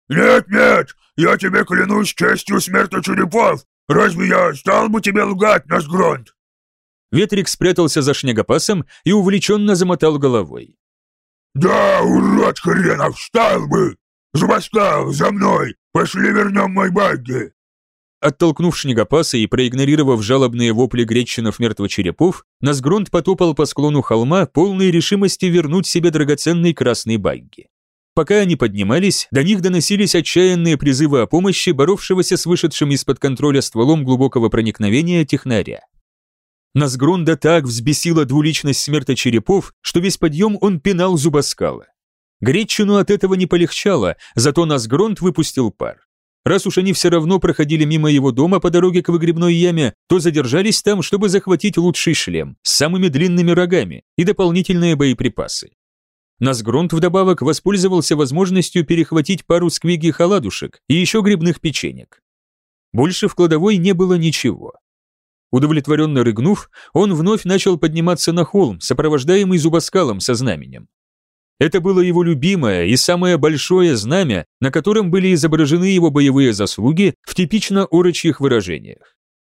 Нет-нет, я тебе клянусь честью смерточерепов! Разве я стал бы тебе лгать, Насгронт?» Ветрик спрятался за шнегопасом и увлеченно замотал головой. «Да, урод хренов, стал бы! Зубоскал, за мной! Пошли вернем мой багги!» Оттолкнув шнегопаса и проигнорировав жалобные вопли гречинов мертвочерепов, Назгронт потопал по склону холма, полной решимости вернуть себе драгоценный красный багги. Пока они поднимались, до них доносились отчаянные призывы о помощи боровшегося с вышедшим из-под контроля стволом глубокого проникновения технаря. Назгронда так взбесила двуличность смерточерепов, что весь подъем он пинал зубоскала. Гречину от этого не полегчало, зато Назгронд выпустил пар. Раз уж они все равно проходили мимо его дома по дороге к выгребной яме, то задержались там, чтобы захватить лучший шлем с самыми длинными рогами и дополнительные боеприпасы. Назгронт вдобавок воспользовался возможностью перехватить пару сквиги оладушек и еще грибных печенек. Больше в кладовой не было ничего. Удовлетворенно рыгнув, он вновь начал подниматься на холм, сопровождаемый зубоскалом со знаменем. Это было его любимое и самое большое знамя, на котором были изображены его боевые заслуги в типично орочьих выражениях.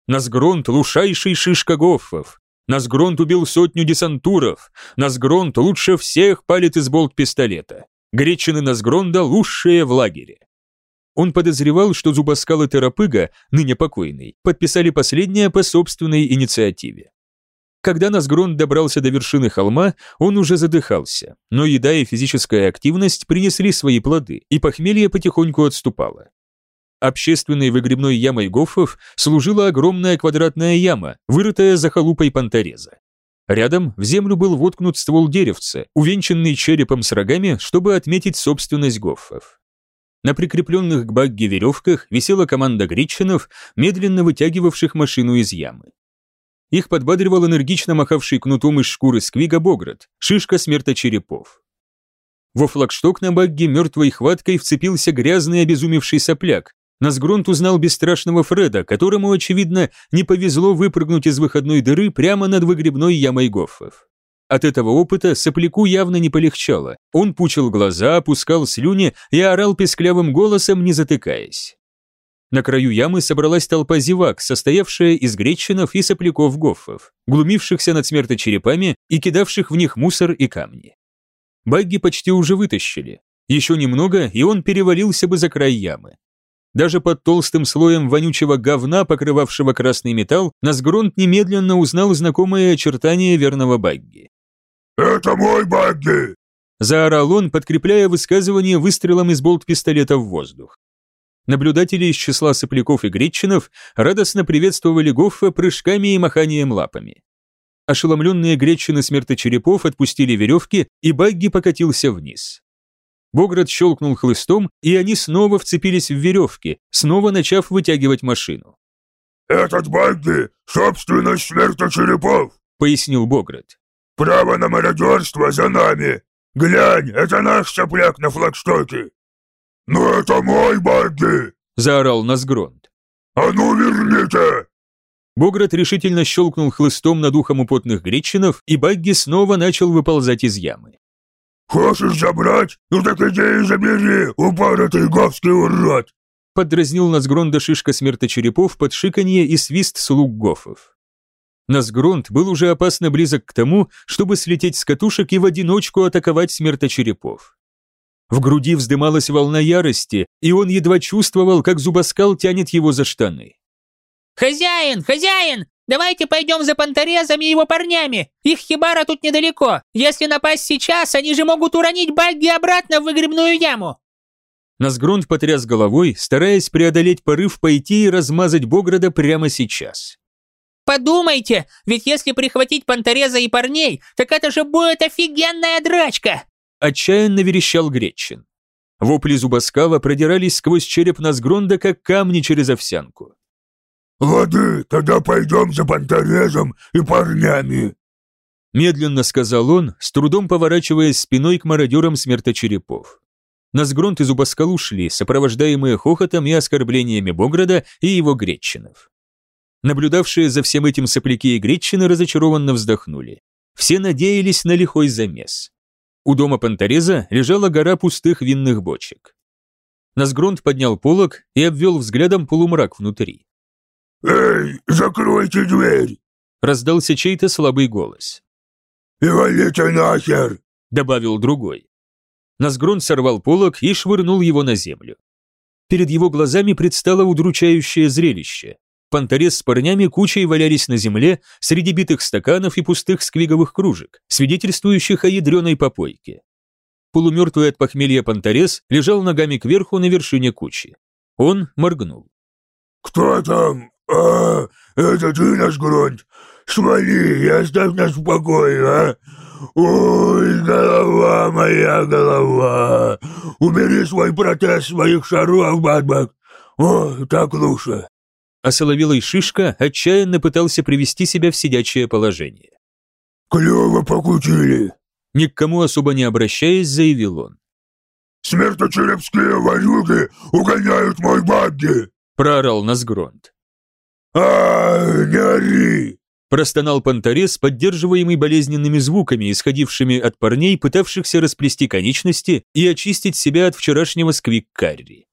Назгронт – лучшайший шишка гоффов. Назгронт убил сотню десантуров. Назгронт лучше всех палит из болт-пистолета. Гречины Назгронда лучшие в лагере. Он подозревал, что Зубаскал и Терапыга, ныне покойный, подписали последнее по собственной инициативе. Когда Назгрон добрался до вершины холма, он уже задыхался, но еда и физическая активность принесли свои плоды, и похмелье потихоньку отступало. Общественной выгребной ямой гофов служила огромная квадратная яма, вырытая за халупой понтореза. Рядом в землю был воткнут ствол деревца, увенчанный черепом с рогами, чтобы отметить собственность гофов. На прикрепленных к багге веревках висела команда гречинов, медленно вытягивавших машину из ямы. Их подбадривал энергично махавший кнутом из шкуры сквига Боград, шишка смерточерепов. Во флагшток на багге мертвой хваткой вцепился грязный обезумевший сопляк. Насгронт узнал бесстрашного Фреда, которому, очевидно, не повезло выпрыгнуть из выходной дыры прямо над выгребной ямой гофов. От этого опыта сопляку явно не полегчало. Он пучил глаза, опускал слюни и орал песклявым голосом, не затыкаясь. На краю ямы собралась толпа зевак, состоявшая из гречинов и сопляков-гоффов, глумившихся над смерточерепами и кидавших в них мусор и камни. Багги почти уже вытащили. Еще немного, и он перевалился бы за край ямы. Даже под толстым слоем вонючего говна, покрывавшего красный металл, Насгронт немедленно узнал знакомые очертания верного Багги. «Это мой Багги!» Заорал он, подкрепляя высказывание выстрелом из болт-пистолета в воздух. Наблюдатели из числа сопляков и гречинов радостно приветствовали Гоффа прыжками и маханием лапами. Ошеломленные гречины смерточерепов отпустили веревки, и Багги покатился вниз. Боград щелкнул хлыстом, и они снова вцепились в веревки, снова начав вытягивать машину. «Этот Багги — собственность смерточерепов», — пояснил Боград. «Право на мародерство за нами. Глянь, это наш сопляк на флагштоке. «Но это мой Багги!» – заорал Назгронт. «А ну верните!» Бограт решительно щелкнул хлыстом над ухом у потных гречинов, и Багги снова начал выползать из ямы. «Хочешь забрать? Ну так иди и забери, упоротый говский урод!» Подразнил Назгронда шишка смерточерепов под шиканье и свист слуг гофов. Назгронд был уже опасно близок к тому, чтобы слететь с катушек и в одиночку атаковать смерточерепов. В груди вздымалась волна ярости, и он едва чувствовал, как зубоскал тянет его за штаны. «Хозяин! Хозяин! Давайте пойдем за понторезами и его парнями! Их хибара тут недалеко! Если напасть сейчас, они же могут уронить багги обратно в выгребную яму!» Назгрунд потряс головой, стараясь преодолеть порыв пойти и размазать Бограда прямо сейчас. «Подумайте, ведь если прихватить понтореза и парней, так это же будет офигенная драчка!» Отчаянно верещал Гречин. Вопли Зубаскала продирались сквозь череп Назгронда, как камни через овсянку. «Лады, тогда пойдем за понторезом и парнями!» Медленно сказал он, с трудом поворачиваясь спиной к мародерам смерточерепов. Назгронт и Зубаскал ушли, сопровождаемые хохотом и оскорблениями Бограда и его гречинов. Наблюдавшие за всем этим сопляки и гречины разочарованно вздохнули. Все надеялись на лихой замес. У дома Пантореза лежала гора пустых винных бочек. Назгронт поднял полог и обвел взглядом полумрак внутри. «Эй, закройте дверь!» Раздался чей-то слабый голос. «И валите нахер!» Добавил другой. Назгронт сорвал полог и швырнул его на землю. Перед его глазами предстало удручающее зрелище. Панторез с парнями кучей валялись на земле среди битых стаканов и пустых сквиговых кружек, свидетельствующих о ядреной попойке. Полумертвый от похмелья Панторез лежал ногами кверху на вершине кучи. Он моргнул. «Кто там? А, это ты наш грунт? Свали и оставь нас в покое, а! Ой, голова моя, голова! Убери свой протез своих шаров, Бадбак! О, так лучше!» А шишка отчаянно пытался привести себя в сидячее положение. «Клево покутили!» Ни к кому особо не обращаясь, заявил он. «Смерточерепские ворюги угоняют мой багги!» проорал Назгронт. а не ори!» простонал Панторез, поддерживаемый болезненными звуками, исходившими от парней, пытавшихся расплести конечности и очистить себя от вчерашнего сквик-карри.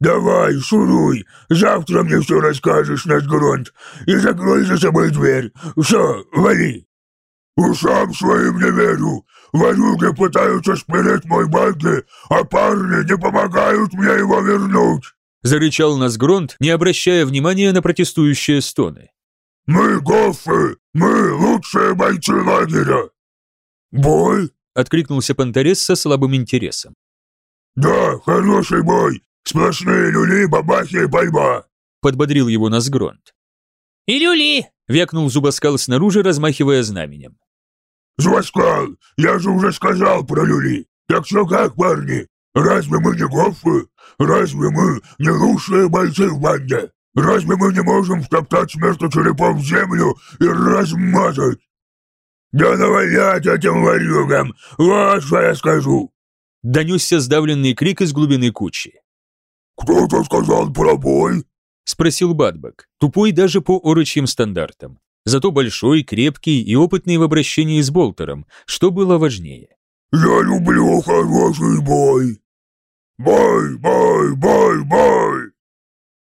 «Давай, шуруй, завтра мне все расскажешь, наш грунт, и закрой за собой дверь. Все, вали!» «Ушам своим не верю. Ворюги пытаются спилить мой багги, а парни не помогают мне его вернуть!» Зарычал Назгронт, не обращая внимания на протестующие стоны. «Мы гофы! Мы лучшие бойцы лагеря!» «Бой?» — откликнулся Панторез со слабым интересом. «Да, хороший бой, «Сплошные люли, бабахи и пальба!» — подбодрил его Назгронт. «И люли!» — вякнул Зубоскал снаружи, размахивая знаменем. «Зубоскал, я же уже сказал про люли! Так что как, парни? Разве мы не гофы? Разве мы не лучшие бойцы в банде? Разве мы не можем втоптать смерточерепов в землю и размазать?» «Да навалять этим варюгам! Вот что я скажу!» Донесся сдавленный крик из глубины кучи. «Кто-то сказал про бой?» — спросил Бадбак, тупой даже по орочьим стандартам. Зато большой, крепкий и опытный в обращении с Болтером, что было важнее. «Я люблю хороший бой! Бой, бой, бой, бой!»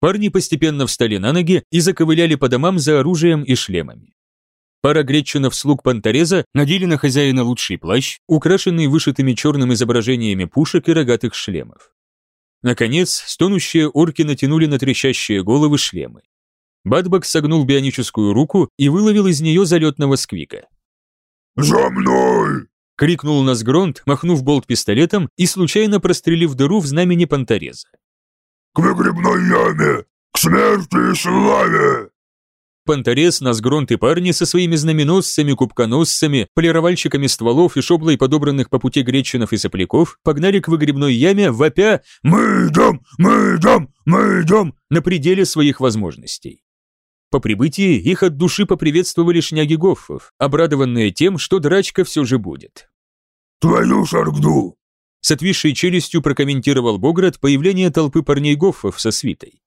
Парни постепенно встали на ноги и заковыляли по домам за оружием и шлемами. Пара гречинов слуг Пантореза надели на хозяина лучший плащ, украшенный вышитыми черным изображениями пушек и рогатых шлемов. Наконец, стонущие орки натянули на трещащие головы шлемы. Бадбак согнул бионическую руку и выловил из нее залетного сквика. «За мной!» — крикнул Назгронт, махнув болт пистолетом и случайно прострелив дыру в знамени Пантореза. «К выгребной яме! К смерти и славе!» Панторез, Назгронт и парни со своими знаменосцами, кубконосцами, полировальщиками стволов и шоблой подобранных по пути гречинов и сопляков погнали к выгребной яме, вопя «Мы идем! Мы идем! Мы идем!» на пределе своих возможностей. По прибытии их от души поприветствовали шняги Гоффов, обрадованные тем, что драчка все же будет. «Твою шаргду!» С отвисшей челюстью прокомментировал Боград появление толпы парней Гоффов со свитой.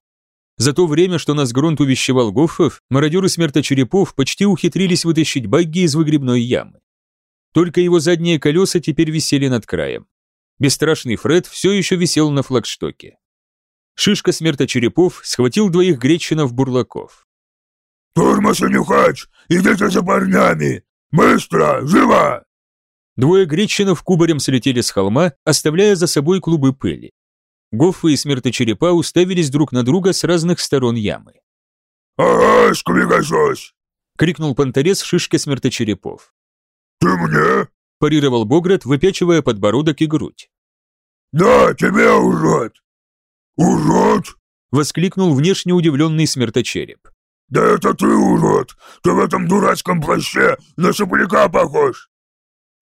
За то время, что нас грунт увещевал Гоффов, мародеры смерточерепов почти ухитрились вытащить багги из выгребной ямы. Только его задние колеса теперь висели над краем. Бесстрашный Фред все еще висел на флагштоке. Шишка смерточерепов схватил двоих гречинов-бурлаков. «Тормоз и нюхач! Идите за парнями! Быстро! Живо!» Двое гречинов кубарем слетели с холма, оставляя за собой клубы пыли. Гоффы и смерточерепа уставились друг на друга с разных сторон ямы. «Ага, сквигашось!» — крикнул понторез шишке смерточерепов. «Ты мне?» — парировал Бограт, выпячивая подбородок и грудь. «Да, тебе, урод!» «Урод?» — воскликнул внешне удивленный смерточереп. «Да это ты, урод! Ты в этом дурацком плаще на сопляка похож!»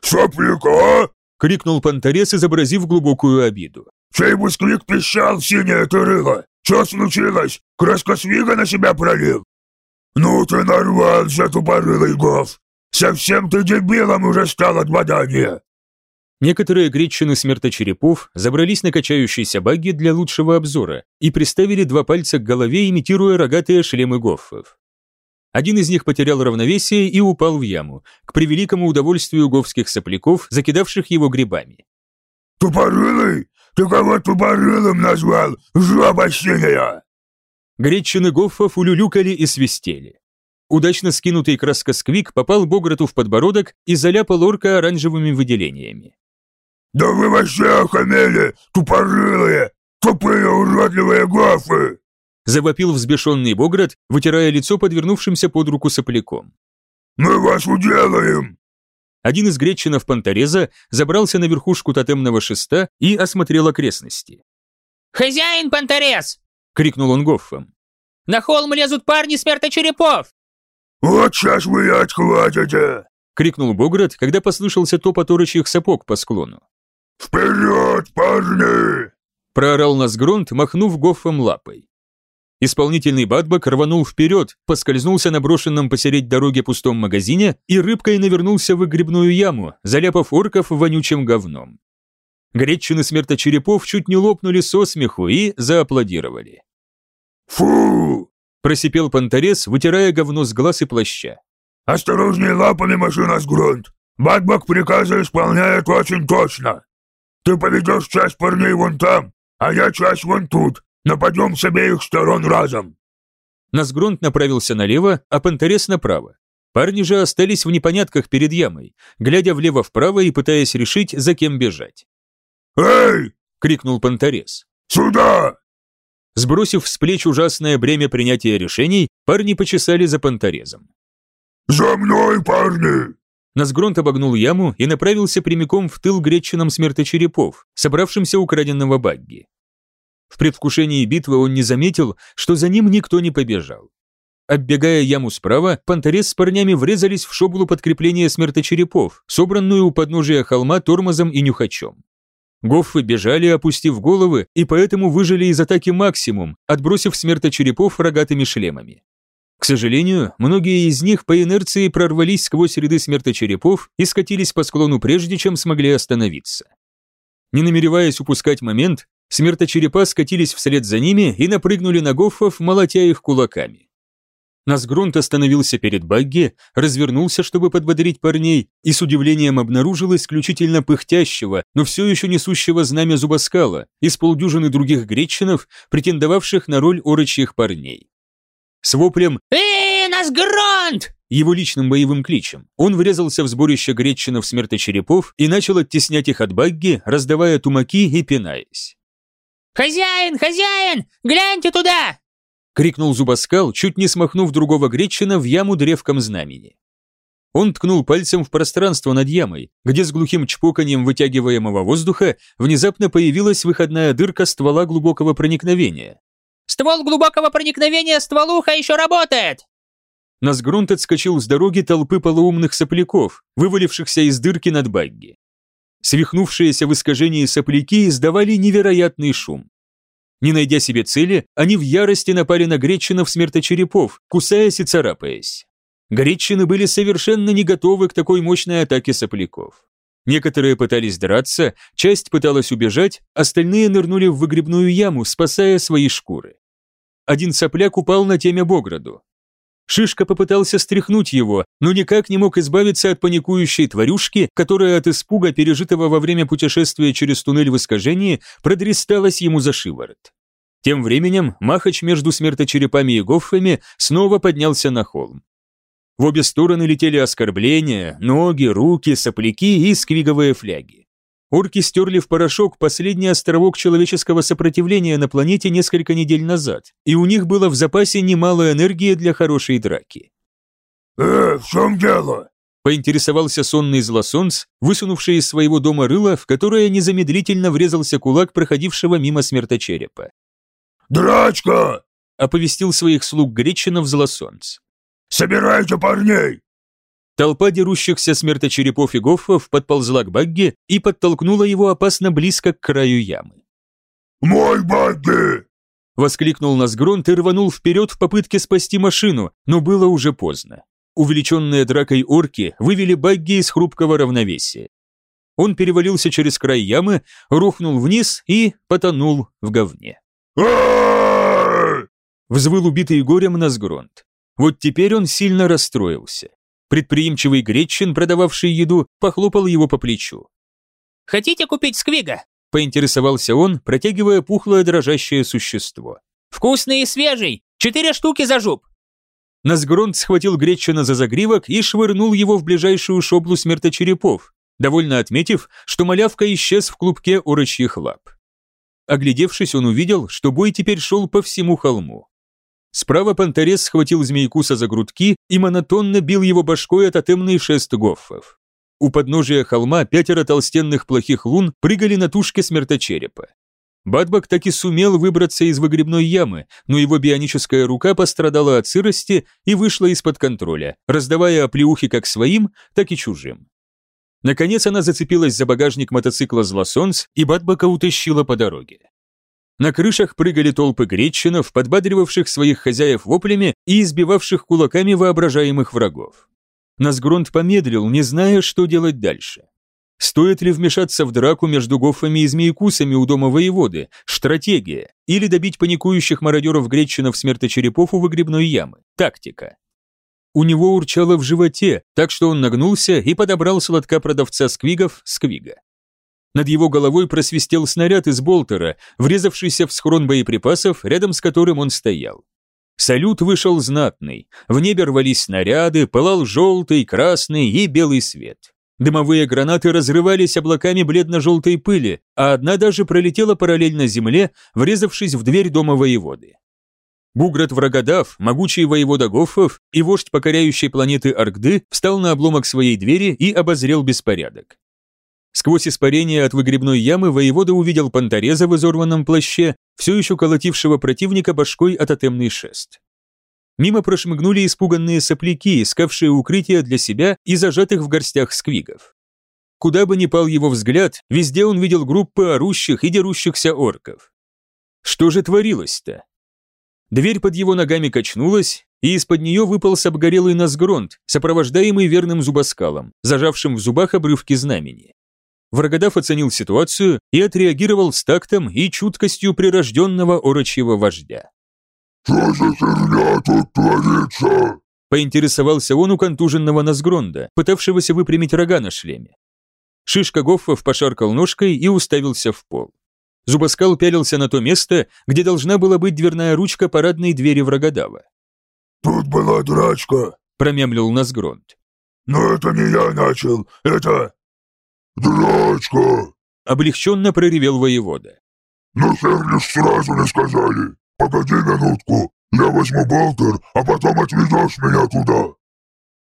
«Сопляка?» — крикнул понторез, изобразив глубокую обиду. Чей бусквик пищал в синее тырыло? Что случилось? Краска свига на себя пролил? Ну ты нарвался, тупорылый гов! Совсем ты дебилом уже стал от бодания!» Некоторые гречины смерточерепов забрались на качающиеся багги для лучшего обзора и приставили два пальца к голове, имитируя рогатые шлемы гоффов. Один из них потерял равновесие и упал в яму, к превеликому удовольствию говских сопляков, закидавших его грибами. «Тупорылый? Ты кого тупорылым назвал, жаба синяя?» Гречины гоффов улюлюкали и свистели. Удачно скинутый краскосквик попал Бограту в подбородок и заляпал орка оранжевыми выделениями. «Да вы вообще охамели, тупорылые, тупые уродливые гофы!» Завопил взбешенный Бограт, вытирая лицо подвернувшимся под руку сопляком. «Мы вас уделаем!» Один из гречинов Пантореза забрался на верхушку тотемного шеста и осмотрел окрестности. «Хозяин Панторез!» — крикнул он Гоффом. «На холм лезут парни смерточерепов!» «Вот сейчас вы и отхватите!» — крикнул Бограт, когда послышался топот орочьих сапог по склону. «Вперед, парни!» — проорал Насгронт, махнув Гоффом лапой. Исполнительный Бадбак рванул вперед, поскользнулся на брошенном посередь дороги пустом магазине и рыбкой навернулся в грибную яму, заляпав орков вонючим говном. Гречины смерточерепов чуть не лопнули со смеху и зааплодировали. «Фу!» – просипел Панторез, вытирая говно с глаз и плаща. «Осторожней лапами, машина с грунт! Бадбак приказы исполняет очень точно! Ты поведешь часть парней вон там, а я часть вон тут. Нападем с обеих сторон разом!» Насгрунт направился налево, а Панторез направо. Парни же остались в непонятках перед ямой, глядя влево-вправо и пытаясь решить, за кем бежать. «Эй!» — крикнул Панторез. «Сюда!» Сбросив с плеч ужасное бремя принятия решений, парни почесали за Панторезом. «За мной, парни!» Насгронт обогнул яму и направился прямиком в тыл гречинам смерточерепов, собравшимся у краденного багги. В предвкушении битвы он не заметил, что за ним никто не побежал. Оббегая яму справа, Панторез с парнями врезались в шоблу подкрепления смерточерепов, собранную у подножия холма тормозом и нюхачом. Гоффы бежали, опустив головы, и поэтому выжили из атаки максимум, отбросив смерточерепов рогатыми шлемами. К сожалению, многие из них по инерции прорвались сквозь ряды смерточерепов и скатились по склону прежде, чем смогли остановиться. Не намереваясь упускать момент, смерточерепа скатились вслед за ними и напрыгнули на гоффов, молотя их кулаками. Насгрунт остановился перед Багги, развернулся, чтобы подбодрить парней, и с удивлением обнаружил исключительно пыхтящего, но все еще несущего знамя зубоскала, из полдюжины других гречинов, претендовавших на роль орочьих парней. С воплем «Эй, нас Грант!» его личным боевым кличем. Он врезался в сборище гречинов смерточерепов и начал оттеснять их от багги, раздавая тумаки и пинаясь. «Хозяин, хозяин, гляньте туда!» — крикнул зубоскал, чуть не смахнув другого гречина в яму древком знамени. Он ткнул пальцем в пространство над ямой, где с глухим чпоканьем вытягиваемого воздуха внезапно появилась выходная дырка ствола глубокого проникновения. «Ствол глубокого проникновения стволуха еще работает!» Насгрунт отскочил с дороги толпы полуумных сопляков, вывалившихся из дырки над багги. Свихнувшиеся в искажении сопляки издавали невероятный шум. Не найдя себе цели, они в ярости напали на гречинов смерточерепов, кусаясь и царапаясь. Гречины были совершенно не готовы к такой мощной атаке сопляков. Некоторые пытались драться, часть пыталась убежать, остальные нырнули в выгребную яму, спасая свои шкуры. Один сопляк упал на теме Бограду. Шишка попытался стряхнуть его, но никак не мог избавиться от паникующей тварюшки, которая от испуга, пережитого во время путешествия через туннель в искажении, продресталась ему за шиворот. Тем временем Махач между смерточерепами и гоффами снова поднялся на холм. В обе стороны летели оскорбления, ноги, руки, сопляки и сквиговые фляги. Орки стерли в порошок последний островок человеческого сопротивления на планете несколько недель назад, и у них было в запасе немало энергии для хорошей драки. «Э, в чем дело?» Поинтересовался сонный злосонц, высунувший из своего дома рыло, в которое незамедлительно врезался кулак проходившего мимо смерточерепа. «Драчка!» — оповестил своих слуг Гречинов злосонц. «Собирайте парней! Толпа дерущихся смерточерепов и гоффов подползла к Багги и подтолкнула его опасно близко к краю ямы. «Мой Багги!» Воскликнул Насгронт и рванул вперед в попытке спасти машину, но было уже поздно. Увлеченные дракой орки вывели Багги из хрупкого равновесия. он перевалился через край ямы, рухнул вниз и потонул в говне. Взвыл убитый горем Назгронт. Вот теперь он сильно расстроился. Предприимчивый Гречин, продававший еду, похлопал его по плечу. «Хотите купить сквига?» – поинтересовался он, протягивая пухлое дрожащее существо. «Вкусный и свежий! Четыре штуки за жуп!» Назгронт схватил Гречина за загривок и швырнул его в ближайшую шоблу смерточерепов, довольно отметив, что малявка исчез в клубке орочьих лап. Оглядевшись, он увидел, что бой теперь шел по всему холму. Справа Панторез схватил змейкуса за грудки и монотонно бил его башкой о тотемный шест гоффов. У подножия холма пятеро толстенных плохих лун прыгали на тушке смерточерепа. Бадбак так и сумел выбраться из выгребной ямы, но его бионическая рука пострадала от сырости и вышла из-под контроля, раздавая оплеухи как своим, так и чужим. Наконец она зацепилась за багажник мотоцикла «Злосонц» и Бадбака утащила по дороге. На крышах прыгали толпы гречинов, подбадривавших своих хозяев воплями и избивавших кулаками воображаемых врагов. Насгронт помедлил, не зная, что делать дальше. Стоит ли вмешаться в драку между гофами и змеекусами у дома воеводы? Стратегия. Или добить паникующих мародеров гречинов смерточерепов у выгребной ямы? Тактика. У него урчало в животе, так что он нагнулся и подобрал с лотка продавца сквигов сквига. Над его головой просвистел снаряд из болтера, врезавшийся в схрон боеприпасов, рядом с которым он стоял. Салют вышел знатный. В небе рвались снаряды, пылал желтый, красный и белый свет. Дымовые гранаты разрывались облаками бледно-желтой пыли, а одна даже пролетела параллельно земле, врезавшись в дверь дома воеводы. Буграт Врагодав, могучий воевода Гоффов и вождь покоряющей планеты Аркды встал на обломок своей двери и обозрел беспорядок. Сквозь испарение от выгребной ямы воевода увидел понтореза в изорванном плаще, все еще колотившего противника башкой о тотемный шест. Мимо прошмыгнули испуганные сопляки, искавшие укрытие для себя и зажатых в горстях сквигов. Куда бы ни пал его взгляд, везде он видел группы орущих и дерущихся орков. Что же творилось-то? Дверь под его ногами качнулась, и из-под нее выпал обгорелый Назгронт, сопровождаемый верным зубоскалом, зажавшим в зубах обрывки знамени. Врагодав оценил ситуацию и отреагировал с тактом и чуткостью прирожденного орочьего вождя. «Что за херня тут творится?» Поинтересовался он у контуженного Назгронда, пытавшегося выпрямить рога на шлеме. Шишка Гоффов пошаркал ножкой и уставился в пол. Зубоскал пялился на то место, где должна была быть дверная ручка парадной двери Врагодава. «Тут была драчка», — промямлил Назгронд. «Но это не я начал, это «Драчка!» — облегченно проревел воевода. «Ну хер лишь сразу не сказали. Погоди минутку, я возьму болтер, а потом отведешь меня туда».